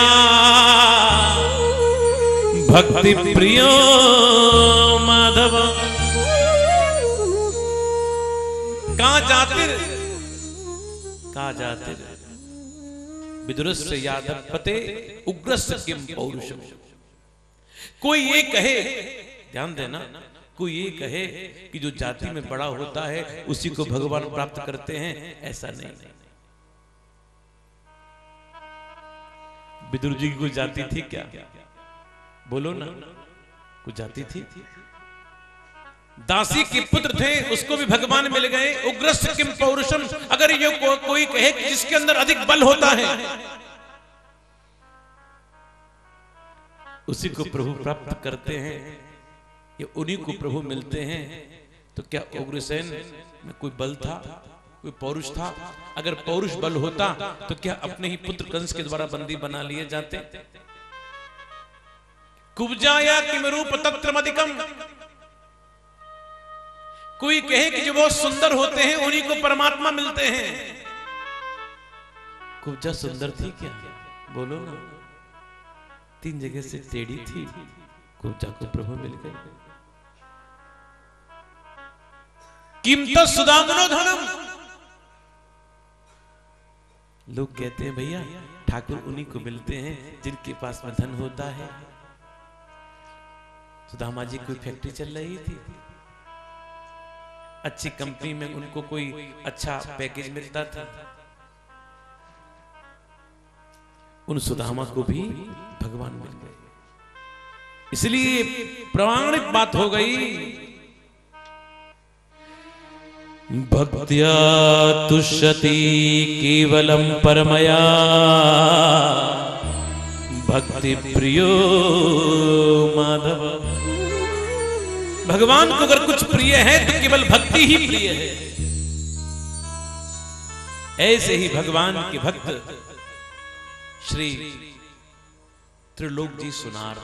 भक्ति प्रियो माधव। कहा जातिर कहा जातिर विदुरस्य यादव पते उग्रस्य किम पौरुषम? कोई ये कहे, ध्यान देना कोई ये कहे कि जो जाति में बड़ा होता है उसी को भगवान प्राप्त करते हैं ऐसा नहीं। विदुर जी की कोई जाति थी क्या? बोलो ना कुछ जाति थी? दासी के पुत्र थे उसको भी भगवान मिल गए। उग्रस्त किम पौरुषम अगर ये को, कोई कहे कि जिसके अंदर अधिक बल होता है उसी को प्रभु प्राप्त करते हैं। ये उन्हीं को प्रभु मिलते हैं। तो क्या उग्रसेन में कोई बल था? कोई पौरुष था? अगर पौरुष बल होता तो क्या अपने ही पुत्र कंस के द्वारा बंदी बना लिए जाते? कुब्जाया किम रूप तत्र अधिकम कोई कहे कि जो बहुत सुंदर होते हैं उन्हीं को परमात्मा मिलते हैं। कुब्जा सुंदर थी क्या? बोलो ना। तीन जगह से टेढ़ी थी। कुब्जा को प्रभु मिल गए। कीमत सुदामनो धनम लोग कहते हैं, भैया, ठाकुर उन्हीं को मिलते हैं जिनके पास में धन होता है। सुदामा जी, कोई फैक्ट्री चल रही थी? अच्छी कंपनी में उनको कोई अच्छा पैकेज मिलता था? उन सुदामा को भी भगवान मिल गए। इसलिए प्रमाणित बात हो गई। भक्त्या तुष्यति केवलं परमया। भक्ति प्रियो माधव। भगवान को अगर कुछ प्रिय है तो केवल भक्ति ही प्रिय है। ऐसे ही भगवान के भक्त श्री त्रिलोक जी सुनार।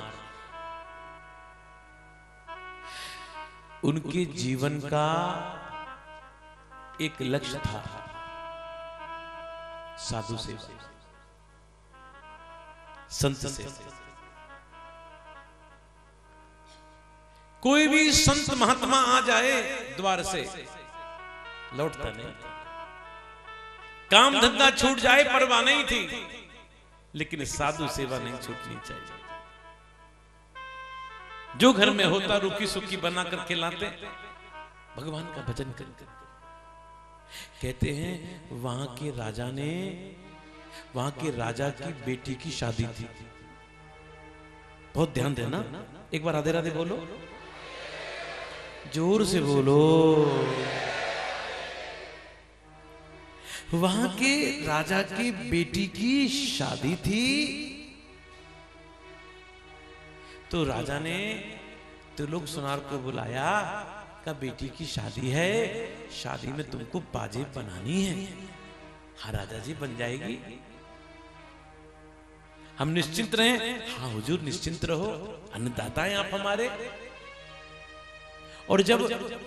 उनके जीवन का एक लक्ष्य था। साधु से संत से। कोई भी संत महात्मा आ जाए द्वार से, लौटता नहीं। काम धंधा छूट जाए, परवाह नहीं थी, लेकिन साधु सेवा नहीं छूटनी चाहिए। जो घर में होता रुकी सुखी बना करके लाते, भगवान का भजन करते। कहते हैं, वहाँ के राजा ने, वहाँ के राजा की बेटी की शादी थी। बहुत ध्यान देना, एक बार राधे राधे बोलो। ज़ोर से बोलो। वहाँ के राजा की बेटी की शादी थी। तो राजा ने त्रिलोक सुनार को बुलाया का बेटी की शादी है, शादी में तुमको बाजे बनानी है। हाँ राजा जी बन जाएगी। हम निश्चिंत रहे। हाँ हुजूर, निश्चिंत रहो। अन्नदाता हैं आप हमारे। और जब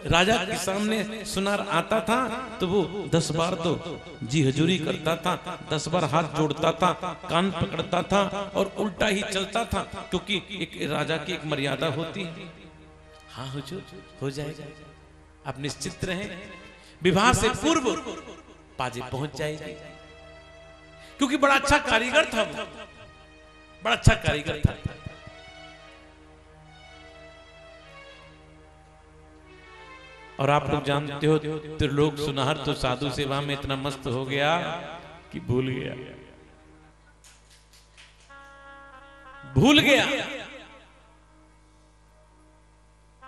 राजा के सामने सुनार आता था तो वो दस बार तो जी हजूरी करता था, दस बार हाथ जोड़ता था, कान पकड़ता था और उल्टा ही चलता था, क्योंकि एक राजा की एक मर्यादा होती है। हाँ हुजूर हो जाएगा। आप निश्चित रहें। विवाह से पूर्व पाजे पहुँच जाएगी। क्योंकि बड़ा अच्छा कारीगर था बड़ा अच्छा कारीगर था। और आप लोग जानते हो, त्रिलोक सुनार तो साधु सेवा में इतना मस्त हो गया कि भूल गया। भूल गया।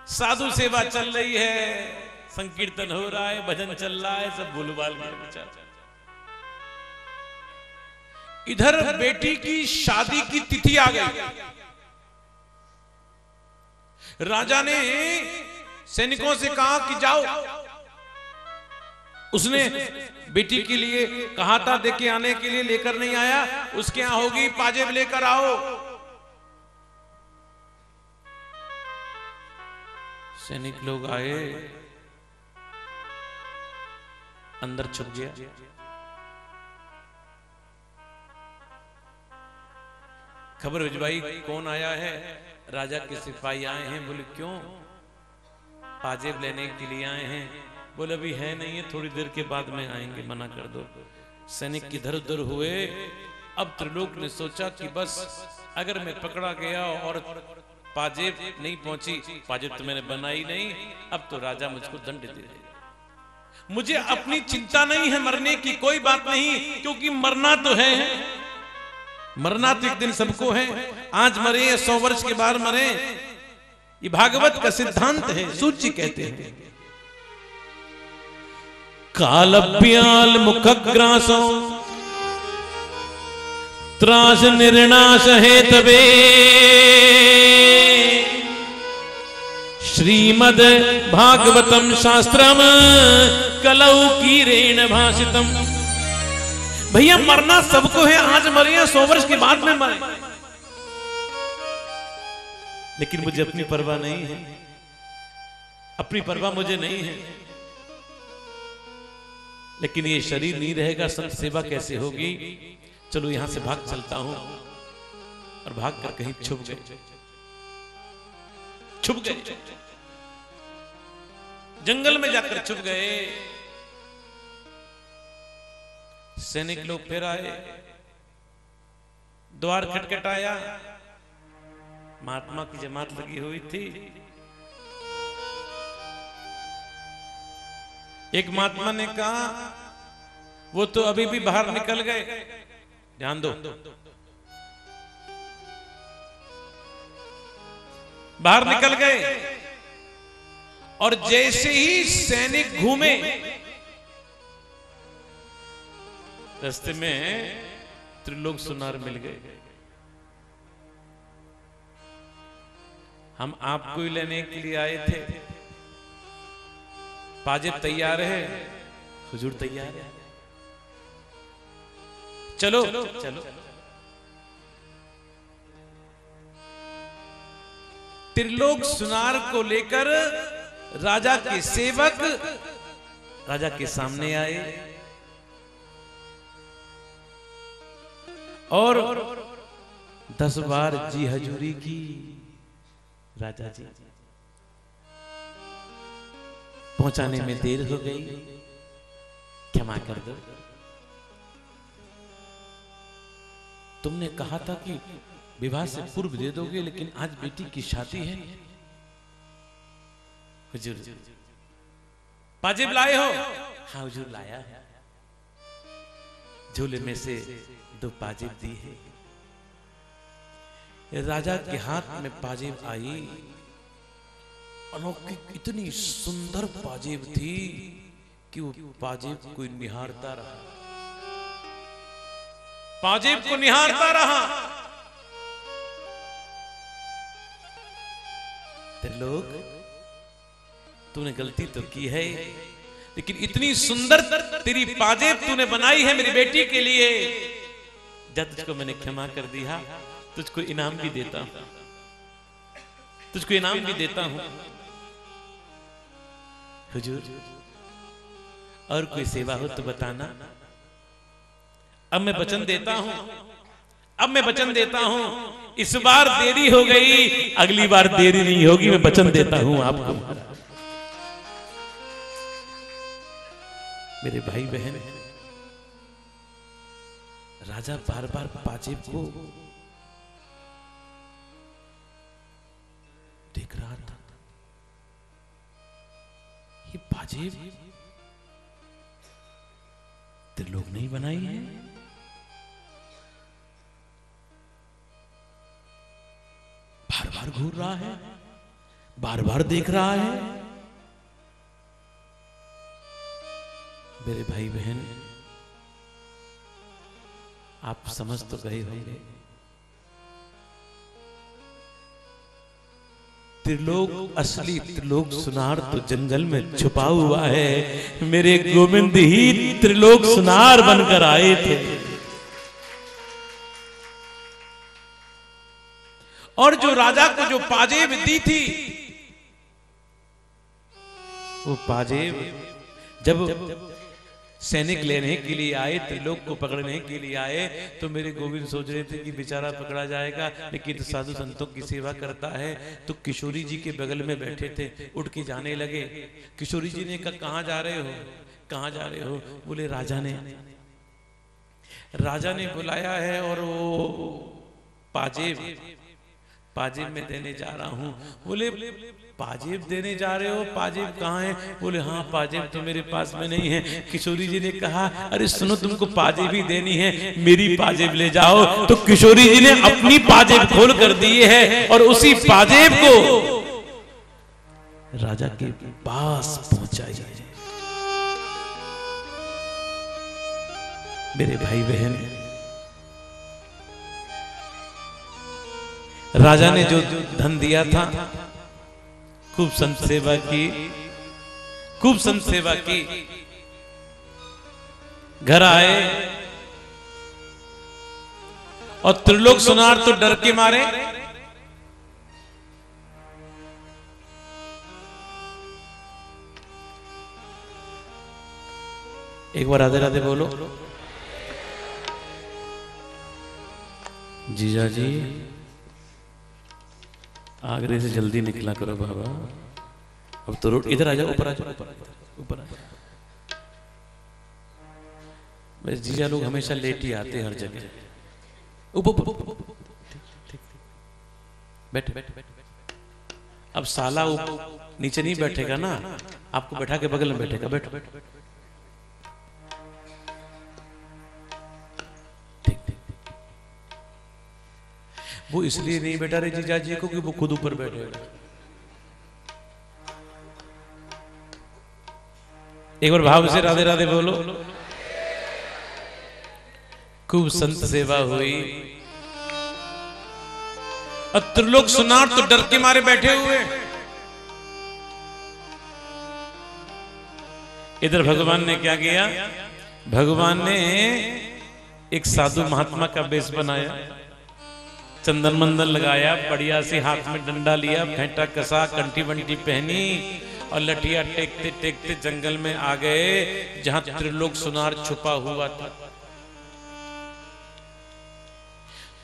साधु सेवा चल रही है, संकीर्तन हो रहा है, भजन चल रहा है, सब भूलभाल इधर बेटी की शादी की तिथि आ गई। राजा ने सैनिकों से कहा कि जाओ। उसने बेटी के लिए कहा था देखे आने के लिए लेकर नहीं आया। उसके यहाँ होगी, पाजेब लेकर आओ। सैनिक लोग आए। अंदर छुप गया। खबर भिजवाई, कौन आया है? राजा के सिपाही आए हैं। बोले, क्यों? पाजेब लेने के लिए आए हैं। बोले, अभी है नहीं है, थोड़ी देर के बाद में आएँगे, मना कर दो। सैनिक इधर उधर हुए। अब त्रिलोक ने सोचा कि बस, अगर मैं पकड़ा गया और पाजेब नहीं पहुँची। पाजेब तो मैंने बनाई नहीं, अब तो राजा मुझको दंड दे देगा मुझे अपनी चिंता नहीं है मरने की, कोई बात नहीं, क्योंकि मरना तो है। मरना तो एक दिन सबको है। आज मरे या सौ वर्ष के बाद मरे। ये भागवत का सिद्धांत है सूची कहते हैं। कालभ्याल मुखग्रासो। त्रास निर्णाश हेतवे श्रीमद भागवतम शास्त्रम कलौ कीरेण भाषितम। भैया, मरना सबको है, आज मरे सौ वर्ष के बाद में मरे। लेकिन मुझे अपनी परवाह नहीं है। अपनी परवाह मुझे नहीं है। लेकिन ये शरीर नहीं रहेगा, संत सेवा कैसे होगी? चलो यहाँ से भाग चलता हूँ। और भाग कर कहीं छुप गए। छुप गए। जंगल में जाकर छुप गए। सैनिक लोग फिर आए। द्वार खटखटाया। महात्मा की जमात लगी हुई थी। एक महात्मा ने कहा, वो तो अभी भी बाहर निकल गए। ध्यान दो। बाहर निकल गए। और जैसे ही सैनिक घूमे रास्ते में त्रिलोक सुनार मिल गए। हम आपको ही लेने के लिए आए थे। पाजिब तैयार है? हुजूर तैयार है। चलो। चलो। त्रिलोक सुनार को लेकर राजा के सेवक राजा के सामने आए। और दस बार जी हजूरी की। राजा जी, पहुँचाने में देर हो गई। क्षमा कर दो। तुमने कहा था कि विवाह से पूर्व दे दोगे, लेकिन आज बेटी की शादी है। हुजूर। पाजिब लाए हो। हाँ हुजूर लाया। झूले में से दो पाजेब दी है। राजा के हाथ में पाजेब आई। अलौकिक इतनी सुंदर पाजेब थी कि वो पाजेब को निहारता रहा। पाजेब को निहारता रहा। त्रिलोक तूने गलती तो की है, लेकिन इतनी सुंदर तेरी पाजेब तूने बनाई है मेरी बेटी के लिए। जब तुझको मैंने क्षमा कर दिया, तुझको इनाम भी देता हूँ। तुझको इनाम भी देता हूँ। हुजूर, और कोई सेवा हो तो बताना। अब मैं वचन देता हूँ, अब मैं वचन देता हूँ, इस बार देरी हो गई, अगली बार देरी नहीं होगी, मैं वचन देता हूँ आपको। मेरे भाई बहन राजा बार बार पाजेब को देख रहा था। ये पाजेब त्रिलोक नहीं बनाई है। बार बार घूर रहा है बार बार देख रहा है। मेरे भाई बहन आप समझ तो गए होंगे। त्रिलोक असली, त्रिलोक सुनार तो जंगल में छुपा हुआ है। मेरे गोविंद ही त्रिलोक सुनार बनकर आए थे। और जो राजा को जो पाजेब दी थी, वो पाजेब जब सैनिक लेने के लिए आए त्रिलोक को पकड़ने के लिए आए तो मेरे गोविंद सोच रहे थे कि बेचारा पकड़ा जाएगा लेकिन तो साधु संतों की सेवा करता है। तो किशोरी जी के बगल में बैठे थे उठ के जाने लगे। किशोरी जी ने कहा कहाँ जा रहे हो? कहाँ जा रहे हो? बोले राजा ने। राजा ने बुलाया है और वो पाजेब पाजेब में देने जा रहा हूँ। बोले पाजेब देने जा रहे हो? पाजेब कहाँ है? बोले हाँ पाजेब तो मेरे पास में नहीं है। किशोरी जी ने कहा, अरे, सुनो, तुमको पाजेब ही देनी है। मेरी पाजेब ले जाओ। तो किशोरी जी ने अपनी पाजेब खोल कर दिए है और उसी पाजेब को राजा के पास पहुंचाई मेरे भाई बहन राजा ने जो धन दिया था खूब संत सेवा की, खूब संत सेवा की। घर आए और त्रिलोक सुनार तो डर के मारे। एक बार राधे राधे बोलो। जीजा जी आगरे से जल्दी निकला करो बाबा। अब तो रोड इधर आ जाओ, ऊपर आ जाओ, ऊपर ऊपर बस जीजा लोग हमेशा लेट ही आते हर जगह। ऊपर ऊपर बैठ बैठ अब साला नीचे नहीं बैठेगा ना। आपको बैठा के बगल में बैठेगा। बैठो बैठो। वो इसलिए नहीं बैठा रहे जीजा जी को कि वो खुद ऊपर बैठेगा एक बार भाव से राधे राधे बोलो। खूब संत सेवा हुई। और त्रिलोक सुनार तो डर के मारे बैठे हुए। इधर भगवान ने क्या किया? भगवान ने एक साधु महात्मा का बेस बनाया। चंदन मंदन लगाया, बढ़िया से हाथ में डंडा लिया, फेंटा कसा, कंठी बंटी पहनी और लठिया टेकते टेकते जंगल में आ गए, जहाँ त्रिलोक सुनार छुपा हुआ था।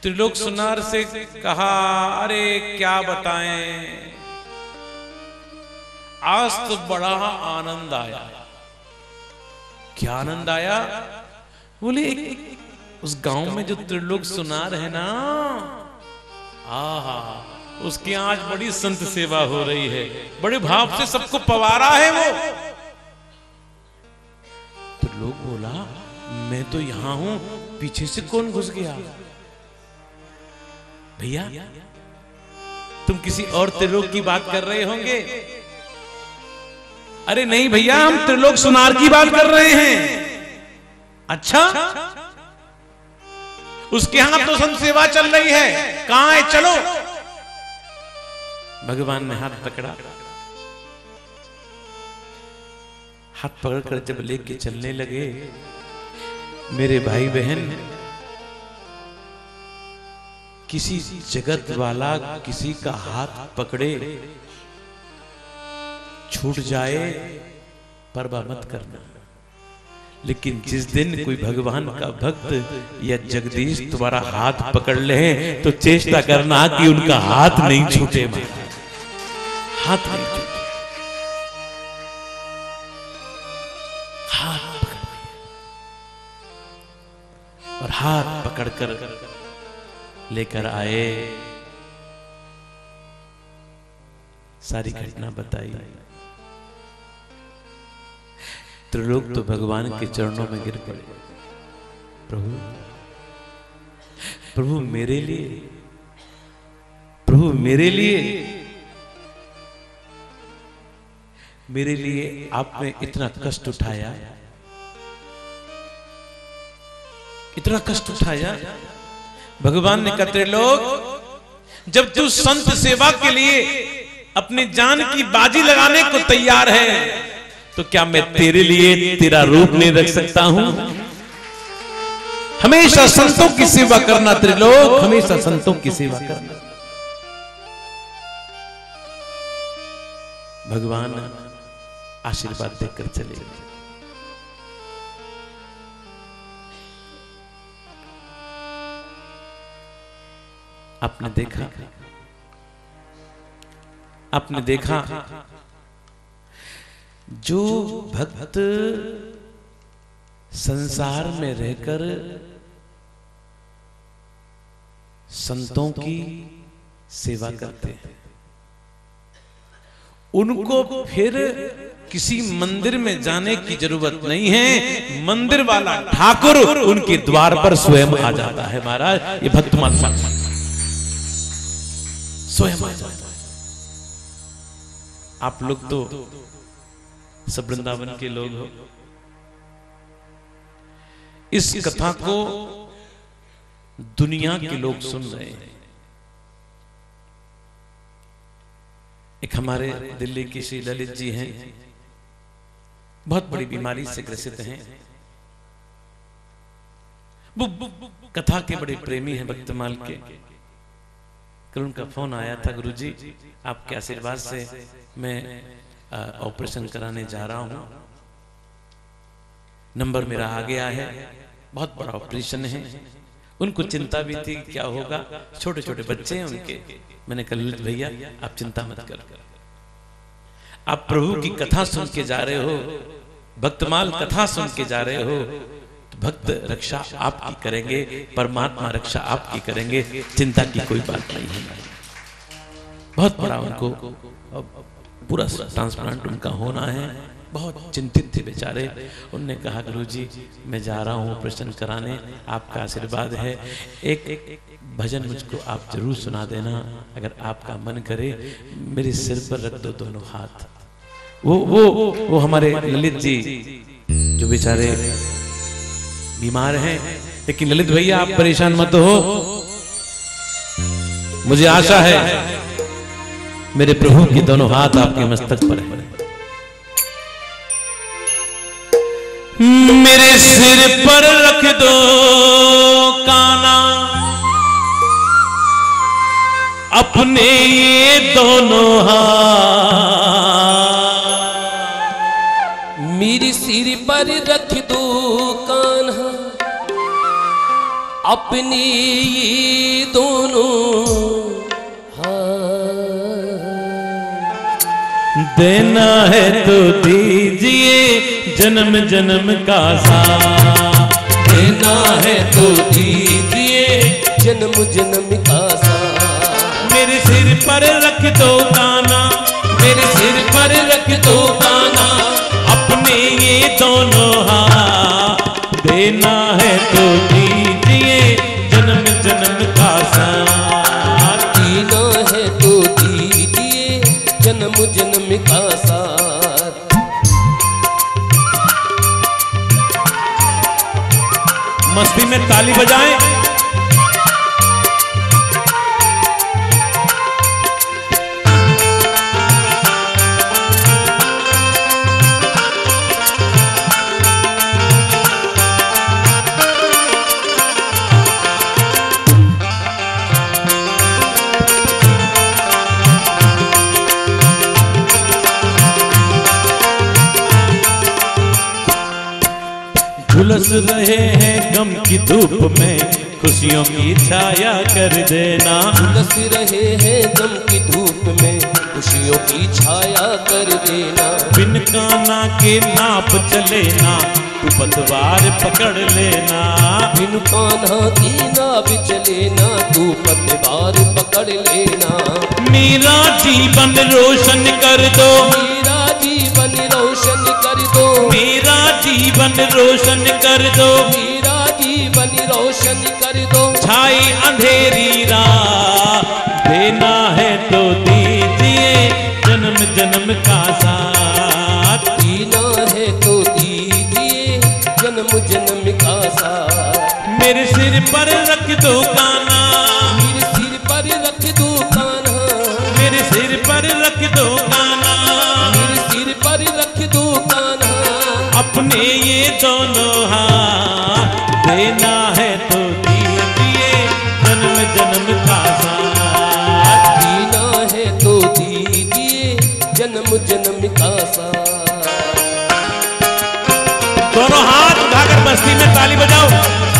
त्रिलोक सुनार से कहा, अरे, क्या बताएँ? आज तो बड़ा आनंद आया। क्या आनंद आया? बोले, उस गाँव में जो त्रिलोक सुनार है ना आहा, उसकी आज बड़ी संत सेवा हो रही है। बड़े भाव से सबको पवारा है वो। तो लोग बोला, मैं तो यहाँ हूँ, पीछे से कौन घुस गया? भैया, तुम किसी और त्रिलोक की बात कर रहे होंगे? अरे नहीं भैया, हम त्रिलोक सुनार की बात कर रहे हैं। अच्छा? उसके यहाँ तो संत सेवा चल रही है। कहाँ है? चलो। भगवान ने हाथ पकड़ा। हाथ पकड़कर जब लेके चलने लगे, मेरे भाई बहन किसी जगत वाला किसी का हाथ पकड़े, छूट जाए परवा मत करना। लेकिन जिस दिन कोई भगवान का भक्त या जगदीश तुम्हारा हाथ पकड़ ले तो चेष्टा करना कि उनका हाथ नहीं छूटे हाथ नहीं छूटे। हाथ पकड़ और हाथ पकड़कर लेकर आए। सारी घटना बताई। त्रिलोक तो भगवान के चरणों में गिर पड़े। प्रभु प्रभु मेरे लिए, प्रभु मेरे लिए मेरे लिए आपने इतना कष्ट उठाया। इतना कष्ट उठाया। भगवान ने कहा लोग, जब तू संत सेवा के लिए अपनी जान की बाजी लगाने को तैयार है तो क्या मैं तेरे लिए तेरा रूप नहीं रख सकता हूँ? हमेशा संतों की सेवा करना त्रिलोक हमेशा संतों की सेवा करना। भगवान आशीर्वाद देकर चले। गए आपने देखा? आपने देखा? जो भक्त संसार में रहकर संतों की सेवा करते हैं। उनको फिर किसी मंदिर में जाने की ज़रूरत नहीं है। मंदिर वाला ठाकुर उनके द्वार पर स्वयं आ जाता है महाराज। ये भक्त मानसा स्वयं आ जाता है। आप लोग तो सब वृंदावन के लोग हो। इस कथा को दुनिया के लोग सुन रहे हैं। एक हमारे दिल्ली की श्री ललित जी हैं। बहुत बड़ी बीमारी से ग्रसित हैं। वो कथा के बड़े प्रेमी हैं भक्तमाल के। कल उनका फ़ोन आया था गुरुजी आपके आशीर्वाद से मैं ऑपरेशन कराने जा रहा हूँ। नंबर मेरा आ गया है। बहुत बड़ा ऑपरेशन है। उनको चिंता भी थी क्या होगा। छोटे छोटे बच्चे हैं उनके। मैंने कहा, ललित भैया, आप चिंता मत करो। आप प्रभु की कथा सुन के जा रहे हो, भक्तमाल कथा सुन के जा रहे हो तो भक्त रक्षा आपकी करेंगे, परमात्मा रक्षा आपकी करेंगे, चिंता की कोई बात नहीं है। बहुत बड़ा उनको पूरा ट्रांसप्लांट उनका होना है। बहुत चिंतित थे बेचारे। उनने कहा गुरु जी मैं जा रहा हूँ ऑपरेशन कराने। आपका आशीर्वाद है। एक, एक भजन मुझको आप ज़रूर सुना देना। अगर आपका मन करे मेरे सिर पर रख दो दोनों हाथ। वो वो वो हमारे ललित जी जो बेचारे बीमार हैं। लेकिन ललित भैया आप परेशान मत हो। मुझे आशा है मेरे प्रभु के दोनों हाथ आपके मस्तक पर है। मेरे सिर पर रख दो काना। अपने ये दोनों हाथ। मेरे सिर पर रख दो कान्हा। अपने ये दोनों देना है तो दीजिए जन्म जन्म का साथ। देना है तो दीजिए जन्म जन्म का साथ। मेरे सिर पर रख दो गाना मेरे सिर पर रख दो काना अपने ये दोनों हाथ। देना मस्ती में ताली बजाएँ। रहे हैं की धूप में खुशियों की छाया कर देना। झुलस रहे हैं गम की धूप में खुशियों की छाया कर देना। बिन काना के नाप चले ना तू पतवार पकड़ लेना। बिन कान्हा की नाप चले ना तू पतवार पकड़ लेना। मेरा जीवन रोशन कर दो। मेरा जीवन रोशन कर दो। मेरा जीवन रोशन कर दो। रोशन कर दो। छाई अंधेरी रात देना है तो दीजिए जन्म जन्म का साथ। जीना है तो दीजिए जन्म जन्म का साथ। मेरे सिर पर रख दो काना मेरे सिर पर रख दो कान्हा। मेरे सिर पर रख दो काना मेरे सिर पर रख दो कान्हा। अपने ये दोनों हाथ। मस्ती में ताली बजाओ।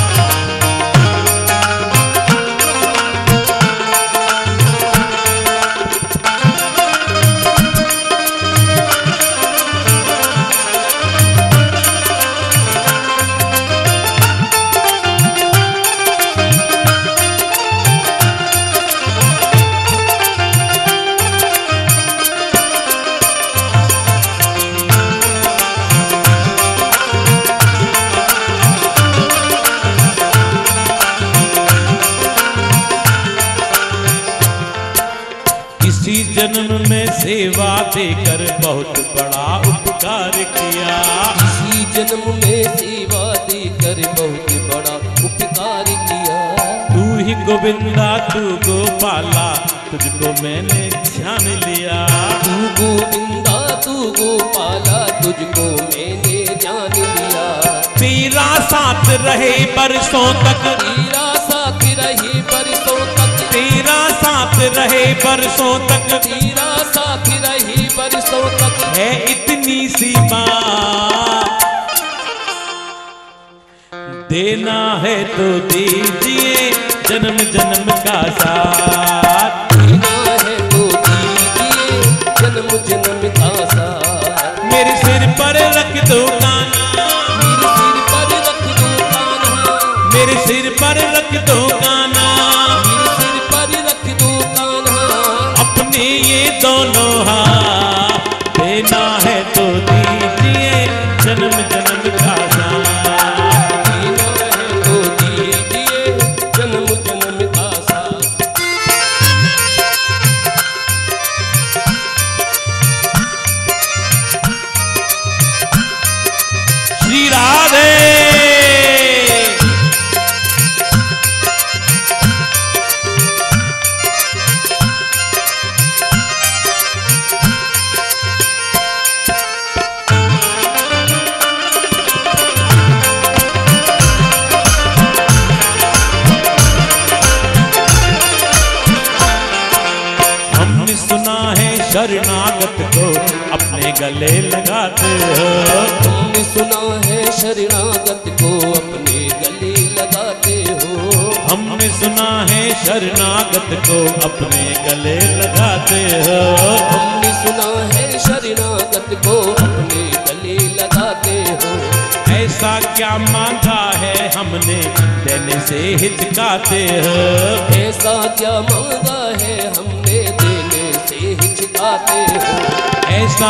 तू गोपाला तुझको मैंने जान लिया। तू गोविंदा तू गोपाला तुझको मैंने जान लिया। तेरा साथ रहे बरसों तक। तेरा साथ रहे बरसों तक। तेरा साथ रहे बरसों तक। तेरा साथ रहे बरसों तक। है इतनी सी बात। देना है तो दीजिए। जन्म जन्म का साथ। जन्म जन्म का मेरे सिर पर रख सिर पर रख मेरे सिर पर रख दो सिर पर रख दो अपने ये दोनों हाथ।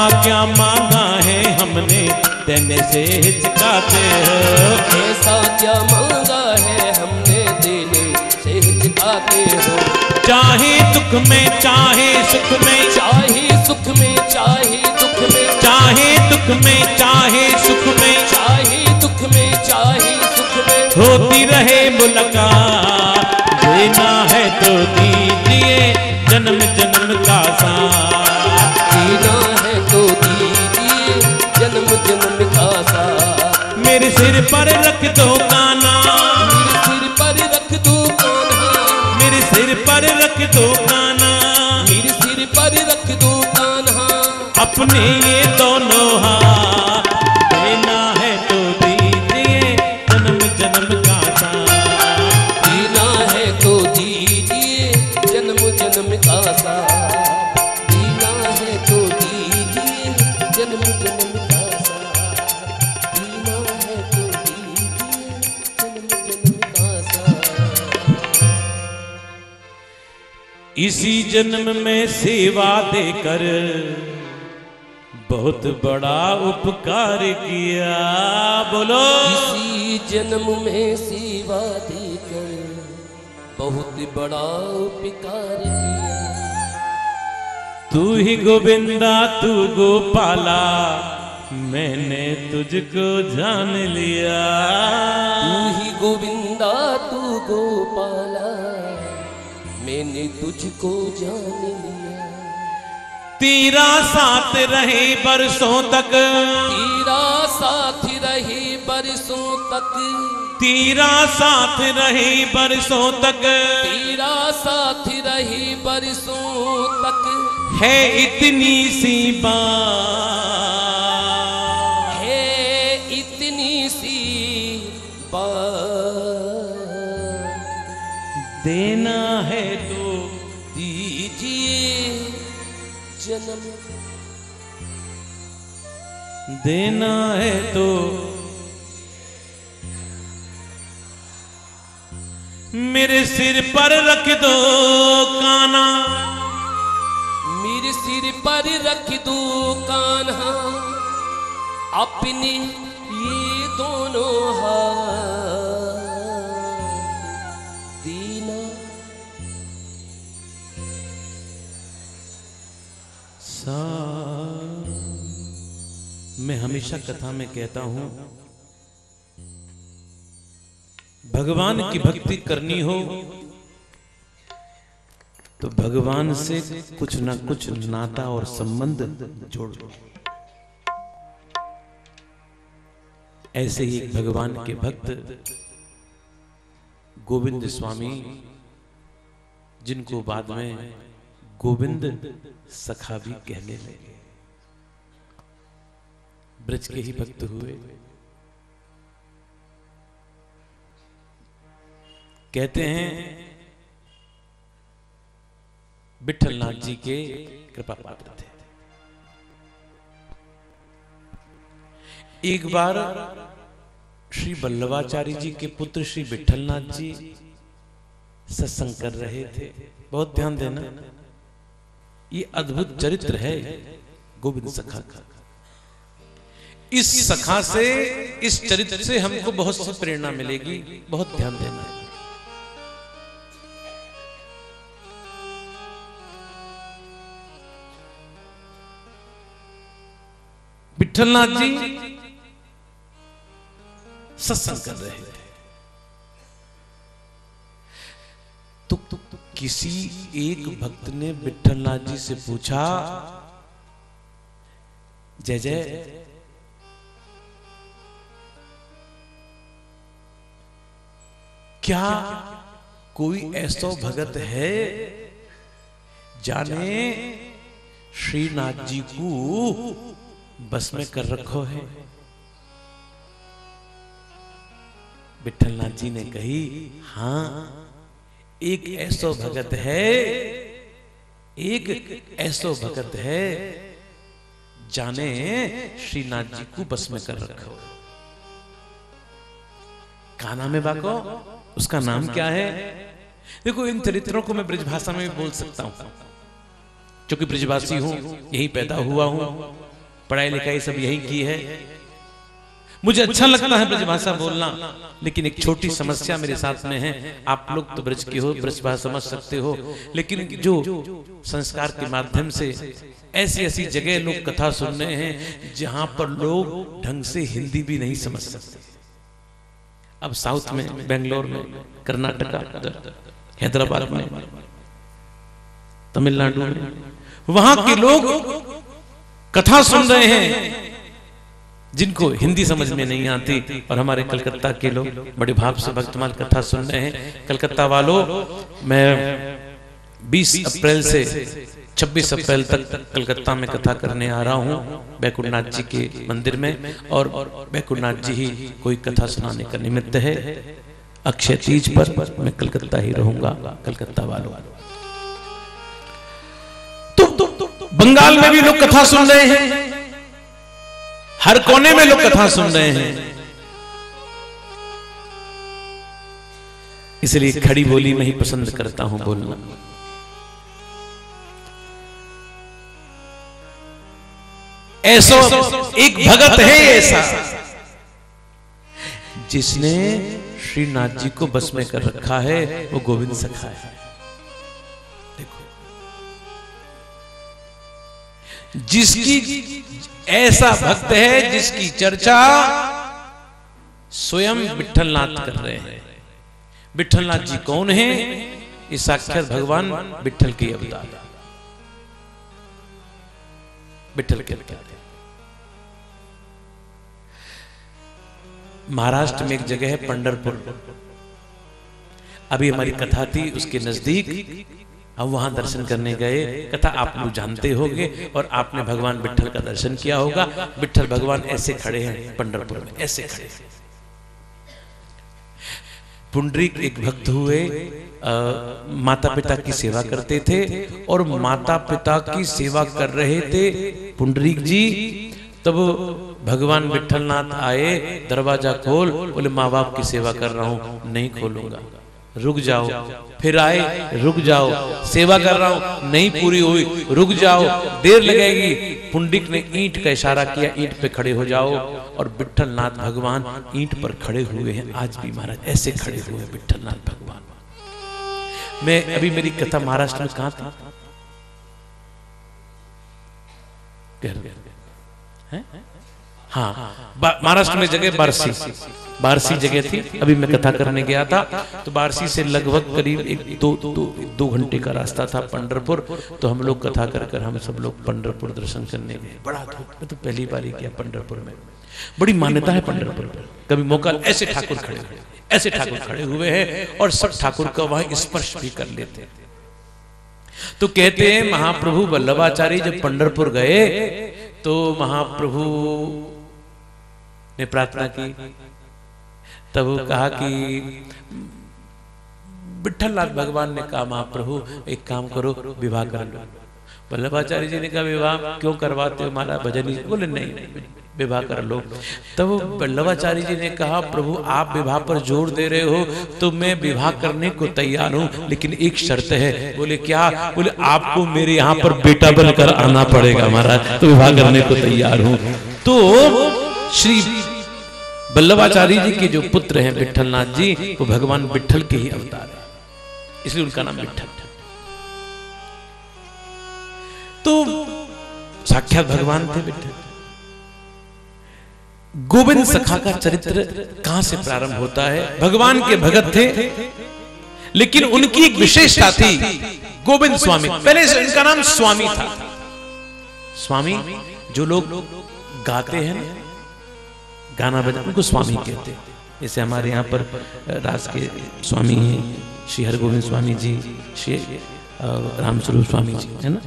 क्या क्या मांगा है हमने? देने से हिचकाते हो। कैसा क्या मांगा है हमने? देने से हिचकाते हो। चाहे दुख में चाहे सुख में। चाहे सुख में चाहे दुख में। चाहे दुख में चाहे सुख में। चाहे दुख में चाहे सुख में। होती रहे मुलाकात। देना है तो दीजिए जन्म जन्म सिर पर रख दो काना। मेरे सिर पर रख दो काना। मेरे सिर पर रख दो काना। मेरे सिर पर रख दो काना। अपने ये दोनों हाथ इसी जन्म में सेवा देकर बहुत बड़ा उपकार किया। बोलो। इसी जन्म में सेवा देकर बहुत बड़ा उपकार किया। तू ही गोविंदा तू गोपाला मैंने तुझको जान लिया। तू ही गोविंदा मैंने तुझको जान लिया। तेरा साथ रहे बरसों तक। तेरा साथ रहे बरसों तक। तेरा साथ रहे बरसों तक। तेरा साथ रहे बरसों तक। है इतनी सी बात। देना है तो। मेरे सिर पर रख दो काना। मेरे सिर पर रख दो काना अपने हमेशा कथा में कहता हूँ, भगवान की भक्ति करनी हो तो भगवान से कुछ ना कुछ नाता और संबंध जोड़ दो ऐसे ही भगवान के भक्त, गोविंद स्वामी, जिनको बाद में गोविंद सखा भी कहने लगे। ब्रज के ही भक्त हुए। कहते हैं, विठलनाथ जी के कृपा पात्र थे। एक बार श्री वल्लभाचार्य जी के पुत्र श्री विठलनाथ जी सत्संग कर रहे थे। बहुत ध्यान देना, ये अद्भुत चरित्र है, गोविंद सखा का। इस सखा से इस चरित्र से हमको बहुत सी प्रेरणा मिलेगी बहुत ध्यान देना है। विठलनाथ जी सत्संग कर रहे थे। तो, तो, किसी एक भक्त ने विठलनाथ जी से पूछा जय जय। क्या कोई ऐसा भगत है जाने श्रीनाथ जी को बस में कर रखो है? विठलनाथ जी ने कही, हाँ, एक ऐसा भगत है, एक ऐसा भगत है जाने श्रीनाथ जी को बस में कर रखो। काना में बाको उसका नाम क्या है? देखो इन चरित्रों को मैं ब्रजभाषा में भी बोल सकता हूँ। क्योंकि ब्रजवासी हूँ यहीं पैदा हुआ हूँ पढ़ाई लिखाई सब यही की है। मुझे अच्छा लगता है ब्रजभाषा बोलना लेकिन एक छोटी समस्या मेरे साथ में है। आप लोग तो ब्रज के हो ब्रजभाषा समझ सकते हो। लेकिन जो संस्कार के माध्यम से ऐसी ऐसी जगह लोग कथा सुन रहे हैं जहाँ पर लोग ढंग से हिंदी भी नहीं समझ सकते। अब साउथ में, बेंगलोर में, कर्नाटका हैदराबाद में, तमिलनाडु में। वहाँ के लोग कथा सुन रहे हैं, जिनको हिंदी समझ में नहीं आती, और हमारे कलकत्ता के लोग बड़े भाव से भक्तमाल कथा सुन रहे हैं। कलकत्ता वालों, मैं 20 अप्रैल से 26 अप्रैल तक कलकत्ता में कथा करने आ रहा हूँ बैकुंठनाथ जी के मंदिर में और बैकुंठनाथ जी ही कोई कथा सुनाने का निमित्त है। अक्षय तीज पर मैं कलकत्ता ही रहूँगा कलकत्ता वालों। तो, तो, तो, बंगाल में भी लोग कथा सुन रहे हैं। हर कोने में लोग कथा सुन रहे हैं। इसलिए खड़ी बोली में ही पसंद करता हूँ बोलना। ऐसा एक भगत है ऐसा। जिसने श्रीनाथ जी को बस में कर रखा है, वो गोविंद सखा है देखो। जिसकी ऐसा भक्त है, जिसकी चर्चा स्वयं विठलनाथ कर रहे हैं। विठलनाथ जी कौन है? ये साक्षात भगवान विठल की अवतार। विठल के अवतार। महाराष्ट्र में एक जगह है पंडरपुर। अभी हमारी कथा थी उसके नज़दीक। हम वहाँ दर्शन करने गए। कथा आप लोग जानते होंगे और आपने भगवान विठल का दर्शन किया होगा। विठल भगवान ऐसे खड़े हैं पंडरपुर में ऐसे खड़े पुंडरीक एक भक्त हुए आ, माता पिता की सेवा करते थे और माता पिता की सेवा कर रहे थे। पुंडरीक जी तब भगवान विठलनाथ आए, दरवाज़ा खोल, बोले माँ बाप की सेवा कर रहा हूँ, नहीं खोलूँगा। रुक जाओ। फिर आए, रुक जाओ, सेवा कर रहा हूँ, नहीं पूरी हुई, रुक जाओ, देर लगेगी। पुंडिक ने ईंट का इशारा किया, ईंट पे खड़े हो जाओ। और विठलनाथ भगवान ईंट पर खड़े हुए हैं, आज भी महाराज, ऐसे खड़े हुए हैं भगवान। मैं अभी मेरी कथा महाराष्ट्र में कहा था? हाँ। महाराष्ट्र में जगह बारसी। बारसी जगह थी। अभी मैं कथा करने गया था। तो बारसी से लगभग करीब एक दो दो दो घंटे का रास्ता था पंडरपुर तो हम लोग कथा कर कर हम सब लोग पंडरपुर दर्शन करने गए। बड़ा धूप मैं तो पहली बार ही किया पंडरपुर में। बड़ी मान्यता है पंडरपुर पर कभी मौका ऐसे ठाकुर खड़े ऐसे ठाकुर खड़े हुए हैं और सब ठाकुर का वहाँ स्पर्श भी कर लेते हैं। तो कहते हैं महाप्रभु वल्लभाचार्य जब पंडरपुर गए तो महाप्रभु ने प्रार्थना की। तब वो कहा कि विठलनाथ भगवान ने कहा, महाप्रभु, एक काम करो, विवाह कर लो। वल्लभाचार्य जी ने कहा, विवाह क्यों करवाते हो हमारा भजन बोले, नहीं विवाह कर लो। तब वल्लभाचार्य जी ने कहा, प्रभु, आप विवाह पर ज़ोर दे रहे हो तो मैं विवाह करने को तैयार हूँ, लेकिन एक शर्त है। बोले, क्या? बोले, आपको मेरे यहाँ पर बेटा बनकर आना पड़ेगा महाराज तो विवाह करने को तैयार हूँ। तो श्री वल्लभाचार्य जी के जो पुत्र हैं विठलनाथ जी, वो भगवान विठल के ही अवतार है। इसलिए उनका नाम विठल तो साक्षात भगवान थे विठल गोविंद सखा का चरित्र कहाँ से प्रारंभ होता है? भगवान के भगत थे। लेकिन उनकी एक विशेषता थी गोविंद स्वामी। पहले इनका नाम स्वामी था। स्वामी जो लोग गाते हैं गाना बजा उनको स्वामी कहते हैं। जैसे हमारे यहाँ पर राज के स्वामी हैं श्री हरगोविंद स्वामी जी श्री रामस्वरूप स्वामी जी है ना?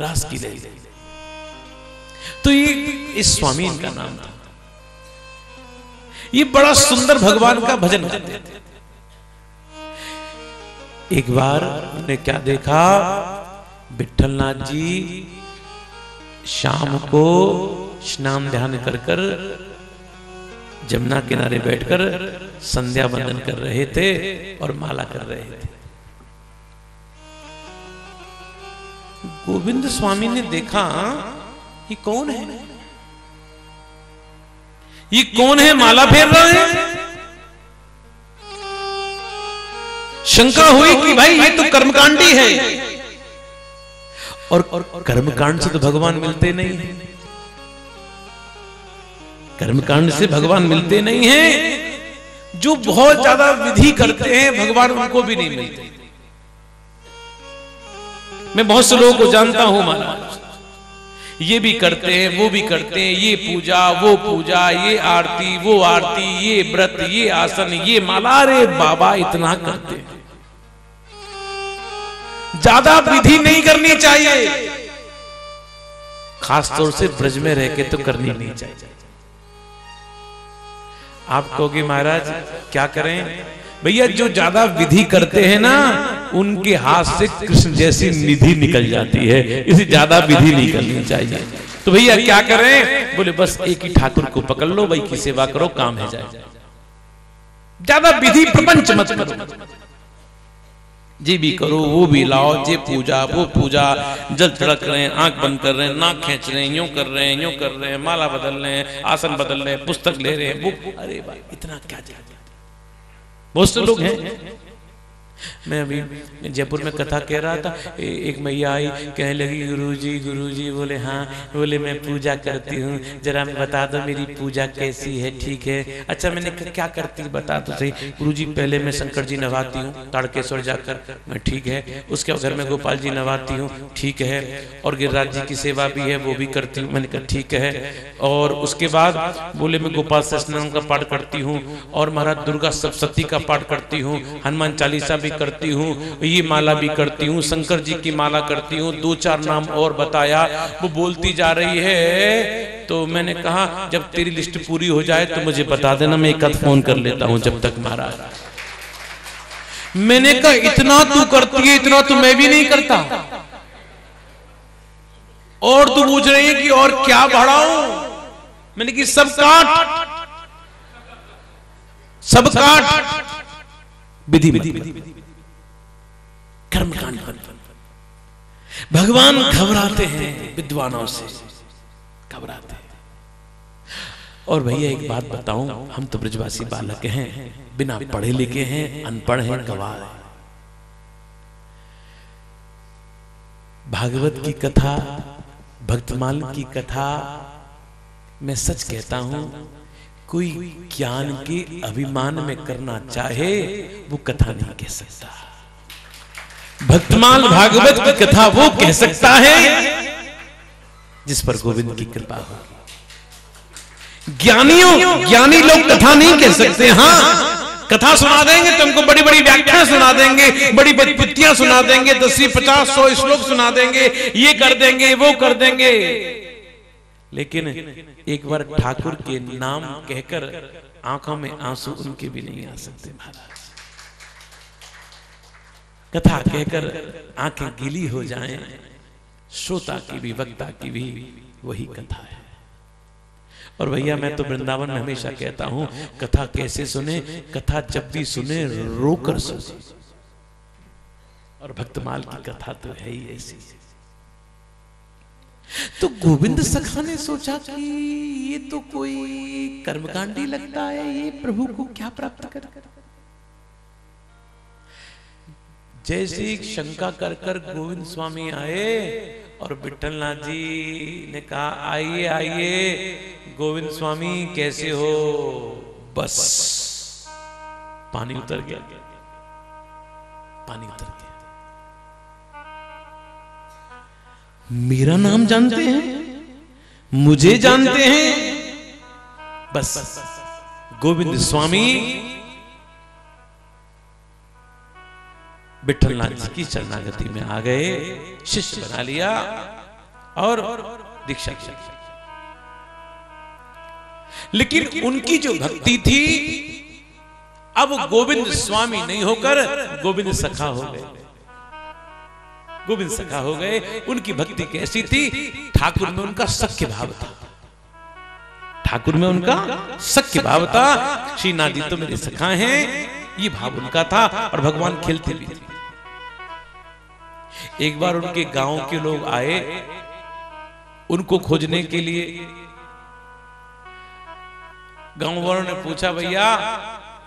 रास की लय तो ये इस स्वामी इनका नाम था। ये बड़ा सुंदर भगवान का भजन करते थे। एक बार ने क्या देखा? विठलनाथ जी शाम को स्नान ध्यान कर कर जमुना किनारे बैठकर संध्या बंदन कर रहे थे और माला कर रहे थे। गोविंद स्वामी ने देखा ये कौन है? ये कौन है? माला फेर रहा है? शंका हुई कि भाई ये तो कर्मकांडी है। और, और कर्मकांड से तो भगवान मिलते नहीं। है कर्मकांड से भगवान मिलते नहीं है। जो बहुत ज़्यादा विधि करते हैं भगवान उनको भी नहीं मिलते। मैं बहुत से लोगों को जानता हूँ महाराज ये भी करते हैं, वो भी करते हैं, ये पूजा, वो पूजा, ये आरती, वो आरती, ये व्रत, ये आसन, ये माला रे बाबा, इतना करते ज़्यादा विधि नहीं करनी चाहिए। खास तौर से ब्रज में रह के तो करनी नहीं चाहिए। आप कहोगे, महाराज, क्या करें? भैया, जो ज़्यादा विधि करते हैं ना, उनके हाथ से कृष्ण जैसी निधि निकल जाती है। इसे ज़्यादा विधि नहीं करनी चाहिए। तो भैया, क्या करें? बोले, बस एक ही ठाकुर को पकड़ लो, भाई, की सेवा करो, काम है जाए। ज़्यादा विधि प्रपंच मत करो। जी भी करो, वो भी लाओ, जे पूजा, वो पूजा। जल छिड़क रहे हैं, आँख बंद कर रहे हैं, नाक खींच रहे हैं, यूँ कर रहे हैं, यूँ कर रहे हैं, माला बदल रहे हैं, आसन बदल रहे हैं, पुस्तक ले रहे हैं अरे भाई इतना क्या चाहिए बहुत से लोग हैं। मैं अभी जयपुर में कथा कह रहा था एक मैया आई, कहने लगी, गुरुजी गुरुजी, बोले हाँ बोले, मैं पूजा करती हूँ, जरा बता दो मेरी पूजा कैसी है, ठीक है? अच्छा मैंने क्या करती बता दो सही। गुरुजी, पहले मैं शंकर जी नवाती हूँ, ताड़केश्वर जाकर, मैं ठीक है। उसके घर में गोपाल जी नवाती हूँ, ठीक है। और गिरिराज जी की सेवा भी है, वो भी करती हूँ, मैंने कहा, ठीक है। और उसके बाद, बोले, मैं गोपाल स्नान का पाठ करती हूँ, और महाराज दुर्गा सप्तती का पाठ करती हूँ, हनुमान चालीसा भी करती हूँ ये माला भी करती हूँ शंकर जी की माला करती हूँ दो चार नाम और बताया वो बोलती जा रही है तो मैंने कहा जब तेरी लिस्ट पूरी हो जाए तो मुझे बता देना मैं एक फ़ोन कर लेता हूँ जब तक महाराज। मैंने कहा इतना तू करती है इतना तो मैं भी नहीं करता। और तू पूछ रही है कि और क्या बढ़ाऊं? मैंने कि सब काट। सब काट। विधि मत। कर्म कांड भगवान घबराते हैं, विद्वानों से। घबराते हैं। और भैया, एक बात बताऊँ, हम तो ब्रजवासी बालक हैं, बिना पढ़े लिखे हैं, अनपढ़ हैं गवाह हैं। भागवत की कथा, भक्तमाल की कथा, मैं सच कहता हूँ, कोई ज्ञान के अभिमान में करना चाहे, वो कथा नहीं कह सकता। भक्तमाल भागवत की कथा वो कह सकता है जिस पर गोविंद की कृपा हो। ज्ञानियों ज्ञानी लोग कथा नहीं कह सकते हाँ। कथा सुना देंगे तुमको बड़ी बड़ी व्याख्या सुना देंगे बड़ी बड़ी पुत्तियाँ सुना देंगे दसी पचास सौ श्लोक सुना देंगे ये कर देंगे वो कर देंगे। लेकिन एक बार ठाकुर के नाम कहकर आँखों में आँसू उनके भी नहीं आ सकते महाराज। कथा कहकर आँखें गीली हो जाएँ, श्रोता की भी, वक्ता की भी वही कथा है। और भैया, मैं तो वृंदावन में हमेशा कहता हूँ, कथा कैसे सुने, कथा जब भी सुने, रोकर सुने। और भक्तमाल की कथा तो है ही ऐसी। तो गोविंद सखा ने सोचा कि ये तो कोई कर्मकांडी लगता है, ये प्रभु को क्या प्राप्त कर? जैसे शंका कर कर गोविंद स्वामी आए और विठलनाथ जी ने कहा, आइए आइए, गोविंद स्वामी, कैसे हो? बस। पानी उतर गया। पानी उतर गया। मेरा नाम जानते हैं? मुझे जानते हैं? बस। गोविंद स्वामी विठलनाथ जी की शरणागति में आ गए, शिष्य बना लिया और दीक्षा लेकिन उनकी जो भक्ति थी, अब गोविंद स्वामी नहीं होकर गोविंद सखा हो गए। गोविंद सखा हो गए, उनकी भक्ति कैसी थी? ठाकुर में उनका सख्य भाव था। ठाकुर में उनका सख्य भाव था श्रीनाथ जी तो मेरे सखा हैं। ये भाव उनका था और भगवान खेलते भी थे। एक बार उनके गाँव के लोग आए, उनको खोजने के लिए। गाँव वालों ने पूछा, भैया,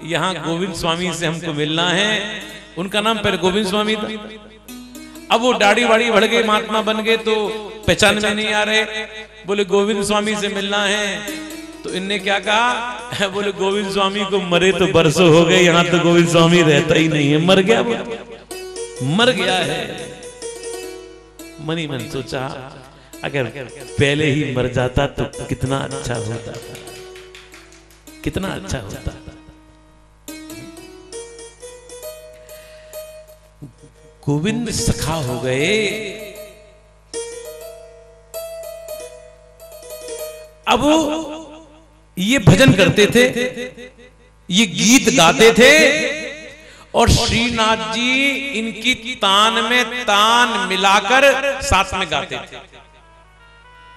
यहाँ गोविंद स्वामी से हमको मिलना है। उनका नाम पहले गोविंद स्वामी था। अब वो दाढ़ी वाड़ी बढ़ गए महात्मा बन गए तो पहचान में नहीं आ रहे। बोले, गोविंद स्वामी से मिलना है। तो इनने क्या कहा? *laughs* बोले, गोविंद स्वामी को मरे तो बरसों हो गए, यहाँ तो गोविंद स्वामी रहता ही नहीं है। मर गया मर गया है। मनी मन सोचा अगर पहले ही मर जाता तो कितना अच्छा होता। कितना अच्छा होता। गोविंद सखा हो गए। अब ये भजन करते थे ये गीत गाते थे। और श्रीनाथ जी इनकी तान में तान मिलाकर साथ में गाते थे।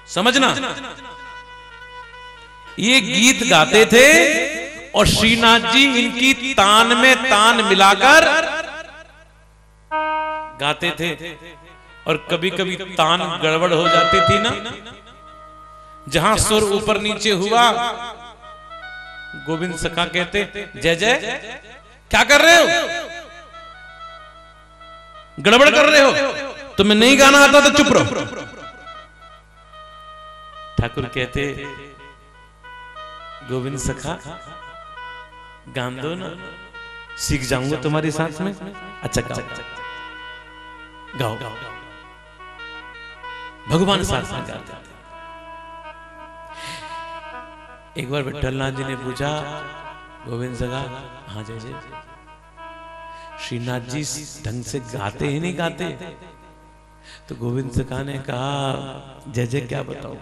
समझना? ये गीत गाते थे और श्रीनाथ जी इनकी तान में तान मिलाकर गाते थे। और कभी कभी तान गड़बड़ हो जाती थी ना? जहाँ सुर ऊपर नीचे हुआ, गोविंद सखा कहते जय जय क्या कर रहे हो? गड़बड़ कर रहे हो? तुम्हें नहीं गाना आता तो चुप रहो। ठाकुर कहते, गोविंद सखा, गान दो ना। सीख जाऊँगा तुम्हारे साथ में। अच्छा गाओ। गाओ। भगवान साथ में गाते एक बार विठलनाथ जी ने पूछा गोविंद सगा हाँ जय जय। श्रीनाथ जी ढंग से गाते ही नहीं गाते। तो गोविंद सका ने कहा जय जय क्या बताओ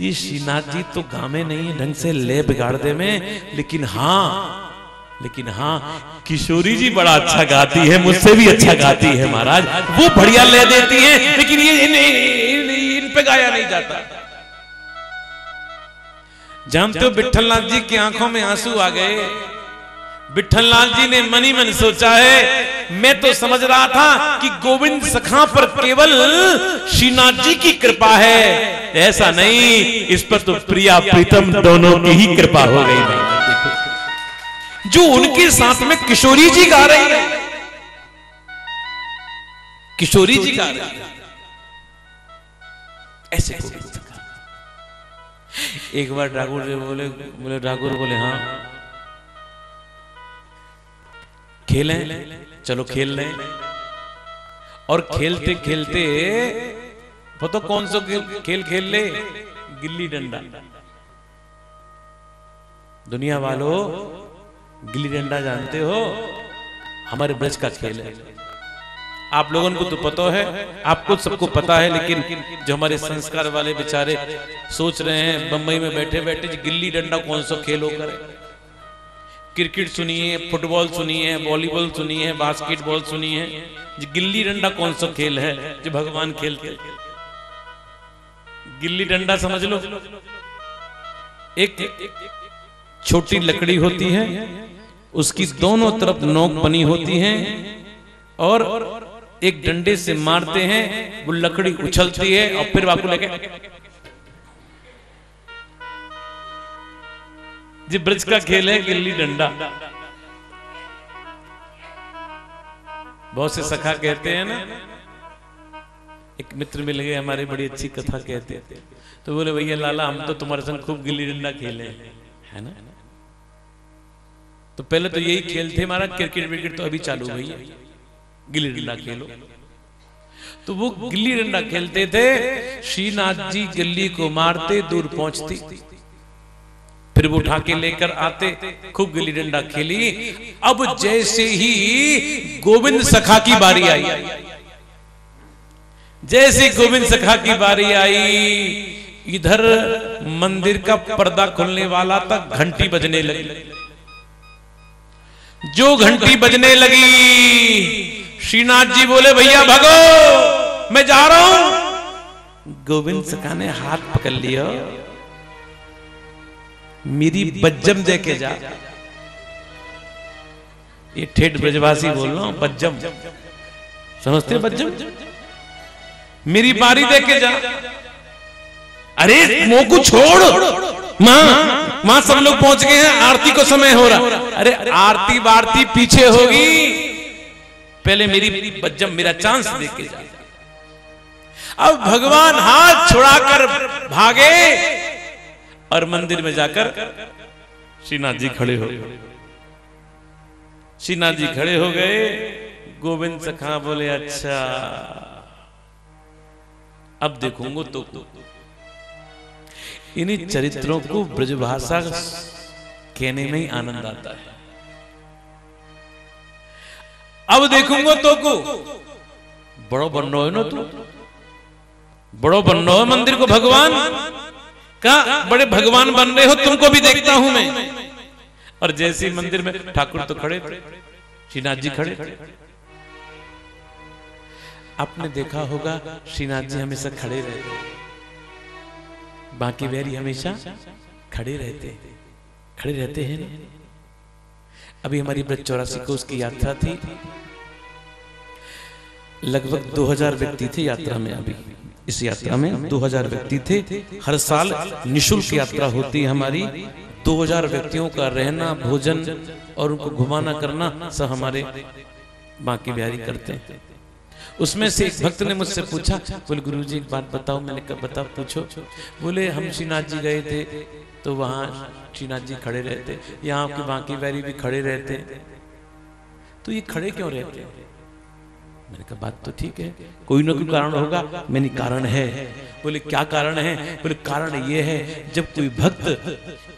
ये श्रीनाथ जी तो गामे नहीं है ढंग से ले बिगाड़ दे में लेकिन हाँ लेकिन हाँ किशोरी जी बड़ा अच्छा गाती है मुझसे भी अच्छा गाती है महाराज। वो बढ़िया ले देती है लेकिन ये इन, इन, इन, इन पे गाया नहीं जाता। जानते हो विठलनाथ जी की आँखों में आँसू आ गए। विठलनाथ जी ने मनी मन सोचा है मैं तो समझ रहा था कि गोविंद सखा पर केवल श्रीनाथ जी की कृपा है। ऐसा नहीं इस पर तो प्रिया प्रीतम दोनों की ही कृपा हो गई। है जो उनके साथ में किशोरी जी गा रही है। किशोरी जी गा रही है। ऐसे सखा एक बार ठाकुर जी बोले बोले, ठाकुर बोले हाँ। खेलें, चलो खेल लें। और खेलते खेलते, वो तो कौन सा खेल खेल ले? गिल्ली डंडा। दुनिया वालों, गिल्ली डंडा जानते हो? हमारे ब्रज का खेल है। आप लोगों को तो पता है आपको सबको पता है, लेकिन जो हमारे संस्कार वाले बेचारे सोच रहे हैं बम्बई में बैठे बैठे गिल्ली डंडा कौन सा खेल होकर क्रिकेट सुनिए, फुटबॉल सुनिए, वॉलीबॉल सुनिए, बास्केटबॉल सुनिए गिल्ली डंडा कौन सा खेल है जो भगवान खेलते गिल्ली डंडा समझ लो। एक छोटी लकड़ी होती है, उसकी दोनों तरफ़ नोक बनी होती है, और एक डंडे से मारते हैं, वो लकड़ी उछलती है और फिर आपको लेके जी, ब्रज का खेल है, गिल्ली डंडा। बहुत से सखा कहते हैं ना, एक मित्र मिल गए हमारी बड़ी अच्छी कथा कहते थे तो बोले, भैया लाला, हम तो तुम्हारे संग खूब गिल्ली डंडा खेले है। ना? तो पहले तो यही खेल थे हमारा क्रिकेट विकेट तो अभी चालू हुई है। गिल्ली डंडा खेलो। तो वो गिल्ली डंडा खेलते थे श्रीनाथ जी गिल्ली को मारते दूर पहुँचती। फिर वो उठा के लेकर आते खूब गिल्ली डंडा खेली। अब जैसे ही गोविंद सखा की बारी आई। जैसे गोविंद सखा की बारी आई इधर मंदिर का पर्दा खुलने वाला तक घंटी बजने लगी। जो घंटी बजने लगी श्रीनाथ जी बोले, भैया, भगो, मैं जा रहा हूँ। गोविंद सखा ने हाथ पकड़ लिया। मेरी बज्जम दे के जा। ये ठेठ ब्रजवासी बोल रहा हूँ, बज्जम। समझते बज्जम? मेरी बारी दे के जा। अरे मुँह को छोड़। माँ माँ सब लोग पहुँच गए हैं, आरती को समय हो रहा। अरे आरती वारती पीछे होगी। पहले मेरी बज्जम मेरा चांस दे के जा अब भगवान हाथ छुड़ाकर भागे और मंदिर में जाकर श्रीनाथ जी खड़े हो गए। श्रीनाथ जी खड़े हो गए। गोविंद सखा बोले अच्छा। अब देखूँगा तो इन्हीं चरित्रों को ब्रजभाषा कहने में ही। आनंद आता है। अब देखूँगा तो को बड़ो बन हो ना तू? बड़ो बन हो मंदिर को भगवान? का बड़े भगवान बन रहे हो? तुमको भी देखता हूँ मैं। और जैसे मंदिर में ठाकुर तो खड़े थे श्रीनाथ जी खड़े आपने देखा होगा श्रीनाथ जी हमेशा खड़े रहते बाकी बिहारी हमेशा खड़े रहते खड़े रहते हैं? अभी हमारी ब्रज चौरासी को उसकी यात्रा थी। लगभग 2000 व्यक्ति थे यात्रा में अभी। इस यात्रा में 2000 व्यक्ति थे। हर साल निशुल्क यात्रा होती है हमारी। 2000 व्यक्तियों का रहना भोजन और उनको घुमाना करना सब हमारे बाकी बिहारी करते हैं। उसमें से एक भक्त ने मुझसे पूछा बोले गुरु जी एक बात बताओ मैंने कहा बताओ पूछो। बोले हम श्रीनाथ जी गए थे। तो वहाँ श्रीनाथ जी खड़े रहते। यहाँ आपके बाकी बैरी भी खड़े रहते। तो ये खड़े क्यों रहते? हैं मैंने कहा, बात तो ठीक है, कोई ना कोई कारण होगा, मैंने कारण है। बोले, क्या कारण है? बोले, कारण ये है, जब कोई भक्त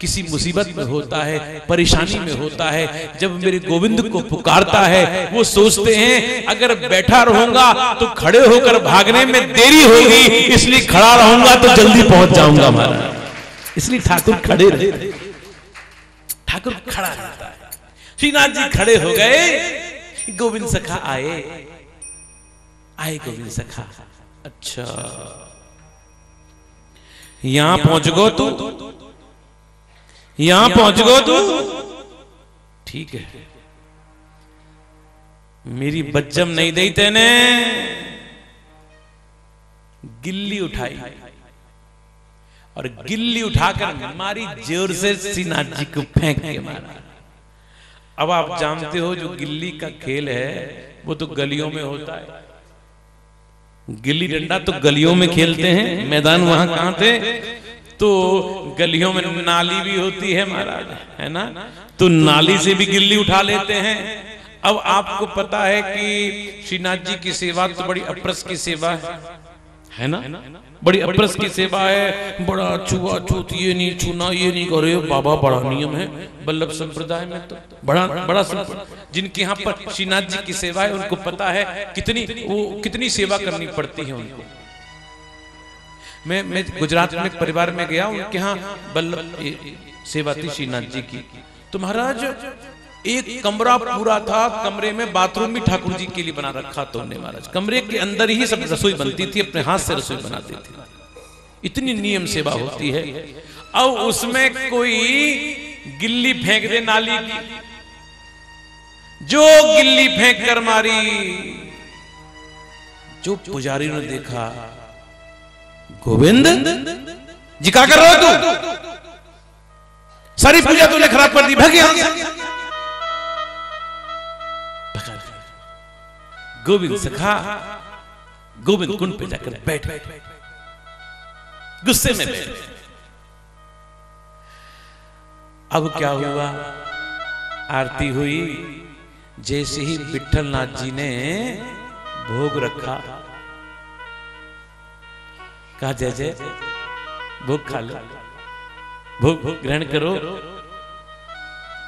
किसी मुसीबत में होता है, परेशानी में होता है, जब मेरे गोविंद को पुकारता है, वो सोचते हैं, अगर बैठा रहूँगा तो खड़े होकर भागने में देरी होगी, इसलिए खड़ा रहूँगा तो जल्दी पहुँच जाऊँगा महाराज। इसलिए ठाकुर खड़े रहते ठाकुर खड़ा रहता है। श्रीनाथ जी खड़े हो गए, गोविंद सखा आए। आए गोविंद सखा। अच्छा। यहाँ पहुँच गो तू। यहाँ पहुँच गो तू। ठीक है। मेरी बज्जम नहीं दी तेने। गिल्ली उठाई। और गिल्ली उठाकर मारी ज़ोर से श्रीनाथ जी को फेंक के मारा। अब आप जानते हो जो गिल्ली का खेल है वो तो गलियों में होता है। गिल्ली डंडा तो गलियों में खेलते हैं मैदान वहाँ कहाँ थे? तो गलियों में नाली भी होती है महाराज है ना? तो नाली से भी गिल्ली उठा लेते हैं। अब आपको पता है कि श्रीनाथ जी की सेवा तो बड़ी अप्रस की सेवा है। है ना? बड़ी अप्रस की सेवा है। बड़ा छुआ छूत ये नहीं छूना ये नहीं करे बाबा बड़ा नियम है। बल्लभ संप्रदाय में तो बड़ा बड़ा संप्रदाय जिनके यहाँ पर श्रीनाथ जी की सेवा है उनको पता है कितनी वो कितनी सेवा करनी पड़ती है उनको। मैं मैं गुजरात में एक परिवार में गया उनके यहाँ बल्लभ सेवा थी श्रीनाथ जी की। तो महाराज एक कमरा पूरा था, कमरे में बाथरूम भी ठाकुर जी के लिए बना रखा तो महाराज। कमरे के अंदर ही सब रसोई बनती थी, अपने हाथ से रसोई बनाते थे। इतनी नियम सेवा होती है। अब उसमें कोई गिल्ली फेंक दे नाली की। जो गिल्ली फेंक कर मारी, जो पुजारी ने देखा, गोविंद, जी क्या कर रहे हो तू? सारी पूजा तूने खराब कर दी, भाग यहाँ गोविंद सखा गोविंद कुंड पे जाकर बैठ। बैठ। गुस्से में बैठ। अब क्या हुआ? आरती हुई। जैसे ही विठल नाथ जी ने भोग रखा कहा जय जय भोग खा लो। भोग भोग ग्रहण करो।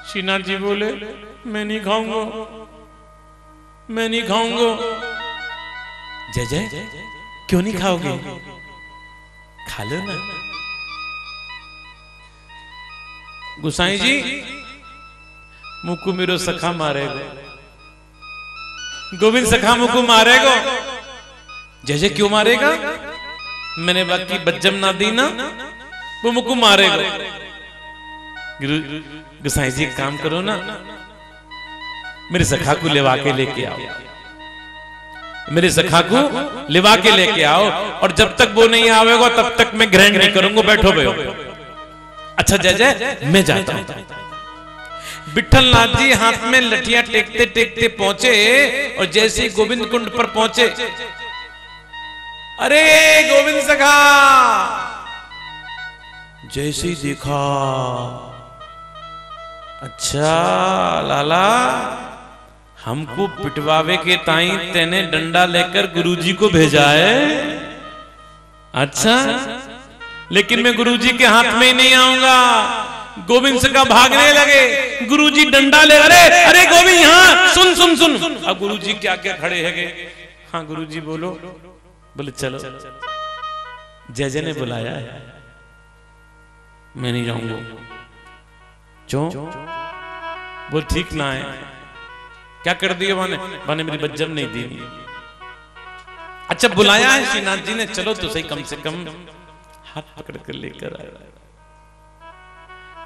श्रीनाथ जी बोले मैं नहीं खाऊँगा। मैं नहीं खाऊँगा। जय जय। क्यों नहीं खाओगे? खा लो ना। गुसाई जी मुकु मेरो सखा मारेगा। गोविंद सखा मुकु मारेगा। जय जय क्यों मारेगा? मैंने बाकी बज्जम ना दी ना, वो मुकु मारेगा। गुसाई जी काम करो ना। मेरे सखा को लेवा के लेके आओ। मेरे सखा को लिवा के लेके आओ। और जब तक वो नहीं आवेगा तब तक मैं ग्रहण नहीं करूँगा बैठो भाई अच्छा जय जय मैं जाता हूँ। विठल नाथ जी हाथ में लठिया टेकते टेकते पहुँचे और जैसे ही गोविंद कुंड पर पहुँचे। अरे गोविंद सखा! जैसे ही देखा। अच्छा लाला। हमको पिटवावे के ताई तेने डंडा लेकर गुरुजी को भेजा है। अच्छा लेकिन मैं गुरुजी के हाथ में ही नहीं आऊँगा। गोविंद से का भागने लगे। गुरुजी डंडा ले, अरे अरे गोविंद, यहाँ, सुन सुन सुन। अब गुरुजी क्या क्या खड़े है हाँ गुरुजी बोलो। बोले, चलो। जय ने बुलाया है। मैं नहीं जाऊँगा। क्यों? बोल, ठीक ना है। क्या कर दिया माने माने मेरी बज्जम नहीं दी। अच्छा बुलाया है श्रीनाथ जी ने। चलो तो सही कम से कम हाथ पकड़ कर लेकर आया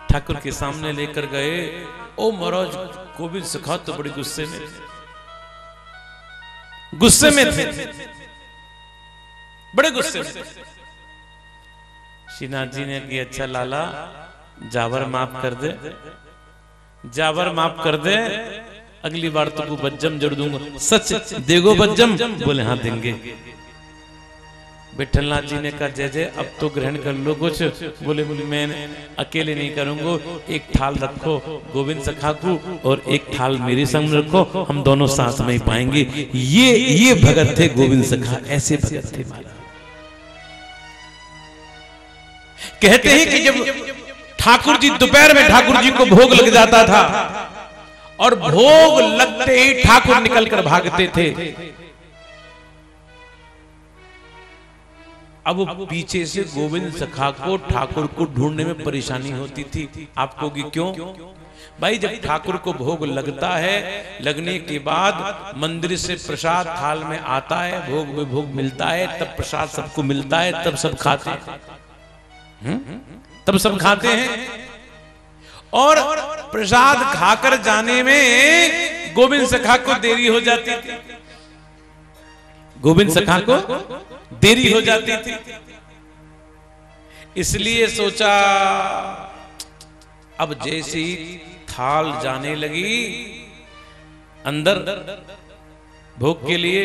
ठाकुर के सामने लेकर गए। ओ महाराज गोविंद सखा तो बड़ी गुस्से में गुस्से में थे। बड़े गुस्से में श्रीनाथ जी ने कि अच्छा लाला जावर माफ़ कर दे। जावर माफ़ कर दे। अगली बार तो को बज्जम जड़ दूँगा। सच देगो बज्जम बोले हाँ देंगे। विठलनाथ जी ने कहा जय जय अब तो ग्रहण कर लो कुछ। बोले बोले मैं अकेले नहीं करूँगा। एक थाल रखो गोविंद सखा को और एक थाल मेरे संग रखो। हम दोनों साथ में ही पाएँगे। ये ये भगत थे गोविंद सखा ऐसे भगत थे कहते हैं कि जब ठाकुर जी दोपहर में ठाकुर जी को भोग लग जाता था और भोग लगते ही ठाकुर निकलकर भागते थे। अब पीछे से गोविंद सखा को ठाकुर को ढूँढने में परेशानी होती थी। आपको कि क्यों? भाई जब ठाकुर को भोग लगता है लगने के बाद मंदिर से प्रसाद थाल में आता है भोग में भोग मिलता है तब प्रसाद सबको मिलता है तब सब खाते हैं। हम्म? तब सब खाते हैं। और प्रसाद खाकर जाने में गोविंद सखा को देरी हो जाती थी। गोविंद सखा को देरी हो जाती थी। इसलिए सोचा, अब जैसी थाल जाने लगी, अंदर भोग के लिए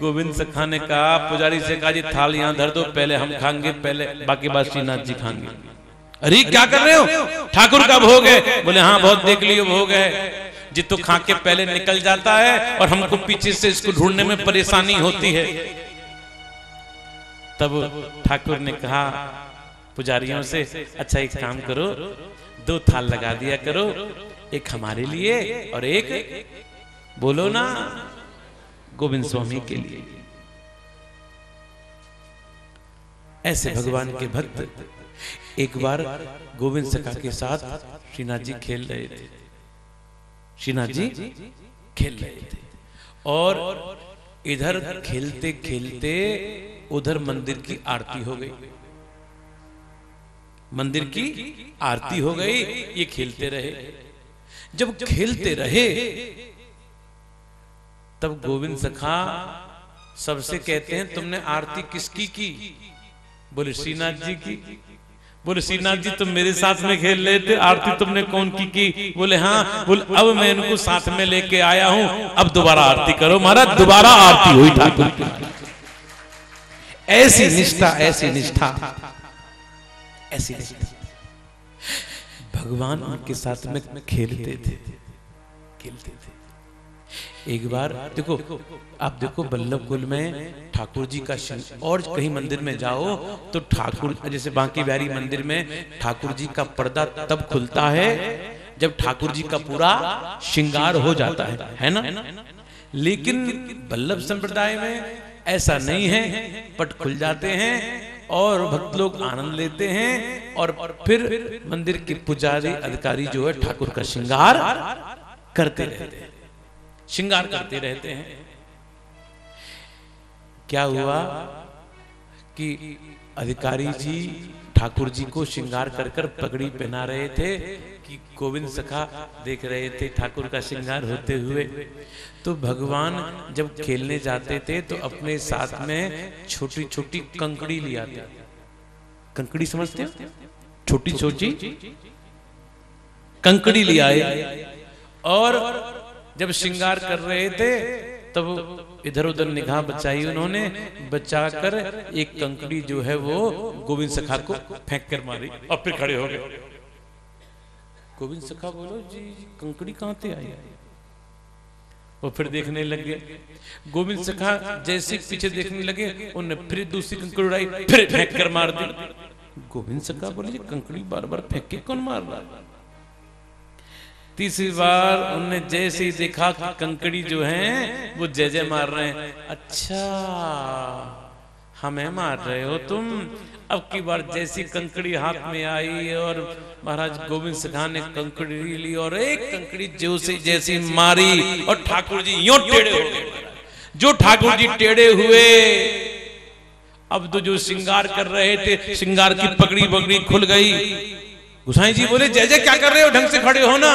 गोविंद सखा ने कहा, पुजारी से कहा, जी, थाल यहाँ धर दो, पहले हम खाएँगे, पहले बाकी बात श्रीनाथ जी खाएँगे। अरे क्या कर रहे हो? ठाकुर का भोग है। बोले हाँ बहुत देख लियो भोग है। जितो खा के पहले निकल जाता है और हमको पीछे से इसको ढूँढने में परेशानी होती है। तब ठाकुर ने कहा पुजारियों से अच्छा एक काम करो। दो थाल लगा दिया करो एक हमारे लिए और एक बोलो ना गोविंद स्वामी के लिए। ऐसे भगवान के भक्त एक बार गोविंद सखा के साथ श्रीनाथ जी खेल रहे थे। श्रीनाथ जी खेल रहे थे। और इधर खेलते खेलते उधर मंदिर की आरती हो गई। मंदिर की आरती हो गई, ये खेलते रहे। जब खेलते रहे, तब गोविंद सखा सबसे कहते हैं, तुमने आरती किसकी की? बोले श्रीनाथ जी की। बोले श्रीनाथ जी तुम मेरे साथ में खेल रहे थे आरती तुमने कौन की की बोले हाँ बोले अब मैं इनको साथ में लेके आया हूँ अब दोबारा आरती करो। महाराज दोबारा आरती हुई ठाकुर। की ऐसी निष्ठा ऐसी निष्ठा। ऐसी निष्ठा। भगवान उनके साथ में खेलते थे। खेलते थे। एक बार, देखो, आप देखो बल्लभ कुल में ठाकुर जी का और कहीं मंदिर में जाओ तो ठाकुर, जैसे बांकी बिहारी मंदिर में ठाकुर जी का पर्दा तब खुलता है जब ठाकुर जी का पूरा श्रृंगार हो जाता है है ना? लेकिन बल्लभ संप्रदाय में ऐसा नहीं है, पट खुल जाते हैं और भक्त लोग आनंद लेते हैं और फिर मंदिर के पुजारी, अधिकारी जो है ठाकुर का श्रृंगार करते रहते हैं। श्रृंगार करते रहते हैं। क्या हुआ कि अधिकारी जी ठाकुर जी को श्रृंगार कर कर पगड़ी पहना रहे थे कि गोविंद सखा देख रहे थे ठाकुर का श्रृंगार होते हुए। तो भगवान जब खेलने जाते थे तो अपने साथ में छोटी छोटी कंकड़ी ले आते। कंकड़ी समझते हो? छोटी छोटी कंकड़ी ले आए। और जब श्रृंगार कर रहे थे, तब इधर उधर निगाह बचाई उन्होंने बचा कर एक कंकड़ी जो है वो गोविंद सखा को फेंक कर मारी और फिर खड़े हो गए। गोविंद सखा बोलो, जी कंकड़ी कहाँ से आई? वो फिर देखने लग। लगे गोविंद सखा जैसे पीछे देखने लगे उन्होंने फिर दूसरी कंकड़ी उड़ाई, फिर फेंक कर मार दी। गोविंद सखा बोले "ये कंकड़ी बार बार फेंक के कौन मार रहा है?" तीसरी बार उनने जैसे ही देखा कि कंकड़ी जो है, वो जय जय मार रहे हैं। अच्छा हमें मार रहे हो तुम। अब की बार जैसी कंकड़ी हाथ में आई और महाराज गोविंद सिंह ने कंकड़ी ली और एक कंकड़ी जो से जैसी मारी और ठाकुर जी यो टेढ़े हो गए। जो ठाकुर जी टेढ़े हुए, अब तो जो श्रृंगार कर रहे थे श्रृंगार की पगड़ी बगड़ी खुल गई। गुसाई जी बोले जय जय क्या कर रहे हो? ढंग से खड़े हो ना।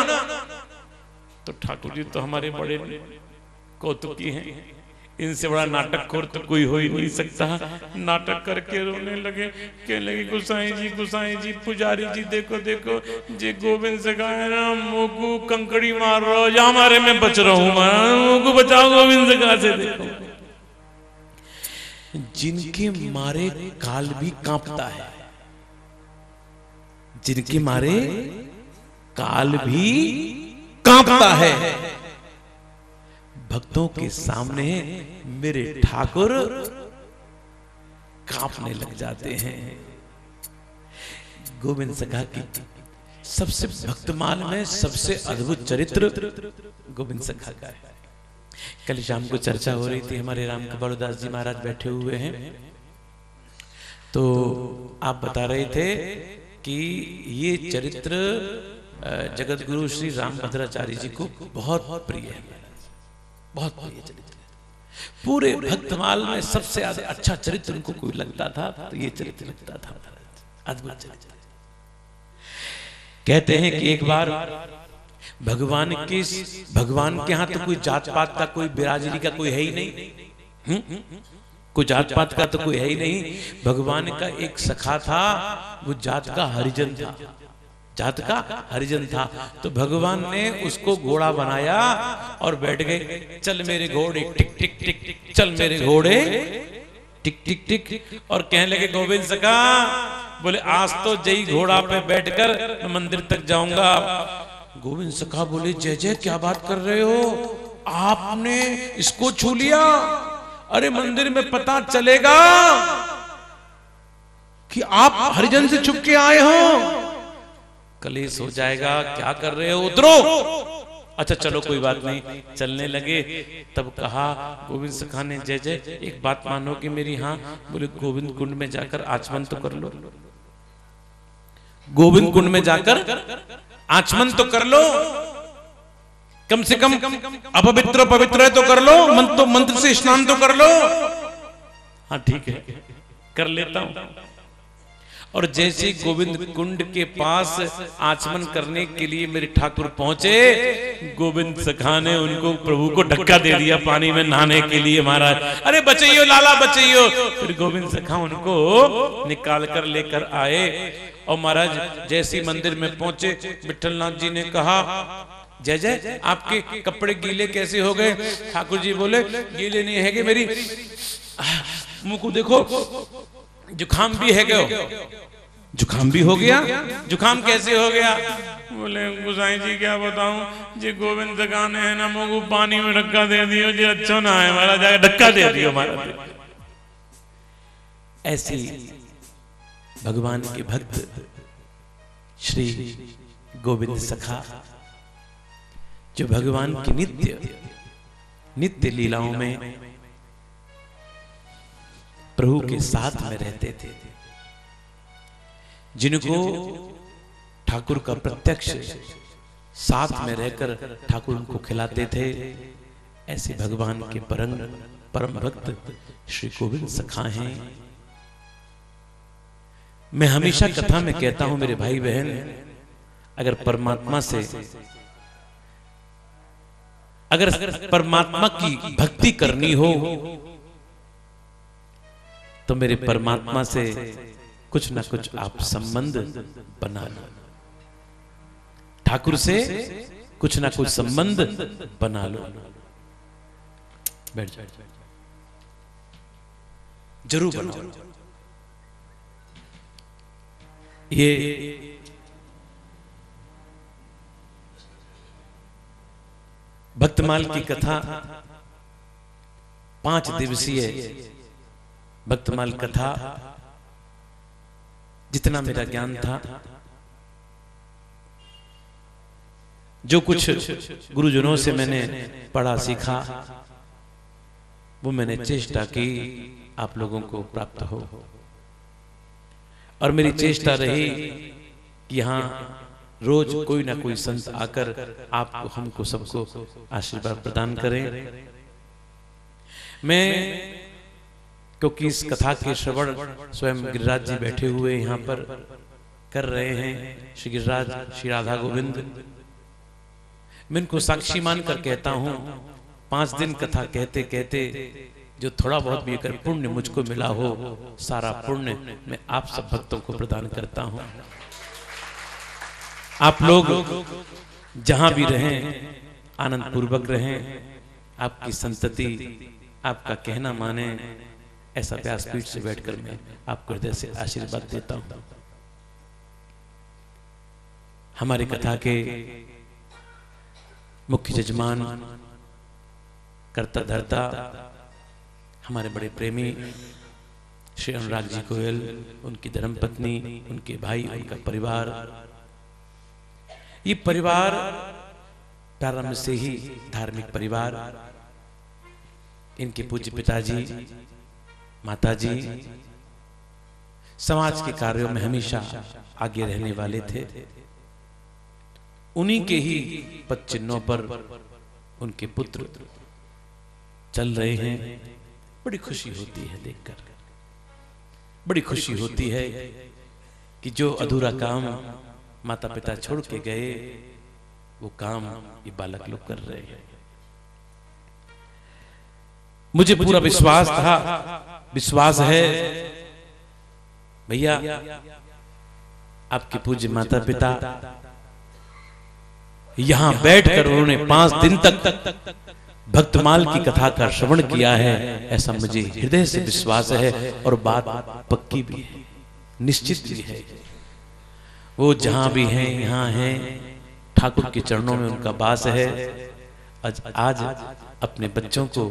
तो ठाकुर जी तो हमारे बड़े कौतुकी हैं। इनसे बड़ा नाटक खोर तो कोई हो ही नहीं सकता। नाटक करके रोने लगे। कहने लगे गुसाई जी गुसाई जी पुजारी जी देखो देखो जे गोविंद से कहा ना मोकू कंकड़ी मार रहा हो या हमारे में बच रहा हूँ मैं मोकू बचाओ गोविंद से कहा से देखो। जिनके मारे काल भी कांपता है जिनके मारे काल भी कांपता है। भक्तों के सामने मेरे ठाकुर कांपने लग जाते हैं। गोविंद सखा की सबसे भक्तमाल में सबसे अद्भुत चरित्र गोविंद सखा का है। कल शाम को चर्चा हो रही थी हमारे राम कपाल दास जी महाराज बैठे हुए हैं। तो आप बता रहे थे कि ये चरित्र जगत गुरु श्री रामभद्राचार्य जी को बहुत प्रिय है। बहुत प्रिय चरित्र पूरे भक्तमाल में सबसे ज़्यादा अच्छा चरित्र उनको कोई लगता था तो ये चरित्र लगता था। अद्भुत चरित्र। कहते हैं कि एक बार भगवान के भगवान के यहाँ तो कोई जात पात का, कोई बिराजरी का कोई है ही नहीं। हम्म? कोई जात पात का तो कोई है ही नहीं। भगवान का एक सखा था वो जात का हरिजन था। जात का हरिजन था। तो भगवान ने उसको घोड़ा बनाया और बैठ गए। चल मेरे घोड़े टिक टिक टिक चल मेरे घोड़े। टिक टिक टिक। और कहने लगे गोविंद सका बोले आज तो जई घोड़ा पे बैठकर मंदिर तक जाऊँगा। गोविंद सखा बोले जय जय क्या बात कर रहे हो? आपने इसको छू लिया। अरे मंदिर में पता चलेगा कि आप हरिजन से छुप के आए हो। कलेश हो जाएगा क्या कर रहे हो? उतरो। अच्छा चलो कोई बात नहीं। चलने लगे। तब कहा गोविंद सखा ने जय जय। एक बात मानो कि मेरी हाँ। बोले गोविंद कुंड में जाकर आचमन तो कर लो। गोविंद कुंड में जाकर आचमन तो कर लो। कम से कम अपवित्र, पवित्र है तो कर लो मंत्र तो मंत्र से स्नान तो कर लो। हाँ ठीक है। कर लेता हूँ। और जैसे गोविंद कुंड के पास आचमन करने के लिए मेरे ठाकुर पहुँचे, गोविंद सखा ने उनको प्रभु को धक्का दे दिया पानी में नहाने के लिए महाराज। अरे बचइयो लाला बचइयो फिर गोविंद सखा उनको निकाल कर लेकर आए। और महाराज जैसे मंदिर में पहुँचे विठलनाथ जी ने कहा जय जय आपके कपड़े गीले कैसे हो गए? ठाकुर जी बोले गीले नहीं है मेरी? मुँह को देखो जुखाम भी है गयो जुखाम भी हो गया? जुखाम कैसे हो गया? बोले गुसाई जी क्या बताऊँ? जी गोविंद गाने है ना मुँह को पानी में ढक्का दे दियो। जी अच्छा ना है हमारा जाके धक्का दे दियो हमारा ऐसी भगवान के भक्त श्री गोविंद सखा जो भगवान की नित्य नित्य लीलाओं में प्रभु के साथ में रहते थे। जिनको ठाकुर का प्रत्यक्ष साथ में रहकर ठाकुर उनको खिलाते थे, ऐसे भगवान के परम परम भक्त श्री गोविंद सखा हैं। मैं हमेशा कथा में कहता हूँ, मेरे भाई बहन, अगर परमात्मा से अगर परमात्मा की भक्ति करनी हो तो मेरे परमात्मा से कुछ ना कुछ आप संबंध बना लो ठाकुर से कुछ ना कुछ संबंध बना लो। बैठ जाओ। ज़रूर बनाओ ये भक्तमाल की कथा पाँच दिवसीय भक्तमाल कथा जितना मेरा ज्ञान था। जो कुछ गुरुजनों से मैंने पढ़ा सीखा वो मैंने चेष्टा की आप लोगों को प्राप्त हो। और मेरी चेष्टा रही कि यहाँ रोज कोई ना कोई संत आकर आपको हमको सबको आशीर्वाद प्रदान करें। मैं क्योंकि इस कथा के श्रवण स्वयं गिरिराज जी बैठे हुए यहाँ पर कर रहे हैं श्री गिरिराज श्री राधा गोविंद। मैं इनको साक्षी मानकर कहता हूँ पाँच दिन कथा कहते कहते जो थोड़ा बहुत भी अगर पुण्य मुझको मिला हो सारा पुण्य मैं आप सब भक्तों को प्रदान करता हूँ। आप लोग जहाँ भी रहें आनंद पूर्वक रहें, आपकी संतति, आपका कहना माने, ऐसा व्यासपीठ से बैठकर मैं आपको हृदय से आशीर्वाद देता हूँ। हमारी कथा के मुख्य जजमान करता धरता हमारे बड़े प्रेमी, श्री अनुराग जी गोयल, उनकी धर्मपत्नी, उनके भाई, उनका परिवार ये परिवार प्रारंभ से ही धार्मिक परिवार। इनके पूज्य पिताजी, माताजी समाज के कार्यों में हमेशा आगे रहने वाले थे। उन्हीं के ही पद चिन्हों पर उनके पुत्र चल रहे हैं। बड़ी खुशी होती है देखकर। बड़ी खुशी होती है कि जो अधूरा काम माता पिता छोड़ के गए वो काम ये बालक लोग कर रहे हैं। मुझे पूरा विश्वास था। विश्वास है। भैया आपके पूज्य माता पिता यहाँ बैठकर उन्होंने पाँच दिन तक भक्तमाल की कथा का श्रवण किया है ऐसा मुझे हृदय से विश्वास है और बात पक्की भी है। निश्चित भी है। वो जहाँ भी हैं, यहाँ हैं। ठाकुर के चरणों में उनका वास है। आज आज अपने बच्चों को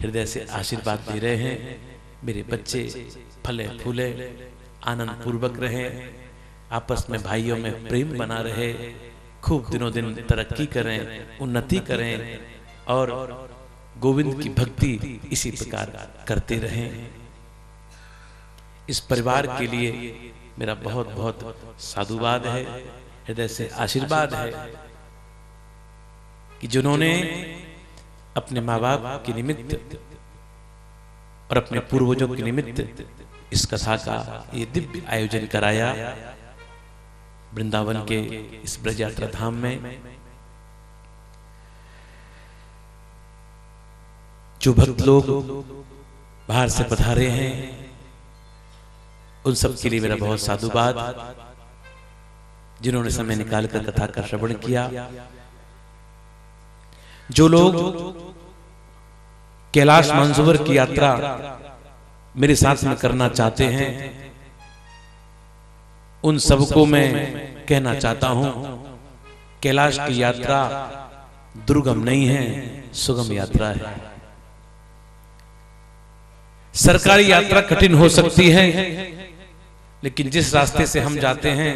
हृदय से आशीर्वाद दे रहे हैं। मेरे बच्चे फले फूले आनंद पूर्वक रहे आपस में भाइयों में प्रेम बना रहे खूब दिनों दिन तरक्की करें उन्नति करें और गोविंद की भक्ति इसी प्रकार करते रहें इस परिवार के लिए मेरा बहुत बहुत साधुवाद है, हृदय से आशीर्वाद है कि जिन्होंने अपने माँ बाप के निमित्त और अपने पूर्वजों के निमित्त इस कथा का ये दिव्य आयोजन कराया। वृंदावन के इस ब्रज यात्रा धाम में जो भक्त लोग बाहर से पधारे हैं उन सब के लिए मेरा बहुत साधुवाद, जिन्होंने समय निकालकर कथा का श्रवण किया। जो लोग कैलाश मानसरोवर की यात्रा मेरे साथ में करना चाहते हैं, उन सबको मैं कहना चाहता हूँ, कैलाश की यात्रा दुर्गम नहीं है, सुगम यात्रा है। सरकारी यात्रा कठिन हो सकती है लेकिन जिस रास्ते से हम जाते हैं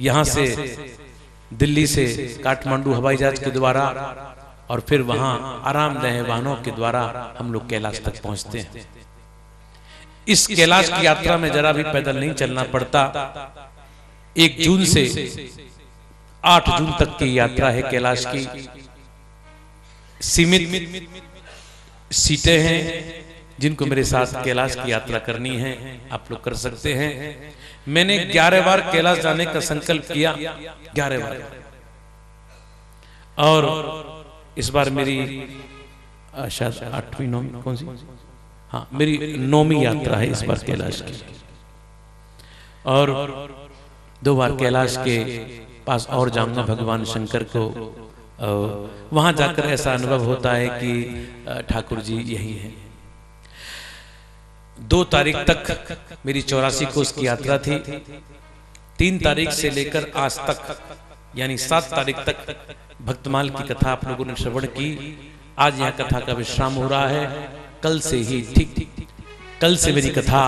यहाँ से दिल्ली से काठमांडू हवाई जहाज़ के द्वारा और फिर वहाँ आरामदेह वाहनों के द्वारा हम लोग कैलाश तक पहुँचते हैं। इस कैलाश की यात्रा में जरा भी पैदल नहीं चलना पड़ता। एक जून से आठ जून तक की यात्रा है कैलाश की। सीमित सीटें हैं। जिनको मेरे साथ कैलाश की यात्रा करनी है आप लोग कर सकते हैं। मैंने ग्यारह बार कैलाश जाने का संकल्प किया। ग्यारह बार। और इस बार मेरी शायद आठवीं नौवीं कौन सी? हाँ मेरी नौवीं यात्रा है इस बार कैलाश की। और दो बार कैलाश के पास और जाऊँगा भगवान शंकर को। वहाँ जाकर ऐसा अनुभव होता है कि ठाकुर जी यही है। दो तारीख तक मेरी चौरासी कोस की यात्रा थी। तीन तारीख से लेकर आज तक, यानी सात तारीख तक भक्तमाल की कथा आप लोगों ने श्रवण की। आज यहाँ कथा का विश्राम हो रहा है। कल से ही ठीक, कल से मेरी कथा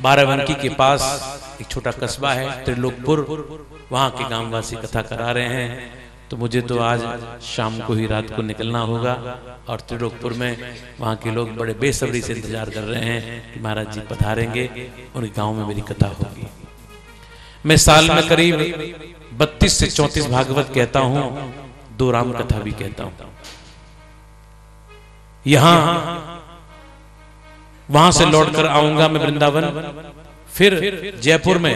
बाराबंकी के पास एक छोटा कस्बा है, त्रिलोकपुर। वहाँ के गांववासी कथा करा रहे हैं। तो मुझे तो आज शाम को ही रात को निकलना होगा और त्रिलोकपुर में वहाँ के लोग बड़े बेसब्री से इंतज़ार कर रहे हैं कि महाराज जी पधारेंगे उनके गाँव में मेरी कथा होगी। मैं साल में करीब बत्तीस से चौंतीस भागवत कहता हूँ दो राम कथा भी कहता हूँ। यहाँ वहाँ से लौटकर आऊँगा मैं वृंदावन फिर जयपुर में।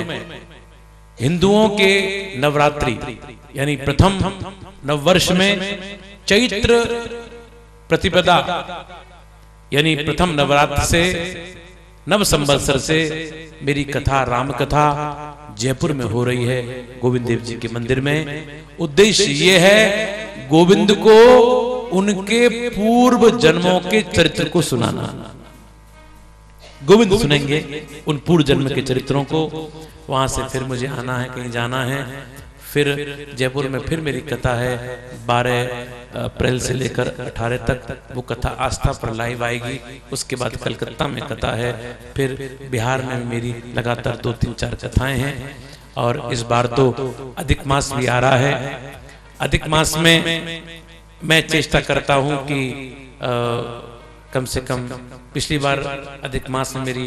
हिंदुओं के नवरात्रि, यानी प्रथम नववर्ष में चैत्र प्रतिपदा, यानी प्रथम नवरात्र से नव संवत्सर से मेरी कथा राम कथा जयपुर में हो रही है गोविंद देव जी के मंदिर में। उद्देश्य ये है गोविंद को उनके पूर्व जन्मों के चरित्र को सुनाना। गोविंद सुनेंगे उन पूर्व जन्म के चरित्रों को। वहाँ से फिर मुझे आना है कहीं जाना है। फिर जयपुर में फिर मेरी कथा है बारह अप्रैल से लेकर अठारह तक वो कथा आस्था पर लाइव आएगी। उसके बाद कलकत्ता में कथा है। फिर बिहार में मेरी लगातार दो तीन चार कथाएँ हैं। और इस बार तो अधिक मास भी आ रहा है। अधिक मास में मैं चेष्टा करता हूँ कि आ, कम से कम पिछली बार अधिक मास में मेरी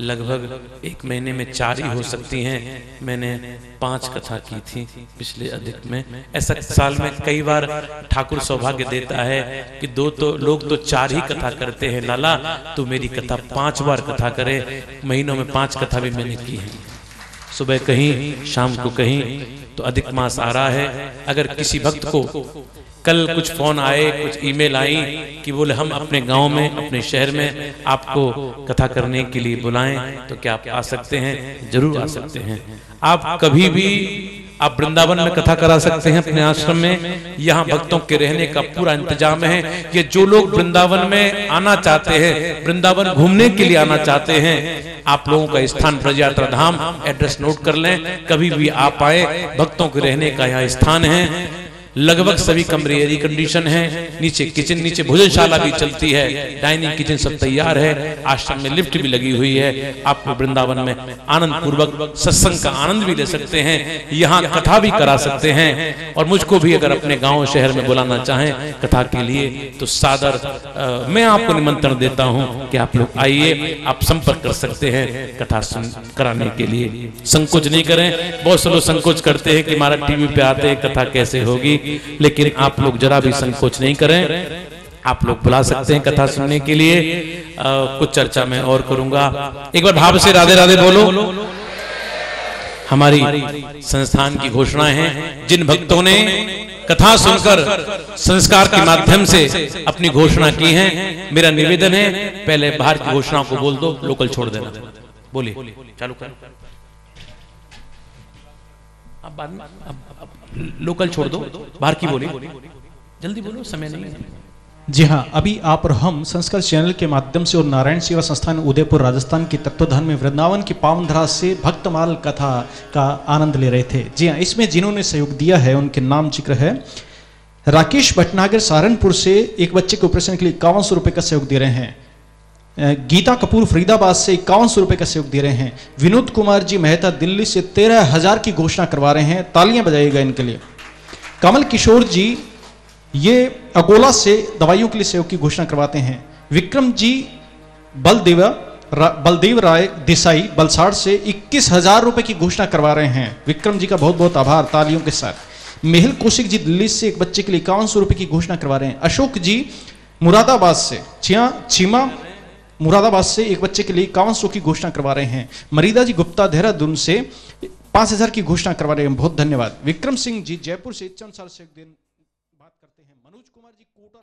लगभग एक महीने में चार ही हो सकती हैं। मैंने पाँच कथा की थी पिछले अधिक में। ऐसा साल में कई बार ठाकुर सौभाग्य देता है कि दो तो लोग तो चार ही कथा करते हैं। लाला तो मेरी कथा पाँच बार कथा करे। महीनों में पाँच कथा भी मैंने की है। सुबह कहीं, शाम को कहीं तो अधिक मास आ रहा है। अगर किसी भक्त को कल कुछ फ़ोन आए, कुछ ईमेल आई कि बोले, हम अपने गाँव में, अपने शहर में आपको कथा करने के लिए बुलाएँ तो क्या आप आ सकते हैं? ज़रूर आ सकते हैं। आप कभी भी, आप वृंदावन में कथा करा सकते हैं अपने आश्रम में। यहाँ भक्तों के रहने का पूरा इंतज़ाम है कि जो लोग वृंदावन में आना चाहते हैं, वृंदावन घूमने के लिए आना चाहते हैं, आप लोगों का स्थान ब्रज यात्रा धाम, एड्रेस नोट कर लें। कभी भी आप आए, भक्तों के रहने का यहाँ स्थान है। लगभग सभी कमरे एयर कंडीशन है नीचे किचन नीचे भोजनशाला भी चलती है डाइनिंग किचन सब तैयार है आश्रम में लिफ्ट भी लगी हुई है आप वृंदावन में आनंद पूर्वक सत्संग का आनंद भी ले सकते हैं यहाँ कथा भी करा सकते हैं। और मुझको भी अगर अपने गाँव शहर में बुलाना चाहें कथा के लिए तो सादर मैं आपको निमंत्रण देता हूँ कि आप लोग आइए आप संपर्क कर सकते हैं कथा कराने के लिए। संकोच नहीं करें बहुत से लोग संकोच करते हैं कि हमारा टीवी पे आते हैं कथा कैसे होगी लेकिन आप लोग जरा भी संकोच नहीं करें। आप लोग बुला सकते हैं कथा सुनने के लिए। आ, कुछ चर्चा में और करूँगा। एक बार भाव से राधे राधे बोलो। हमारी संस्थान की घोषणा है जिन भक्तों ने कथा सुनकर संस्कार के माध्यम से अपनी घोषणा की है मेरा निवेदन है पहले बाहर की घोषणाओं को बोल दो लोकल छोड़ देना। बोलिए। चालू कर। अब बाद में अब लोकल छोड़ दो, बाहर की बोलिए जल्दी बोलो, समय नहीं जी हाँ अभी आप और हम संस्कार चैनल के माध्यम से और नारायण सेवा संस्थान उदयपुर, राजस्थान के तत्वधान में वृंदावन की पावनधरा से भक्तमाल कथा का आनंद ले रहे थे। जी हाँ इसमें जिन्होंने सहयोग दिया है, उनके नाम ज़िक्र है। राकेश भटनागर सहारनपुर से एक बच्चे के ऑपरेशन के लिए इक्यावन सौ का सहयोग दे रहे हैं। गीता कपूर फरीदाबाद से इक्यावन सौ रुपये का सहयोग दे रहे हैं। विनोद कुमार जी मेहता दिल्ली से तेरह हज़ार की घोषणा करवा रहे हैं। तालियाँ बजाइएगा इनके लिए। कमल किशोर जी, ये अगोला से दवाइयों के लिए सहयोग की घोषणा करवाते हैं। विक्रम जी, बलदेवा बलदेव राय देसाई, बलसाड़ से इक्कीस हज़ार रुपए की घोषणा करवा रहे हैं। विक्रम जी का बहुत बहुत आभार तालियों के साथ। मेहल कौशिक जी दिल्ली से एक बच्चे के लिए इक्यावन सौ रुपए की घोषणा करवा रहे हैं। अशोक जी, मुरादाबाद से। छिया, छिमा मुरादाबाद से एक बच्चे के लिए इक्यावन सौ की घोषणा करवा रहे हैं। मरीदा जी गुप्ता देहरादून से पाँच हज़ार की घोषणा करवा रहे हैं। बहुत धन्यवाद। विक्रम सिंह जी जयपुर से चंद से एक दिन बात करते हैं। मनोज कुमार जी कोटा।